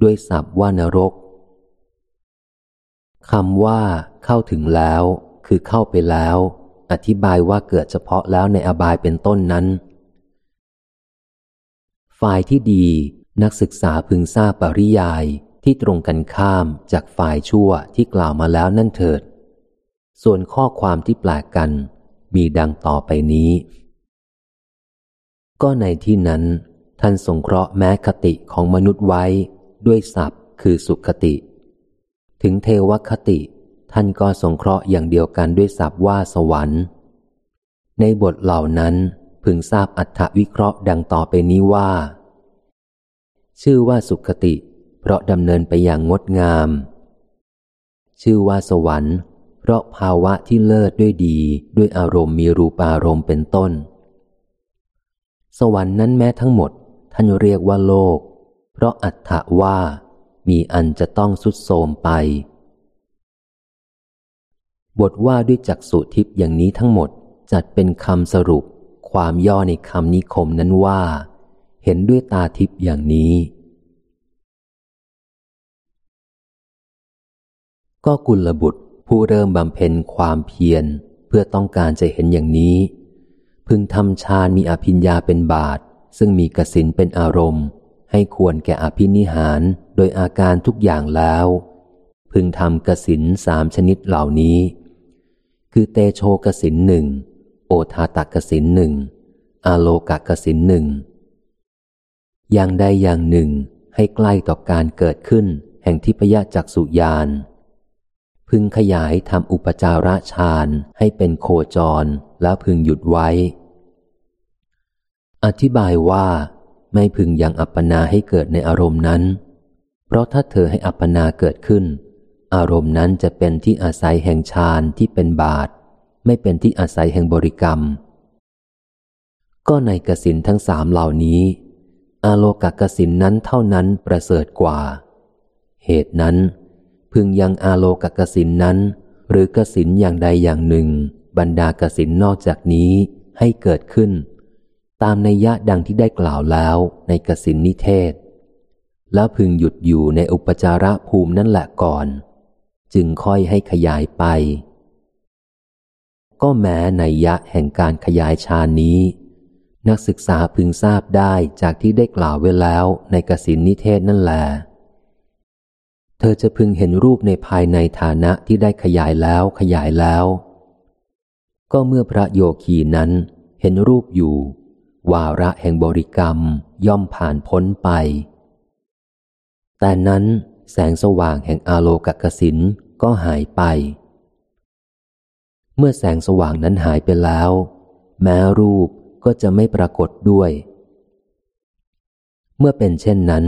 ด้วยศัพท์ว่านรกคำว่า เข้าถึงแล้ว คือเข้าไปแล้ว อธิบายว่าเกิดเฉพาะแล้วในอบายเป็นต้นนั้น ฝ่ายที่ดีนักศึกษาพึงทราบปริยายที่ตรงกันข้ามจากฝ่ายชั่วที่กล่าวมาแล้วนั่นเถิด ส่วนข้อความที่แปลกกัน มีดังต่อไปนี้ ก็ในที่นั้น ท่านสงเคราะห์แม้คติของมนุษย์ไว้ ด้วยศัพท์คือสุขติ ถึงเทวคติ ท่านก็สงเคราะห์อย่างเดียวกันด้วยศัพท์ว่าสวรรค์ ในบทเหล่านั้นพึงทราบอัถวิเคราะห์ดังต่อไปนี้ว่า ชื่อว่าสุขติ เพราะดำเนินไปอย่างงดงาม ชื่อว่าสวรรค์ เพราะภาวะที่เลิศด้วยดีด้วยอารมณ์มีรูปารมณ์เป็นต้น สวรรค์นั้นแม้ทั้งหมด ท่านเรียกว่าโลก เพราะอัตถะว่า มีอันจะต้องสุดโทมไป บทว่าด้วยจักสุทิพย์อย่างนี้ทั้งหมดจัดเป็นคำสรุป ความย่อในคำนิคมนั้นว่า เห็นด้วยตาทิพย์อย่างนี้ ก็กุลบุตรผู้เริ่มบำเพ็ญความเพียรเพื่อต้องการจะเห็นอย่างนี้ พึงทำฌานมีอภิญญาเป็นบาท ซึ่งมีกสินเป็นอารมณ์ ให้ควรแก่อภินิหารโดยอาการทุกอย่างแล้ว พึงทำกสินสามชนิดเหล่านี้ คือเตโชกสินหนึ่ง โอทาตกสินหนึ่งอาโลกกสินหนึ่ง อย่างใดอย่างหนึ่งให้ใกล้ต่อการเกิดขึ้น แห่งทิพยจักสุยาน พึงขยายทำอุปจาระฌานให้เป็นโคจรแล้วพึงหยุดไว้ อธิบายว่าไม่พึงยังอัปปนาให้เกิดในอารมณ์นั้น เพราะถ้าเธอให้อัปปนาเกิดขึ้น อารมณ์นั้นจะเป็นที่อาศัยแห่งฌานที่เป็นบาท ไม่เป็นที่อาศัยแห่งบริกรรม ก็ในกสินทั้งสามเหล่านี้ อาโลกกสินนั้นเท่านั้นประเสริฐกว่า เหตุนั้น พึงยังอาโลกกสินนั้น หรือกสินอย่างใดอย่างหนึ่ง บรรดากสินนอกจากนี้ให้เกิดขึ้น ตามในยะดังที่ได้กล่าวแล้วในกสินนิเทศ แล้วพึงหยุดอยู่ในอุปจาระภูมินั่นแหละก่อน จึงค่อยให้ขยายไป ก็แม้ในยะแห่งการขยายฌานนี้ นักศึกษาพึงทราบได้จากที่ได้กล่าวไว้แล้วในกสินนิเทศนั่นแหละเธอจะพึงเห็นรูปในภายในฐานะที่ได้ขยายแล้วขยายแล้ว ก็เมื่อพระโยคีนั้นเห็นรูปอยู่ วาระแห่งบริกรรมย่อมผ่านพ้นไป แต่นั้น แสงสว่างแห่งอาโลกกสินก็หายไป เมื่อแสงสว่างนั้นหายไปแล้ว แม้รูปก็จะไม่ปรากฏด้วย เมื่อเป็นเช่นนั้น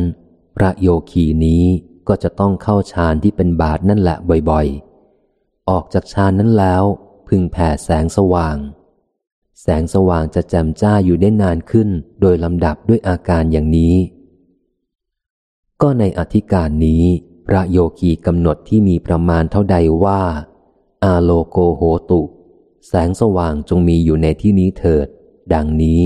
พระโยคีนี้ก็จะต้องเข้าฌานที่เป็นบาทนั่นแหละบ่อยๆ ออกจากฌานนั้นแล้ว พึงแผ่แสงสว่าง แสงสว่างจะแจ่มจ้าอยู่ได้นานขึ้นโดยลำดับด้วยอาการอย่างนี้ ก็ในอธิการนี้ พระโยคีกำหนดที่มีประมาณเท่าใดว่า อาโลโกโหตุ แสงสว่างจงมีอยู่ในที่นี้เถิด ดังนี้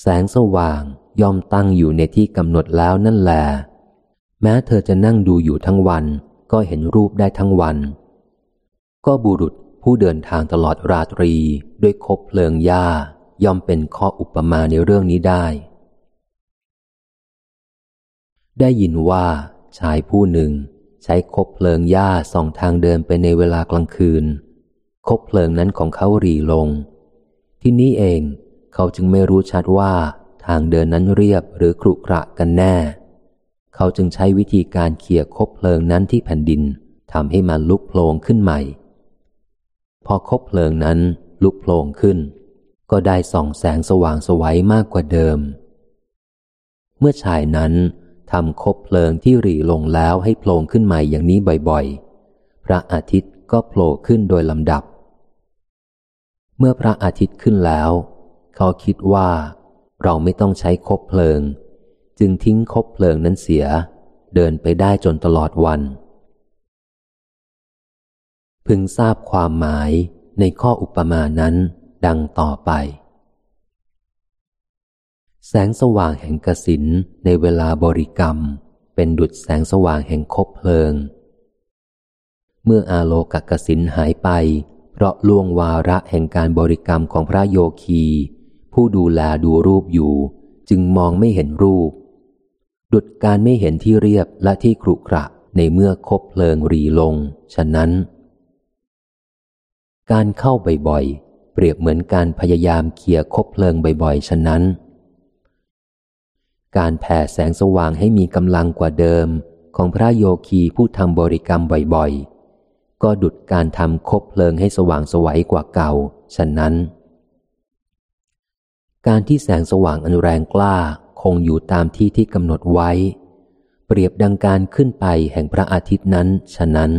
แสงสว่างย่อมตั้งอยู่ในที่กำหนดแล้วนั่นแหละแม้เธอจะนั่งดูอยู่ทั้งวัน ก็เห็นรูปได้ทั้งวัน ก็บุรุษผู้เดินทางตลอดราตรีด้วยคบเพลิงหญ้าย่อมเป็นข้ออุปมาในเรื่องนี้ได้ ได้ยินว่าชายผู้หนึ่งใช้คบเพลิงหญ้าส่องทางเดินไปในเวลากลางคืน คบเพลิงนั้นของเขาหรีลง ที่นี้เองเขาจึงไม่รู้ชัดว่าทางเดินนั้นเรียบหรือครุกระกันแน่ เขาจึงใช้วิธีการเขี่ยคบเพลิงนั้นที่แผ่นดินทำให้มันลุกโผล่ขึ้นใหม่ พอคบเพลิงนั้นลุกโผล่ขึ้น ก็ได้ส่องแสงสว่างสวัยมากกว่าเดิม เมื่อชายนั้น ทำคบเพลิงที่รีลงแล้วให้โผล่ขึ้นใหม่อย่างนี้บ่อยๆ พระอาทิตย์ก็โผล่ขึ้นโดยลำดับ เมื่อพระอาทิตย์ขึ้นแล้ว เขาคิดว่า เราไม่ต้องใช้คบเพลิง จึงทิ้งคบเพลิงนั้นเสีย เดินไปได้จนตลอดวัน พึงทราบความหมายในข้ออุปมานั้นดังต่อไป แสงสว่างแห่งกสินในเวลาบริกรรม เป็นดุจแสงสว่างแห่งคบเพลิง เมื่ออาโลกกสินหายไป เพราะล่วงวาระแห่งการบริกรรมของพระโยคี ผู้ดูแลดูรูปอยู่ จึงมองไม่เห็นรูป ดุดการไม่เห็นที่เรียบและที่ครุกระในเมื่อคบเพลิงรีลง ฉะนั้น การเข้าบ่อยๆเปรียบเหมือนการพยายามเขี่ยคบเพลิงบ่อยๆ ฉะนั้น การแผ่แสงสว่างให้มีกำลังกว่าเดิมของพระโยคีผู้ทำบริกรรมบ่อยๆ ก็ดุดการทำคบเพลิงให้สว่างสวัยกว่าเก่า ฉะนั้น การที่แสงสว่างอันแรงกล้าคงอยู่ตามที่ที่กำหนดไว้ เปรียบดังการขึ้นไปแห่งพระอาทิตย์นั้น ฉะนั้น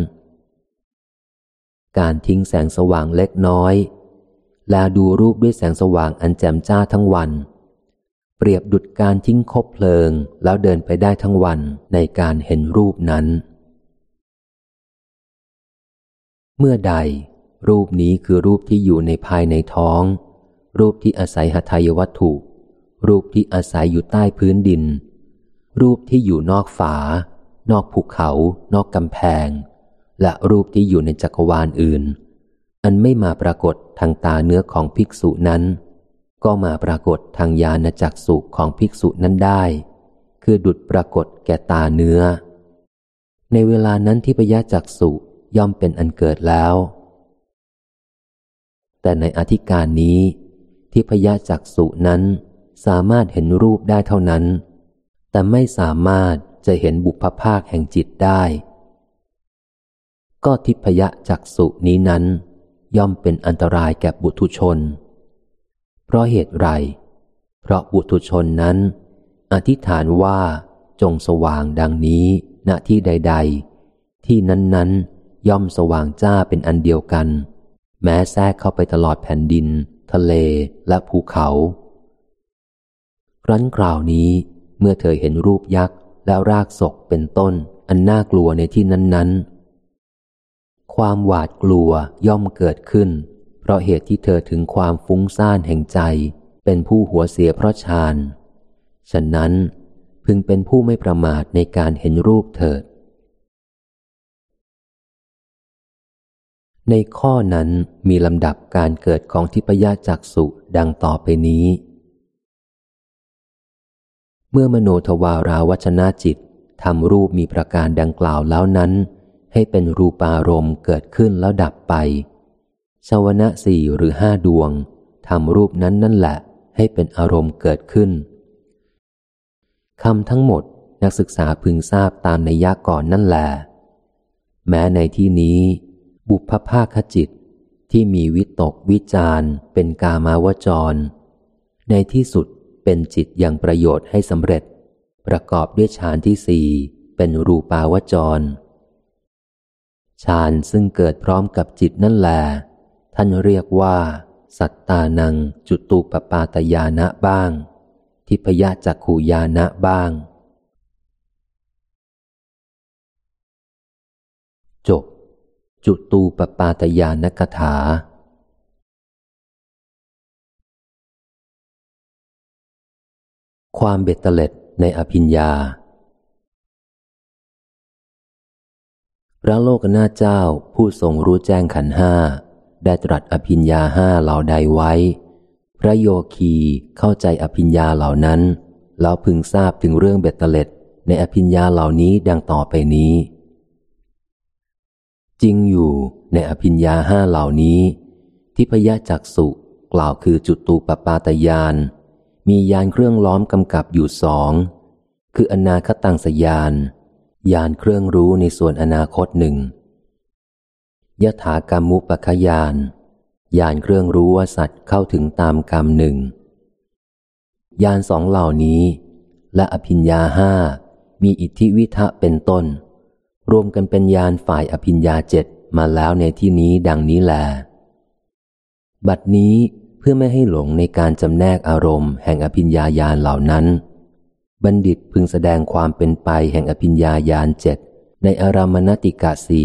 การทิ้งแสงสว่างเล็กน้อย แลดูรูปด้วยแสงสว่างอันแจ่มจ้าทั้งวัน เปรียบดุดการทิ้งคบเพลิง แล้วเดินไปได้ทั้งวันในการเห็นรูปนั้น เมื่อใด รูปนี้คือรูปที่อยู่ในภายในท้อง รูปที่อาศัยหทัยวัตถุ รูปที่อาศัยอยู่ใต้พื้นดิน รูปที่อยู่นอกฝา นอกภูเขา นอกกำแพง และรูปที่อยู่ในจักรวาลอื่น อันไม่มาปรากฏทางตาเนื้อของภิกษุนั้น ก็มาปรากฏทางญาณจักสุของภิกษุนั้นได้ คือดุดปรากฏแก่ตาเนื้อ ในเวลานั้นที่พยาจักสุย่อมเป็นอันเกิดแล้ว แต่ในอธิการนี้ที่พยาจักสุนั้นสามารถเห็นรูปได้เท่านั้น แต่ไม่สามารถจะเห็นบุพภาคแห่งจิตได้ ก็ทิพยจักสุนี้นั้นย่อมเป็นอันตรายแก่บุตุชน เพราะเหตุไร เพราะบุตุชนนั้น อธิษฐานว่าจงสว่างดังนี้ณที่ใด ๆ ที่นั้นๆ ย่อมสว่างจ้าเป็นอันเดียวกัน แม้แทรกเข้าไปตลอดแผ่นดิน ทะเลและภูเขา ครั้นกลาวนี้เมื่อเธอเห็นรูปยักษ์และรากศกเป็นต้น อันน่ากลัวในที่นั้นๆ ความหวาดกลัวย่อมเกิดขึ้น เพราะเหตุที่เธอถึงความฟุ้งซ่านแห่งใจ เป็นผู้หัวเสียเพราะฌาน ฉะนั้นพึงเป็นผู้ไม่ประมาทในการเห็นรูปเถิด ในข้อนั้นมีลำดับการเกิดของทิพยจักสุดังต่อไปนี้ เมื่อมโนทวาราวัชนาจิตทำรูปมีประการดังกล่าวแล้วนั้น ให้เป็นรูปารมณ์เกิดขึ้นแล้วดับไป ชาวนะสี่หรือห้าดวงทำรูปนั้นนั่นแหละ ให้เป็นอารมณ์เกิดขึ้นคำทั้งหมดนักศึกษาพึงทราบตามในยากก่อนนั่นแหละแม้ในที่นี้ บุพภาคจิตที่มีวิตกวิจารเป็นกามาวจร ในที่สุดเป็นจิตอย่างประโยชน์ให้สำเร็จ ประกอบด้วยฌานที่สี่เป็นรูปาวจรฌานซึ่งเกิดพร้อมกับจิตนั่นแหละ ท่านเรียกว่า สัตตานังจุตูปปาตยานะบ้าง ทิพยจักขูยานะบ้าง จบ จุตูปปาตยานกถาความเบ็ดเตล็ดในอภิญญา พระโลกนาเจ้าผู้ทรงรู้แจ้งขันห้า ได้ตรัสอภิญญาห้าเหล่าใดไว้ พระโยคีเข้าใจอภิญญาเหล่านั้น แล้วพึงทราบถึงเรื่องเบ็ดเตล็ดในอภิญญาเหล่านี้ดังต่อไปนี้ จริงอยู่ในอภิญญาห้าเหล่านี้ที่พยะจักสุกล่าวคือจุดตูปปาตยาน มียานเครื่องล้อมกำกับอยู่สอง คืออนาคตังสยาน ยานเครื่องรู้ในส่วนอนาคตหนึ่ง ยถากรรมุปคยานยานเครื่องรู้ว่าสัตว์เข้าถึงตามกรรมหนึ่งยานสองเหล่านี้ และอภิญญาห้ามีอิทธิวิทะเป็นต้น รวมกันเป็นยานฝ่ายอภิญญาเจ็ดมาแล้วในที่นี้ดังนี้แล บัดนี้เพื่อไม่ให้หลงในการจำแนกอารมณ์แห่งอภิญญาญาณเหล่านั้น บัณฑิตพึงแสดงความเป็นไปแห่งอภิญญาญาณเจ็ดในอารามณติกาสี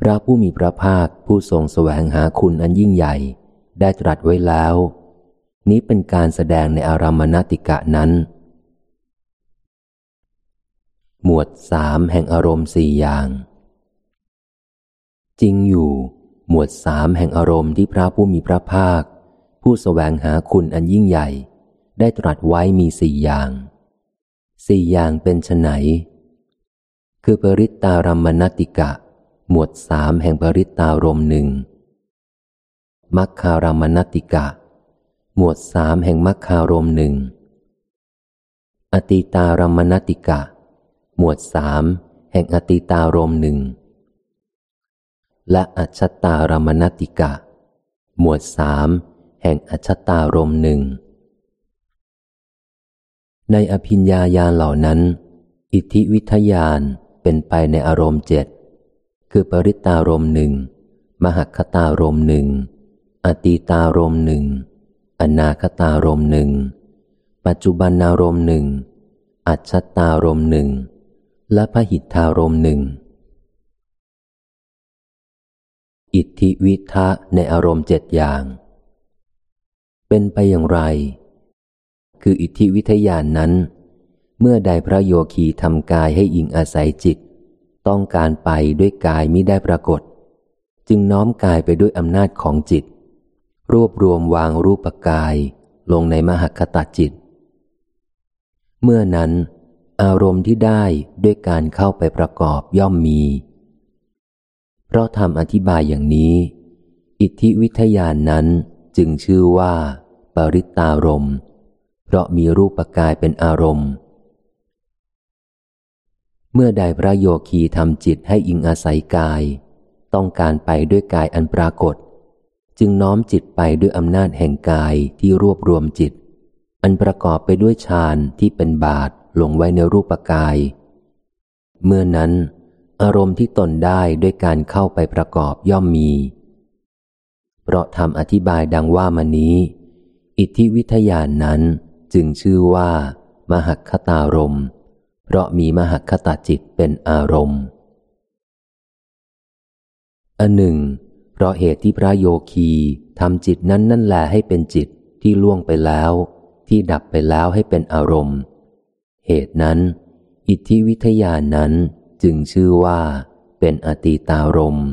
พระผู้มีพระภาคผู้ทรงแสวงหาคุณอันยิ่งใหญ่ ได้ตรัสไว้แล้ว นี้เป็นการแสดงในอารามณติกะนั้น หมวดสามแห่งอารมณ์สี่อย่าง จริงอยู่ หมวดสามแห่งอารมณ์ที่พระผู้มีพระภาค ผู้แสวงหาคุณอันยิ่งใหญ่ ได้ตรัสไว้มีสี่อย่าง สี่อย่างเป็นไนคือปริตตารมณติกะ หมวดสามแห่งปริตารมหนึ่งมัคคารามนติกะ หมวดสามแห่งมัคคารมหนึ่งอติตารามนติกะ หมวดสามแห่งอติตารมหนึ่งและอัชตารมณติกะ หมวดสามแห่งอัชตารมหนึ่งในอภิญญาญาณเหล่านั้น อิทธิวิทยานเป็นไปในอารมณ์เจ็ด คือปริตารมหนึ่ง มหคตารมหนึ่ง อตีตารมหนึ่ง อนาคตารมหนึ่ง ปัจจุบันนารมหนึ่ง อัจฉตารมหนึ่ง และพหิทธารมหนึ่ง อิทธิวิทะในอารมณ์เจ็ดอย่าง เป็นไปอย่างไร คืออิทธิวิทยานนั้น เมื่อใดพระโยคีทำกายให้อิงอาศัยจิต ต้องการไปด้วยกายมิได้ปรากฏ จึงน้อมกายไปด้วยอำนาจของจิต รวบรวมวางรูปกายลงในมหคตาจิต เมื่อนั้นอารมณ์ที่ได้ด้วยการเข้าไปประกอบย่อมมี เพราะทำอธิบายอย่างนี้ อิทธิวิทยานนั้นจึงชื่อว่า ปริตารม เพราะมีรูปกายเป็นอารมณ์ เมื่อใดพระโยคีทำจิตให้อิงอาศัยกาย ต้องการไปด้วยกายอันปรากฏ จึงน้อมจิตไปด้วยอำนาจแห่งกายที่รวบรวมจิต อันประกอบไปด้วยฌานที่เป็นบาทลงไว้ในรูปกาย เมื่อนั้น อารมณ์ที่ตนได้ด้วยการเข้าไปประกอบย่อมมี เพราะทำอธิบายดังว่ามานี้ อิทธิวิทยานนั้นจึงชื่อว่า มหคตารมณ์ เพราะมีมหคตาจิตเป็นอารมณ์อันหนึ่ง เพราะเหตุที่พระโยคีทำจิตนั้นนั่นแหละให้เป็นจิตที่ล่วงไปแล้ว ที่ดับไปแล้วให้เป็นอารมณ์ เหตุนั้น อิทธิวิทยานั้นจึงชื่อว่าเป็นอตีตารมณ์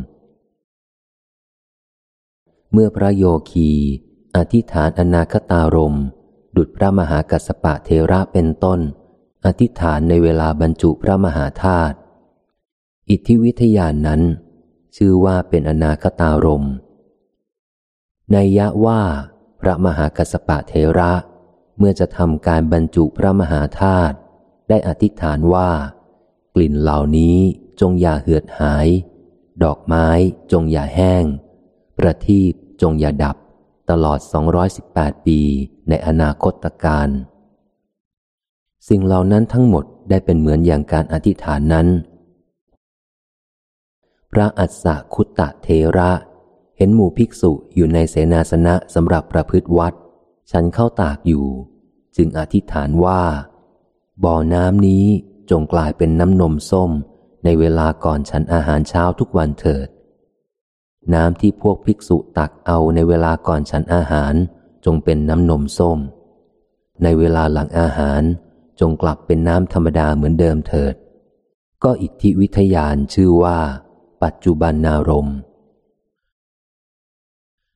เมื่อพระโยคีอธิษฐานอนาคตารมดุจพระมหากัสปะเทระเป็นต้น อธิษฐานในเวลาบรรจุพระมหาธาตุอิทธิวิทยานนั้น ชื่อว่าเป็นอนาคตารมในยะว่า พระมหากัสปะเทระ เมื่อจะทำการบรรจุพระมหาธาตุได้อธิษฐานว่า กลิ่นเหล่านี้จงอย่าเหือดหาย ดอกไม้จงอย่าแห้ง ประทีปจงอย่าดับ ตลอด 218 ปีในอนาคตการ สิ่งเหล่านั้นทั้งหมดได้เป็นเหมือนอย่างการอธิษฐานนั้น พระอัสสะคุตตะเทระ เห็นหมู่ภิกษุอยู่ในเสนาสนะสำหรับประพฤติวัด ฉันเข้าตากอยู่ จึงอธิษฐานว่า บ่อน้ำนี้จงกลายเป็นน้ำนมส้มในเวลาก่อนฉันอาหารเช้าทุกวันเถิด น้ำที่พวกภิกษุตักเอาในเวลาก่อนฉันอาหารจงเป็นน้ำนมส้ม ในเวลาหลังอาหาร จงกลับเป็นน้ำธรรมดาเหมือนเดิมเถิด ก็อิทธิวิทยานชื่อว่า ปัจจุบันนารม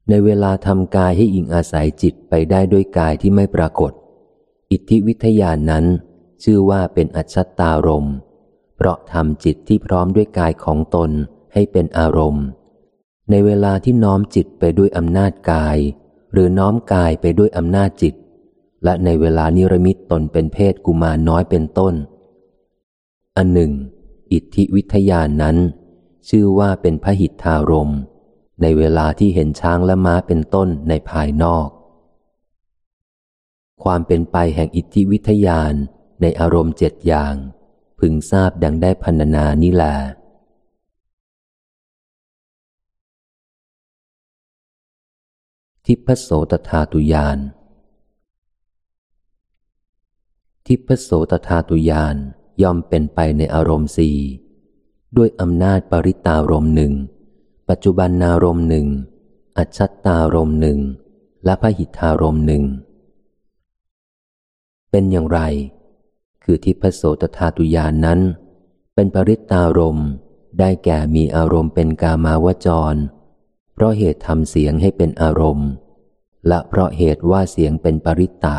ในเวลาทำกายให้อิงอาศัยจิตไปได้ด้วยกายที่ไม่ปรากฏ อิทธิวิทยานนั้น ชื่อว่าเป็นอัจฉตารมเพราะทำจิตที่พร้อมด้วยกายของตนให้เป็นอารมณ์ ในเวลาที่น้อมจิตไปด้วยอำนาจกาย หรือน้อมกายไปด้วยอำนาจจิต และในเวลานิรมิตตนเป็นเพศกุมารน้อยเป็นต้น อันหนึ่ง อิทธิวิทยานั้น ชื่อว่าเป็นพหิทธารม ในเวลาที่เห็นช้างและม้าเป็นต้นในภายนอก ความเป็นไปแห่งอิทธิวิทยานในอารมณ์เจ็ดอย่าง พึงทราบดังได้พันนานิแลทิพโสตธาตุยาน ทิพโสตธาตุยานย่อมเป็นไปในอารมณ์สี่ด้วยอำนาจปริตารมหนึ่ง ปัจจุบันนารมหนึ่ง อัจฉตารมหนึ่ง และพหิทธารมหนึ่ง เป็นอย่างไร คือทิพโสตธาตุยานนั้น เป็นปริตารมได้แก่มีอารมณ์เป็นกามาวจร เพราะเหตุทำเสียงให้เป็นอารมณ์ และเพราะเหตุว่าเสียงเป็นปริตตะ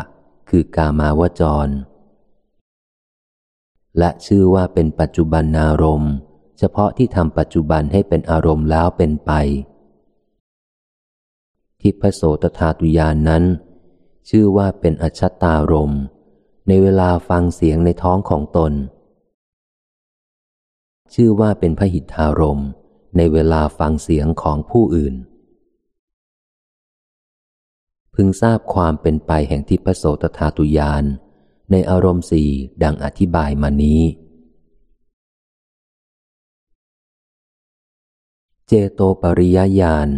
คือกามาวจร และชื่อว่าเป็นปัจจุบันนารมณ์ เฉพาะที่ทำปัจจุบันให้เป็นอารมณ์แล้วเป็นไป ทิพโสตธาตุยานนั้น ชื่อว่าเป็นอชัตตารมณ์ ในเวลาฟังเสียงในท้องของตน ชื่อว่าเป็นพหิทธารมในเวลาฟังเสียงของผู้อื่น พึงทราบความเป็นไปแห่งทิพโสตธาตุยาน ในอารมณ์สี่ดังอธิบายมานี้ เจโตปริยญาณ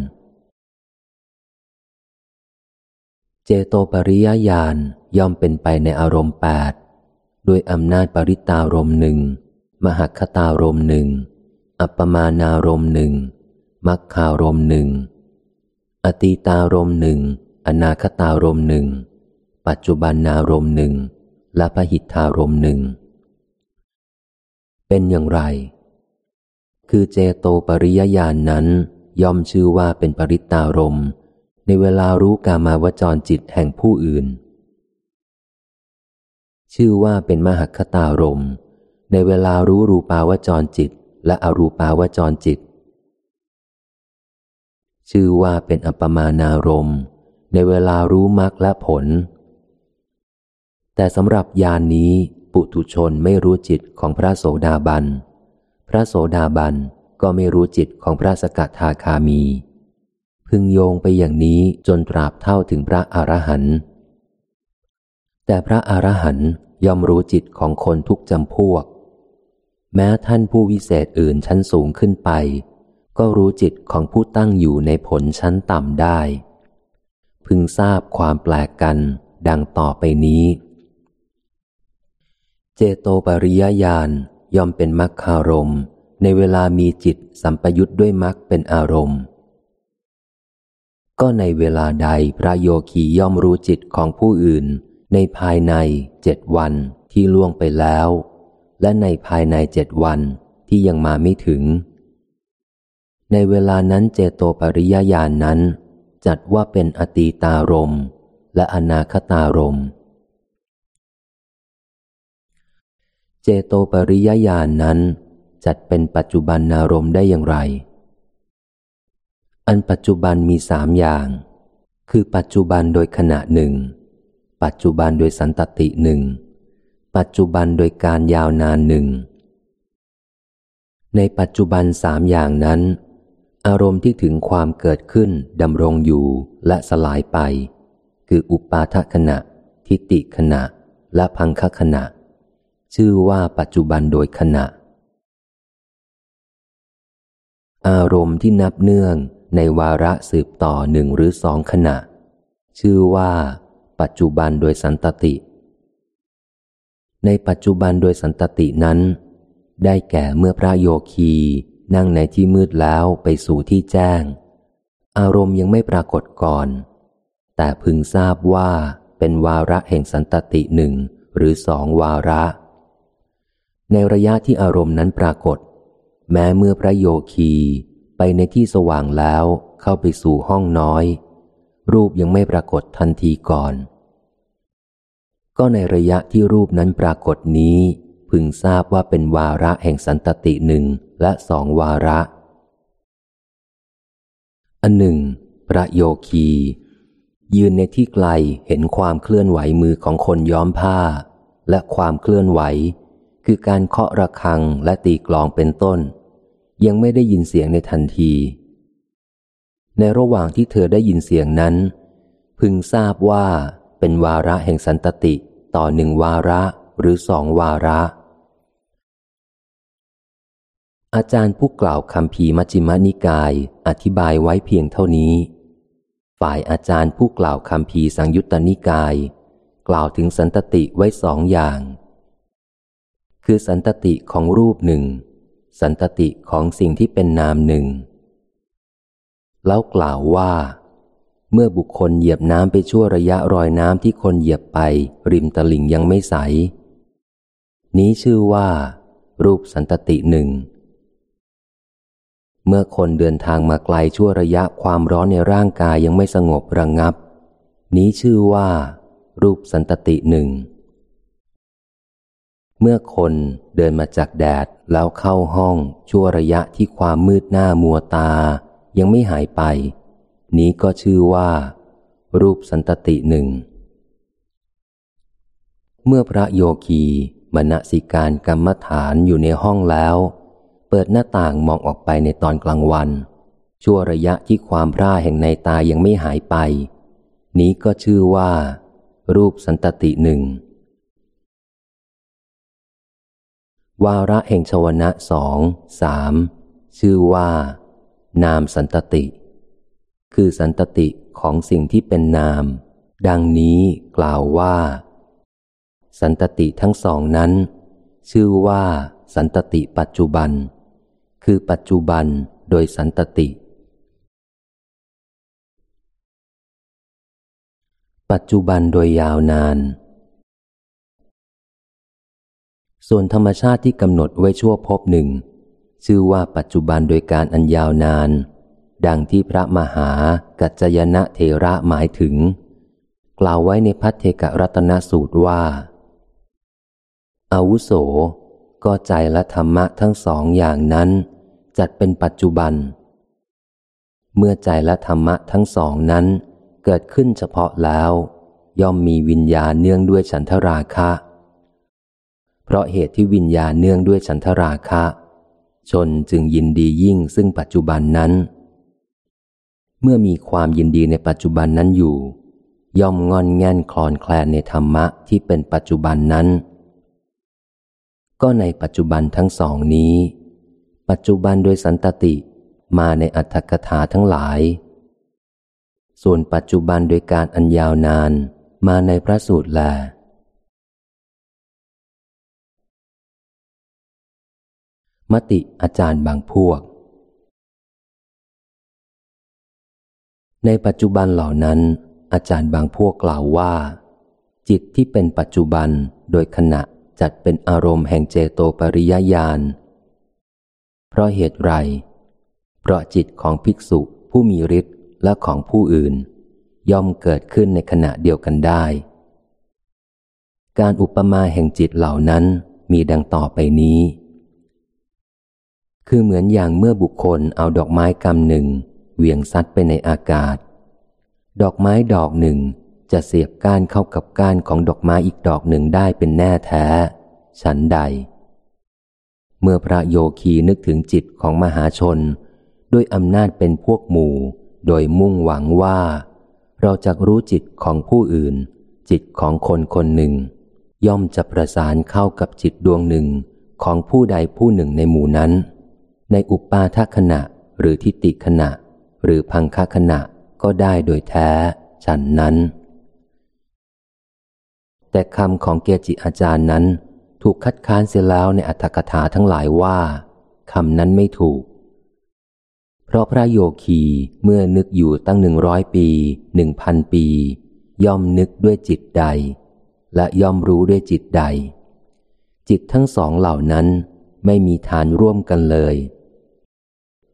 เจโตปริยญาณย่อมเป็นไปในอารมณ์แปดด้วยอำนาจปริตารมหนึ่ง มหคตารมหนึ่ง อัปปมานารมหนึ่ง มัคคารมหนึ่ง อตีตารมหนึ่ง อนาคตารมหนึ่ง ปัจจุบันนารมหนึ่ง และพหิทธารมหนึ่ง เป็นอย่างไร คือเจโตปริยญาณนนั้นย่อมชื่อว่าเป็นปริตารมในเวลารู้กามาวจรจิตแห่งผู้อื่น ชื่อว่าเป็นมหคตารมในเวลารู้รูปาวจรจิตและอรูปาวจรจิต ชื่อว่าเป็นอัปมานารมในเวลารู้มรรคและผล แต่สำหรับยานนี้ปุถุชนไม่รู้จิตของพระโสดาบัน พระโสดาบันก็ไม่รู้จิตของพระสกทาคามี พึงโยงไปอย่างนี้จนตราบเท่าถึงพระอรหันต์แต่พระอรหันต์ย่อมรู้จิตของคนทุกจำพวก แม้ท่านผู้วิเศษอื่นชั้นสูงขึ้นไป ก็รู้จิตของผู้ตั้งอยู่ในผลชั้นต่ำได้ พึงทราบความแปลกกันดังต่อไปนี้ เจโตปริยญาณย่อมเป็นมัคคารม ในเวลามีจิตสัมปยุทธ์ด้วยมัคเป็นอารมณ์ ก็ในเวลาใดพระโยคีย่อมรู้จิตของผู้อื่น ในภายในเจ็ดวันที่ล่วงไปแล้ว และในภายในเจ็ดวันที่ยังมาไม่ถึง ในเวลานั้นเจโตปริยญาณนนั้น จัดว่าเป็นอตีตารมและอนาคตารม เจโตปริยญาณนนั้น จัดเป็นปัจจุบันนารมได้อย่างไร อันปัจจุบันมีสามอย่าง คือปัจจุบันโดยขณะหนึ่ง ปัจจุบันโดยสันตติหนึ่ง ปัจจุบันโดยการยาวนานหนึ่ง ในปัจจุบันสามอย่างนั้น อารมณ์ที่ถึงความเกิดขึ้นดำรงอยู่และสลายไป คืออุปาทขณะ ทิฏฐิขณะ และพังคขณะ ชื่อว่าปัจจุบันโดยขณะ อารมณ์ที่นับเนื่องในวาระสืบต่อหนึ่งหรือสองขณะ ชื่อว่า ปัจจุบันโดยสันตติ ในปัจจุบันโดยสันตตินั้น ได้แก่เมื่อพระโยคีนั่งในที่มืดแล้วไปสู่ที่แจ้ง อารมณ์ยังไม่ปรากฏก่อน แต่พึงทราบว่าเป็นวาระแห่งสันตติหนึ่งหรือสองวาระ ในระยะที่อารมณ์นั้นปรากฏ แม้เมื่อพระโยคีไปในที่สว่างแล้วเข้าไปสู่ห้องน้อย รูปยังไม่ปรากฏทันทีก่อน ก็ในระยะที่รูปนั้นปรากฏนี้ พึงทราบว่าเป็นวาระแห่งสันตติหนึ่งและสองวาระ อันหนึ่ง พระโยคี ยืนในที่ไกลเห็นความเคลื่อนไหวมือของคนย้อมผ้า และความเคลื่อนไหว คือการเคาะระฆังและตีกลองเป็นต้น ยังไม่ได้ยินเสียงในทันที ในระหว่างที่เธอได้ยินเสียงนั้น พึงทราบว่าเป็นวาระแห่งสันตติต่อหนึ่งวาระหรือสองวาระ อาจารย์ผู้กล่าวคำพีมัจจิมนิกาย อธิบายไว้เพียงเท่านี้ ฝ่ายอาจารย์ผู้กล่าวคำพีสังยุตตนิกาย กล่าวถึงสันตติไว้สองอย่าง คือสันตติของรูปหนึ่ง สันตติของสิ่งที่เป็นนามหนึ่ง แล้วกล่าวว่า เมื่อบุคคลเหยียบน้ำไปชั่วระยะรอยน้ำที่คนเหยียบไป ริมตลิ่งยังไม่ใส นี้ชื่อว่า รูปสันตติหนึ่ง เมื่อคนเดินทางมาไกลชั่วระยะความร้อนในร่างกายยังไม่สงบระงงับ นี้ชื่อว่า รูปสันตติหนึ่ง เมื่อคนเดินมาจากแดดแล้วเข้าห้องชั่วระยะที่ความมืดหน้ามัวตา ยังไม่หายไป นี้ก็ชื่อว่า รูปสันตติหนึ่ง เมื่อพระโยคีมณสิการกรรมฐานอยู่ในห้องแล้วปปิดหน้าต่างมองออกไปในตอนกลางวัน ชั่วระยะที่ความพร่าแห่งในตายังไม่หายไป นี้ก็ชื่อว่า รูปสันตติหนึ่ง วาระแห่งชวนะสองสามชื่อว่า นามสันตติ คือสันตติของสิ่งที่เป็นนาม ดังนี้กล่าวว่า สันตติทั้งสองนั้น ชื่อว่า สันตติปัจจุบัน คือปัจจุบันโดยสันตติ ปัจจุบันโดยยาวนาน ส่วนธรรมชาติที่กำหนดไว้ชั่วพบหนึ่ง ชื่อว่าปัจจุบันโดยการอันยาวนาน ดังที่พระมหากัจจยนะเทระหมายถึง กล่าวไว้ในพัทเทกรัตนสูตรว่า อาวุโส ก็ใจและธรรมะทั้งสองอย่างนั้น จัดเป็นปัจจุบัน เมื่อใจและธรรมะทั้งสองนั้นเกิดขึ้นเฉพาะแล้ว ย่อมมีวิญญาณเนื่องด้วยฉันทราคะ เพราะเหตุที่วิญญาณเนื่องด้วยฉันทราคะ ชนจึงยินดียิ่งซึ่งปัจจุบันนั้น เมื่อมีความยินดีในปัจจุบันนั้นอยู่ ย่อมงอนแง่นคลอนแคลนในธรรมะที่เป็นปัจจุบันนั้น ก็ในปัจจุบันทั้งสองนี้ ปัจจุบันโดยสันตติมาในอัตถกถาทั้งหลาย ส่วนปัจจุบันโดยการอันยาวนานมาในพระสูตรแล มติอาจารย์บางพวก ในปัจจุบันเหล่านั้น อาจารย์บางพวกกล่าวว่า จิตที่เป็นปัจจุบันโดยขณะจัดเป็นอารมณ์แห่งเจโตปริยญาณ เพราะเหตุไร เพราะจิตของภิกษุผู้มีฤทธิ์และของผู้อื่น ย่อมเกิดขึ้นในขณะเดียวกันได้ การอุปมาแห่งจิตเหล่านั้นมีดังต่อไปนี้ คือเหมือนอย่างเมื่อบุคคลเอาดอกไม้กำหนึ่งเวียงซัดไปในอากาศ ดอกไม้ดอกหนึ่งจะเสียบก้านเข้ากับก้านของดอกไม้อีกดอกหนึ่งได้เป็นแน่แท้ ฉันใด เมื่อพระโยคีนึกถึงจิตของมหาชน ด้วยอำนาจเป็นพวกหมู่ โดยมุ่งหวังว่า เราจะรู้จิตของผู้อื่น จิตของคนคนหนึ่ง ย่อมจะประสานเข้ากับจิตดวงหนึ่งของผู้ใดผู้หนึ่งในหมู่นั้น ในอุปาทขณะหรือทิฏฐิขณะ หรือพังคขณะก็ได้โดยแท้ ฉันนั้น แต่คำของเกจิอาจารย์นั้น ถูกคัดค้านเสียแล้วในอัตถกถาทั้งหลายว่าคำนั้นไม่ถูก เพราะพระโยคีเมื่อนึกอยู่ตั้งหนึ่งร้อยปีหนึ่งพันปี ย่อมนึกด้วยจิตใด และย่อมรู้ด้วยจิตใด จิตทั้งสองเหล่านั้นไม่มีฐานร่วมกันเลย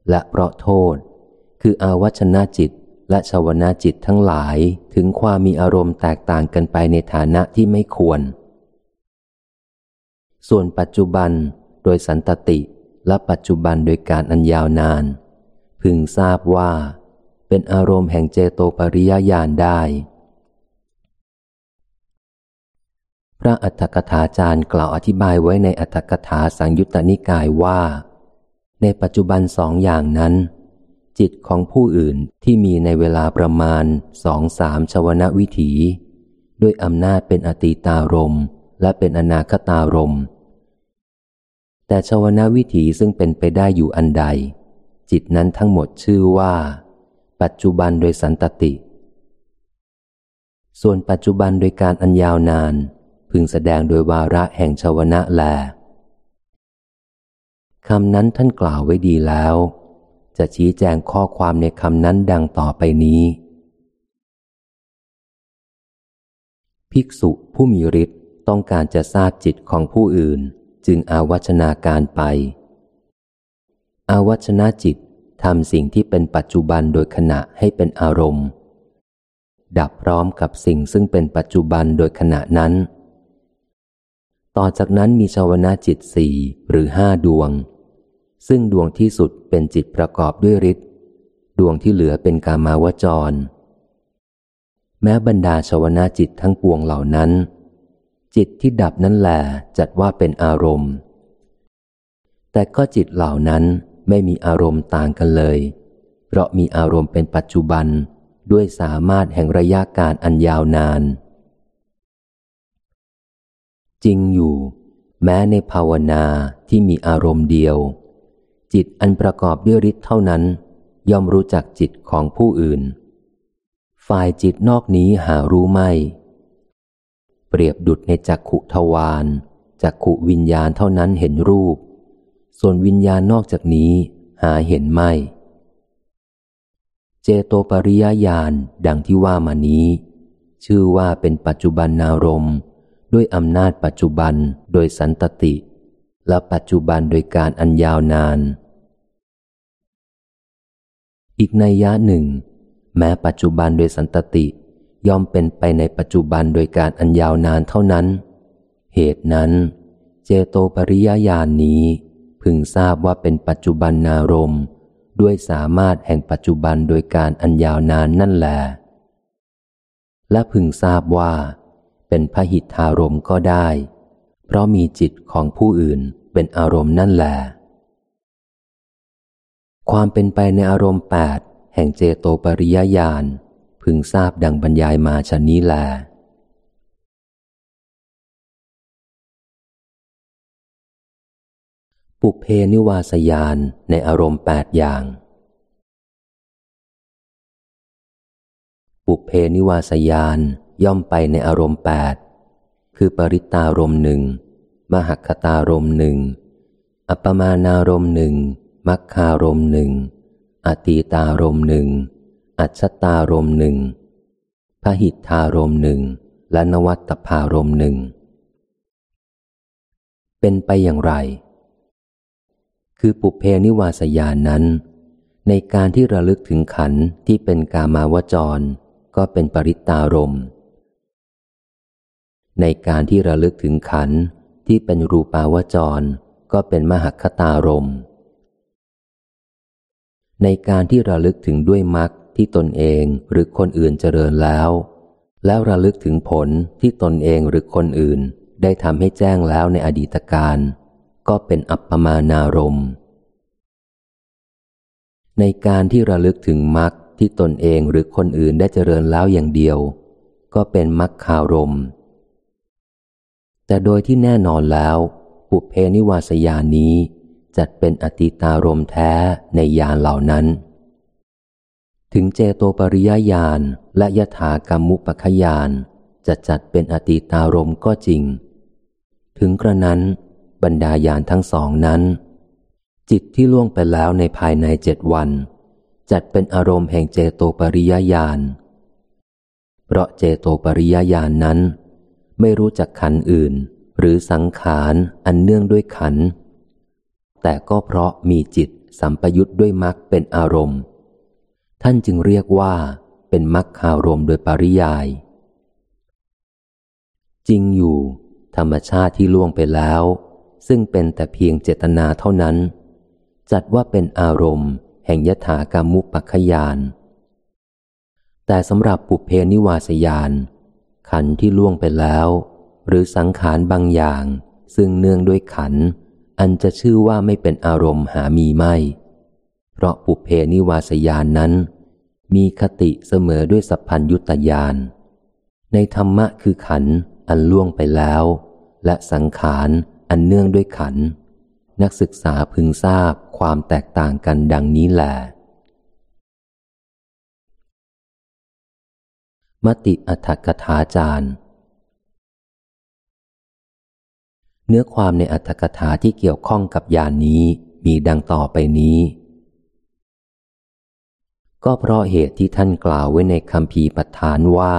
และเพราะโทษ คืออาวัชนาจิตและชาวนาจิตทั้งหลายถึงความมีอารมณ์แตกต่างกันไปในฐานะที่ไม่ควร ส่วนปัจจุบันโดยสันตติและปัจจุบันโดยการอันยาวนาน พึงทราบว่า เป็นอารมณ์แห่งเจโตปริยญาณได้ พระอัฏฐกถาจารย์กล่าวอธิบายไว้ในอัฏฐกถาสังยุตตนิกายว่า ในปัจจุบันสองอย่างนั้น จิตของผู้อื่นที่มีในเวลาประมาณสองสามชวนะวิถี ด้วยอำนาจเป็นอติตารมและเป็นอนาคตารมแต่ชวนะวิถีซึ่งเป็นไปได้อยู่อันใด จิตนั้นทั้งหมดชื่อว่า ปัจจุบันโดยสันตติ ส่วนปัจจุบันโดยการอันยาวนาน พึงแสดงโดยวาระแห่งชวนะแล คำนั้นท่านกล่าวไว้ดีแล้ว จะชี้แจงข้อความในคำนั้นดังต่อไปนี้ ภิกษุผู้มีฤทธิ์ต้องการจะทราบจิตของผู้อื่น จึงอาวัชนาการไป อาวัชนาจิตทำสิ่งที่เป็นปัจจุบันโดยขณะให้เป็นอารมณ์ ดับพร้อมกับสิ่งซึ่งเป็นปัจจุบันโดยขณะนั้น ต่อจากนั้นมีชาวนาจิตสี่หรือห้าดวง ซึ่งดวงที่สุดเป็นจิตประกอบด้วยฤทธิ์ดวงที่เหลือเป็นกามาวจร แม้บรรดาชวนาจิตทั้งปวงเหล่านั้น จิตที่ดับนั้นแหละจัดว่าเป็นอารมณ์ แต่ก็จิตเหล่านั้นไม่มีอารมณ์ต่างกันเลย เพราะมีอารมณ์เป็นปัจจุบันด้วยสามารถแห่งระยะการอันยาวนาน จริงอยู่ แม้ในภาวนาที่มีอารมณ์เดียว จิตอันประกอบด้วยฤทธิ์เท่านั้น ย่อมรู้จักจิตของผู้อื่น ฝ่ายจิตนอกนี้หารู้ไม่ เปรียบดุดในจักขุทวารจักขุวิญญาณเท่านั้นเห็นรูป ส่วนวิญญาณนอกจากนี้หาเห็นไม่ เจโตปริยญาณดังที่ว่ามานี้ ชื่อว่าเป็นปัจจุบันนารมด้วยอำนาจปัจจุบันโดยสันตติ และปัจจุบันโดยการอันยาวนาน อีกในยะหนึ่ง แม้ปัจจุบันโดยสันตติย่อมเป็นไปในปัจจุบันโดยการอันยาวนานเท่านั้น เหตุนั้น เจโตปริยญาณนี้ พึงทราบว่าเป็นปัจจุบันนารมณ์ด้วยสามารถแห่งปัจจุบันโดยการอันยาวนานนั่นแหละและพึงทราบว่า เป็นพหิทธารมก็ได้ เพราะมีจิตของผู้อื่นเป็นอารมณ์นั่นแหละ ความเป็นไปในอารมณ์แปดแห่งเจโตปริยญาณพึงทราบดังบรรยายมาชนนี้แหละปุเพนิวาสยานในอารมณ์แปดอย่าง ปุเพนิวาสยานย่อมไปในอารมณ์แปดคือปริตารมหนึ่ง มหคตารมหนึ่ง อัปมานารมหนึ่ง มัคคารมหนึ่ง อตีตารมหนึ่ง อัจฉตารมหนึ่งพหิทธารมหนึ่ง และนวัตพารมหนึ่ง เป็นไปอย่างไร คือปุเพนิวาสยานนั้น ในการที่ระลึกถึงขันที่เป็นกามาวจร ก็เป็นปริตารม ในการที่ระลึกถึงขันที่เป็นรูปาวจร ก็เป็นมหคตารม ในการที่ระลึกถึงด้วยมรรคที่ตนเองหรือคนอื่นเจริญแล้ว แล้วระลึกถึงผลที่ตนเองหรือคนอื่น ได้ทำให้แจ้งแล้วในอดีตการ ก็เป็นอัปปมานารมณ์ ในการที่ระลึกถึงมรรคที่ตนเองหรือคนอื่นได้เจริญแล้วอย่างเดียว ก็เป็นมรรคคารมแต่โดยที่แน่นอนแล้ว ปุเพนิวาสยานี้ จัดเป็นอติตารมแท้ในยานเหล่านั้น ถึงเจโตปริยญาณและยถากรรมุปขยานจะจัดเป็นอติตารมก็จริง ถึงกระนั้น บรรดาญาณทั้งสองนั้น จิตที่ล่วงไปแล้วในภายในเจ็ดวัน จัดเป็นอารมณ์แห่งเจโตปริยญาณเพราะเจโตปริยญาณนนั้น ไม่รู้จักขันอื่น หรือสังขารอันเนื่องด้วยขัน แต่ก็เพราะมีจิตสัมปยุทธ์ด้วยมรรคเป็นอารมณ์ ท่านจึงเรียกว่าเป็นมรรคคารมโดยปริยาย จริงอยู่ ธรรมชาติที่ล่วงไปแล้ว ซึ่งเป็นแต่เพียงเจตนาเท่านั้น จัดว่าเป็นอารมณ์ แห่งยถากรรมุปัคยาน แต่สำหรับปุเพนิวาสยาน ขันที่ล่วงไปแล้ว หรือสังขารบางอย่าง ซึ่งเนื่องด้วยขัน อันจะชื่อว่าไม่เป็นอารมณ์หามีไม่ เพราะปุเพนิวาสยานนั้น มีคติเสมอด้วยสัพพัญยุตยาน ในธรรมะคือขันอันล่วงไปแล้ว และสังขารอันเนื่องด้วยขัน นักศึกษาพึงทราบความแตกต่างกันดังนี้แหละมติอัฏกถาจารย์ เนื้อความในอัฏกถาที่เกี่ยวข้องกับยานนี้มีดังต่อไปนี้ ก็เพราะเหตุที่ท่านกล่าวไว้ในคำพีปัฏฐานว่า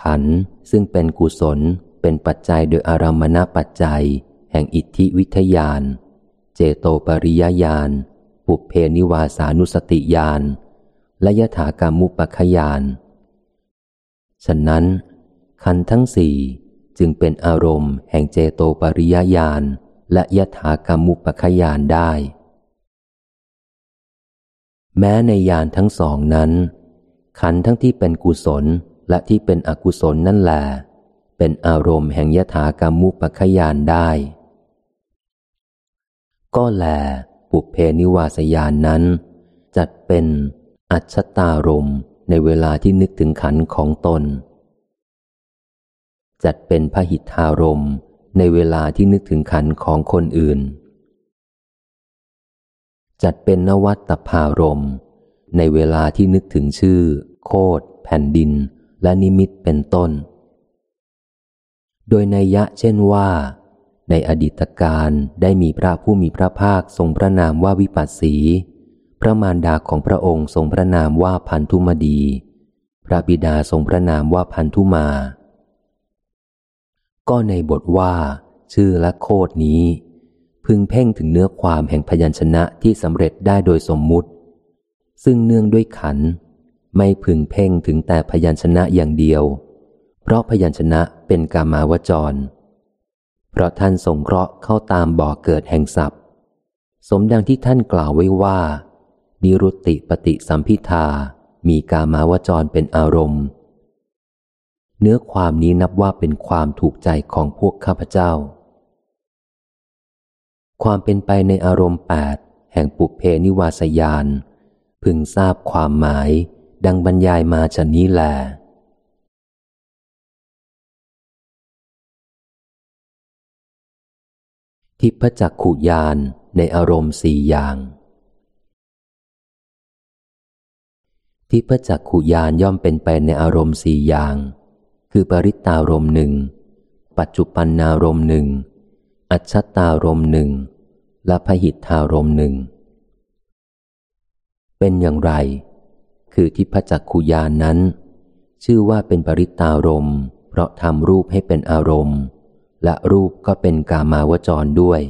ขันซึ่งเป็นกุศลเป็นปัจจัยโดยอารมณปัจจัย แห่งอิทธิวิทยาน เจโตปริยญาณปุเพนิวาสานุสติญาณและยถากรรมุปขยาน ฉะนั้น ขันทั้งสี่ จึงเป็นอารมณ์แห่งเจโตปริยญาณและยถากรรมุปขยานได้ แม้ในยานทั้งสองนั้น ขันทั้งที่เป็นกุศลและที่เป็นอกุศลนั่นแหละเป็นอารมณ์แห่งยถากรรมุปขยานได้ ก็แลปุเพนิวาสยานนั้น จัดเป็นอัจฉตารมในเวลาที่นึกถึงขันของตน จัดเป็นพหิทธารมในเวลาที่นึกถึงขันของคนอื่น จัดเป็นนวัตพารมในเวลาที่นึกถึงชื่อ โคดแผ่นดิน และนิมิตเป็นต้น โดยในยะเช่นว่า ในอดีตการได้มีพระผู้มีพระภาคทรงพระนามว่าวิปัสสี พระมารดาของพระองค์ทรงพระนามว่าพันธุมดี พระบิดาทรงพระนามว่าพันธุมา ก็ในบทว่า ชื่อและโคดนี้ พึงเพ่งถึงเนื้อความแห่งพยัญชนะที่สำเร็จได้โดยสมมุติ ซึ่งเนื่องด้วยขัน ไม่พึงเพ่งถึงแต่พยัญชนะอย่างเดียว เพราะพยัญชนะเป็นกามาวจร เพราะท่านสงเคราะห์เข้าตามบ่อเกิดแห่งศัพท์ สมดังที่ท่านกล่าวไว้ว่า นิรุตติปฏิสัมพิทามีกามาวจรเป็นอารมณ์ เนื้อความนี้นับว่าเป็นความถูกใจของพวกข้าพเจ้า ความเป็นไปในอารมณ์แปดแห่งปุเพนิวาสยาน พึงทราบความหมาย ดังบรรยายมาจากนี้แลทิพจักขุยานในอารมณ์สี่อย่าง ทิพจักขุยานย่อมเป็นไปในอารมณ์สี่อย่าง คือปริตารมหนึ่ง ปัจจุปันนารมหนึ่ง อัจฉตารมหนึ่ง และพหิทธารมหนึ่ง เป็นอย่างไร คือทิพจักขุยานนั้น ชื่อว่าเป็นปริตารมเพราะทำรูปให้เป็นอารมณ์ และรูปก็เป็นกามาวจรด้วย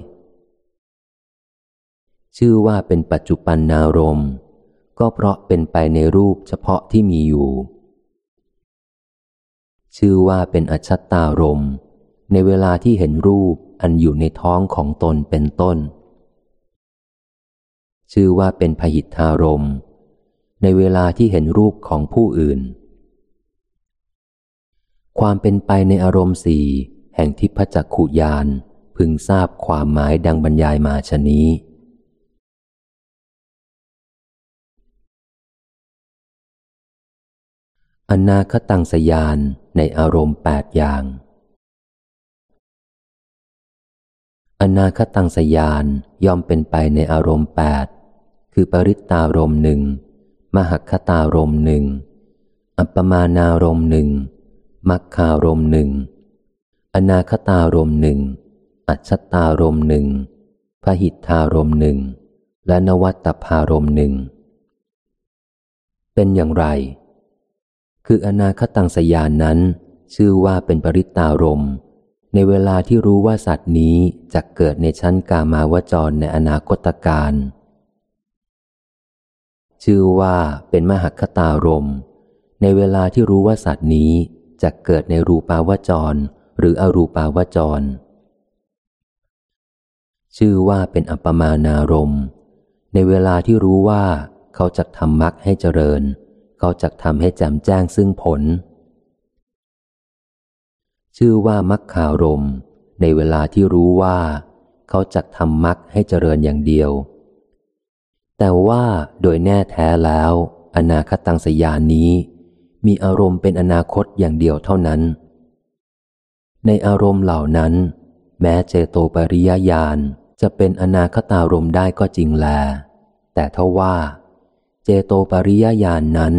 ชื่อว่าเป็นปัจจุปันนารมก็เพราะเป็นไปในรูปเฉพาะที่มีอยู่ ชื่อว่าเป็นอชัตตารม ในเวลาที่เห็นรูปอันอยู่ในท้องของตนเป็นต้น ชื่อว่าเป็นพหิทธารม ในเวลาที่เห็นรูปของผู้อื่น ความเป็นไปในอารมณ์สี่แห่งทิพจักขุยานพึงทราบความหมายดังบรรยายมาชนี้อนาคตังสยาน ในอารมณ์แปดอย่าง อนาคตังสยานย่อมเป็นไปในอารมณ์แปดคือปริตตารมหนึ่ง มหคตารมหนึ่ง อัปปมานารมหนึ่ง มัคคารมหนึ่ง อนาคตารมหนึ่ง อัจฉตารมหนึ่ง พหิทธารมหนึ่ง และนวัตพารมหนึ่ง เป็นอย่างไร คืออนาคตังสยานนั้น ชื่อว่าเป็นปริตตารม ในเวลาที่รู้ว่าสัตว์นี้จะเกิดในชั้นกามาวจรในอนาคตการ ชื่อว่าเป็นมหคตารม ในเวลาที่รู้ว่าสัตว์นี้จะเกิดในรูปาวจร หรืออรูปาวจร ชื่อว่าเป็นอัปมานารม ในเวลาที่รู้ว่าเขาจะทำมรรคให้เจริญ เขาจะทำให้แจ่มแจ้งซึ่งผล ชื่อว่ามัคคารม ในเวลาที่รู้ว่า เขาจะทำมรรคให้เจริญอย่างเดียว แต่ว่าโดยแน่แท้แล้ว อนาคตังสยานนี้ มีอารมณ์เป็นอนาคตอย่างเดียวเท่านั้น ในอารมณ์เหล่านั้น แม้เจโตปริยญาณจะเป็นอนาคตารมได้ก็จริงแล แต่เท่าว่า เจโตปริยญาณนนั้น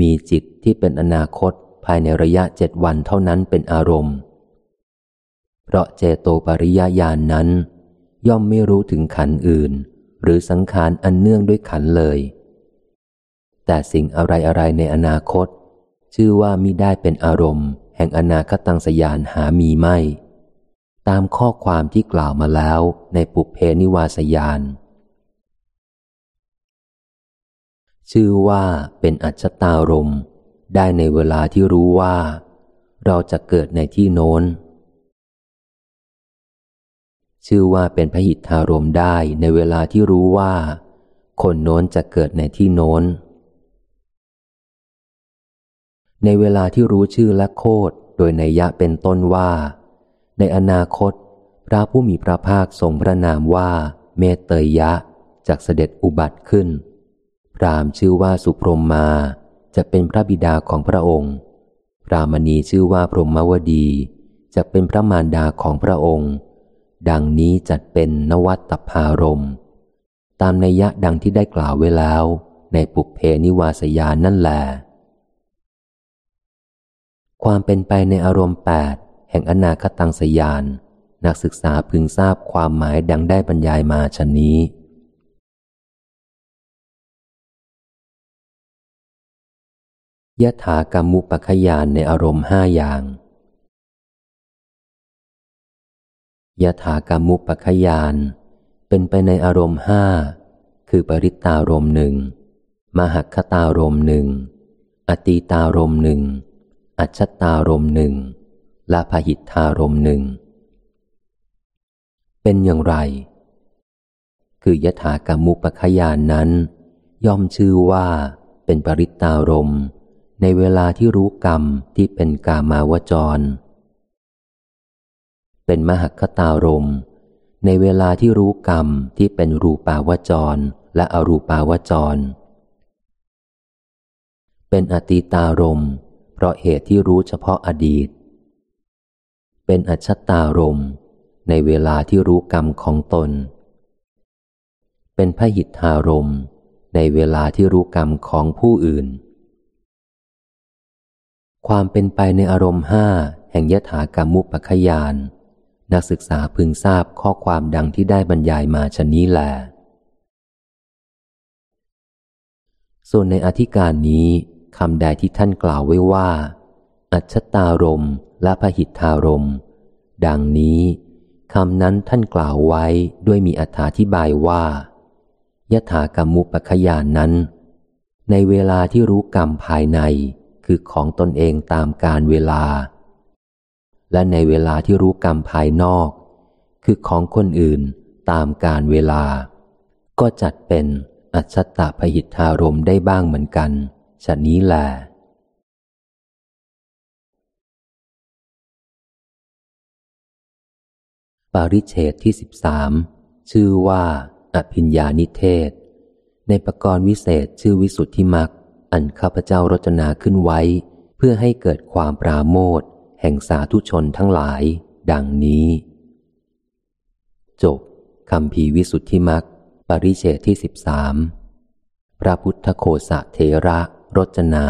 มีจิตที่เป็นอนาคตภายในระยะเจ็ดวันเท่านั้นเป็นอารมณ์ เพราะเจโตปริยญาณนนั้น ย่อมไม่รู้ถึงขันอื่น หรือสังขารอันเนื่องด้วยขันเลย แต่สิ่งอะไรอะไรในอนาคต ชื่อว่ามิได้เป็นอารมณ์ แห่งอนาคตังสยานหามีไม่ ตามข้อความที่กล่าวมาแล้วในปุเพนิวาสยาน ชื่อว่าเป็นอัจฉตารม ได้ในเวลาที่รู้ว่า เราจะเกิดในที่โน้น ชื่อว่าเป็นพหิทธารมได้ในเวลาที่รู้ว่า คนโน้นจะเกิดในที่โน้น ในเวลาที่รู้ชื่อและโคดโดยในยะเป็นต้นว่า ในอนาคต พระผู้มีพระภาคทรงพระนามว่า เมตเตยยะจากเสด็จอุบัติขึ้น พรามชื่อว่าสุพรมมาจะเป็นพระบิดาของพระองค์พรามณีชื่อว่าพรหมวดี จะเป็นพระมารดาของพระองค์ ดังนี้จัดเป็นนวัตตพารม ตามนัยยะดังที่ได้กล่าวไว้แล้ว ในปุเพนิวาสยานนั่นแหละความเป็นไปในอารมณ์แปดแห่งอนาคตังสยาน นักศึกษาพึงทราบความหมายดังได้บรรยายมาชนนี้ ยถากรรมุปขยานในอารมณ์ห้าอย่างยถากรรมุปขยาน เป็นไปในอารมณ์ห้าคือปริตตารมหนึ่งมหัคตารมหนึ่งอตีตารมหนึ่งอัจฉตารมหนึ่งและพหิทธารมหนึ่งเป็นอย่างไร คือยถากรรมุปขยานนั้น ย่อมชื่อว่าเป็นปริตตารมณ์ ในเวลาที่รู้กรรมที่เป็นกามาวจร เป็นมหคตารม ในเวลาที่รู้กรรมที่เป็นรูปาวจรและอรูปาวจร เป็นอติตารม เพราะเหตุที่รู้เฉพาะอดีต เป็นอัชตารม ในเวลาที่รู้กรรมของตน เป็นพหิทธารม ในเวลาที่รู้กรรมของผู้อื่น ความเป็นไปในอารมณ์ห้าแห่งยถากรรมุปขยาน นักศึกษาพึงทราบข้อความดังที่ได้บรรยายมาชนี้แลส่วนในอธิการนี้คำใดที่ท่านกล่าวไว้ว่า อัจฉตารมและพหิทธารม ดังนี้คำนั้นท่านกล่าวไว้ด้วยมีอธิบายว่ายถากรรมุปขยานนั้น ในเวลาที่รู้กรรมภายใน คือของตนเองตามการเวลา และในเวลาที่รู้กรรมภายนอก คือของคนอื่นตามการเวลา ก็จัดเป็นอัจฉตะพหิทธารมได้บ้างเหมือนกันฉะนี้แหละปาริเชตที่สิบสามชื่อว่า อภิญญานิเทศ ในประกรณ์วิเศษชื่อวิสุทธิมัก อันข้าพเจ้ารจนาขึ้นไว้ เพื่อให้เกิดความปราโมทแห่งสาธุชนทั้งหลาย ดังนี้ จบคำพีวิสุทธิมักปริเชตที่สิบสามพระพุทธโคสะเทระรจนา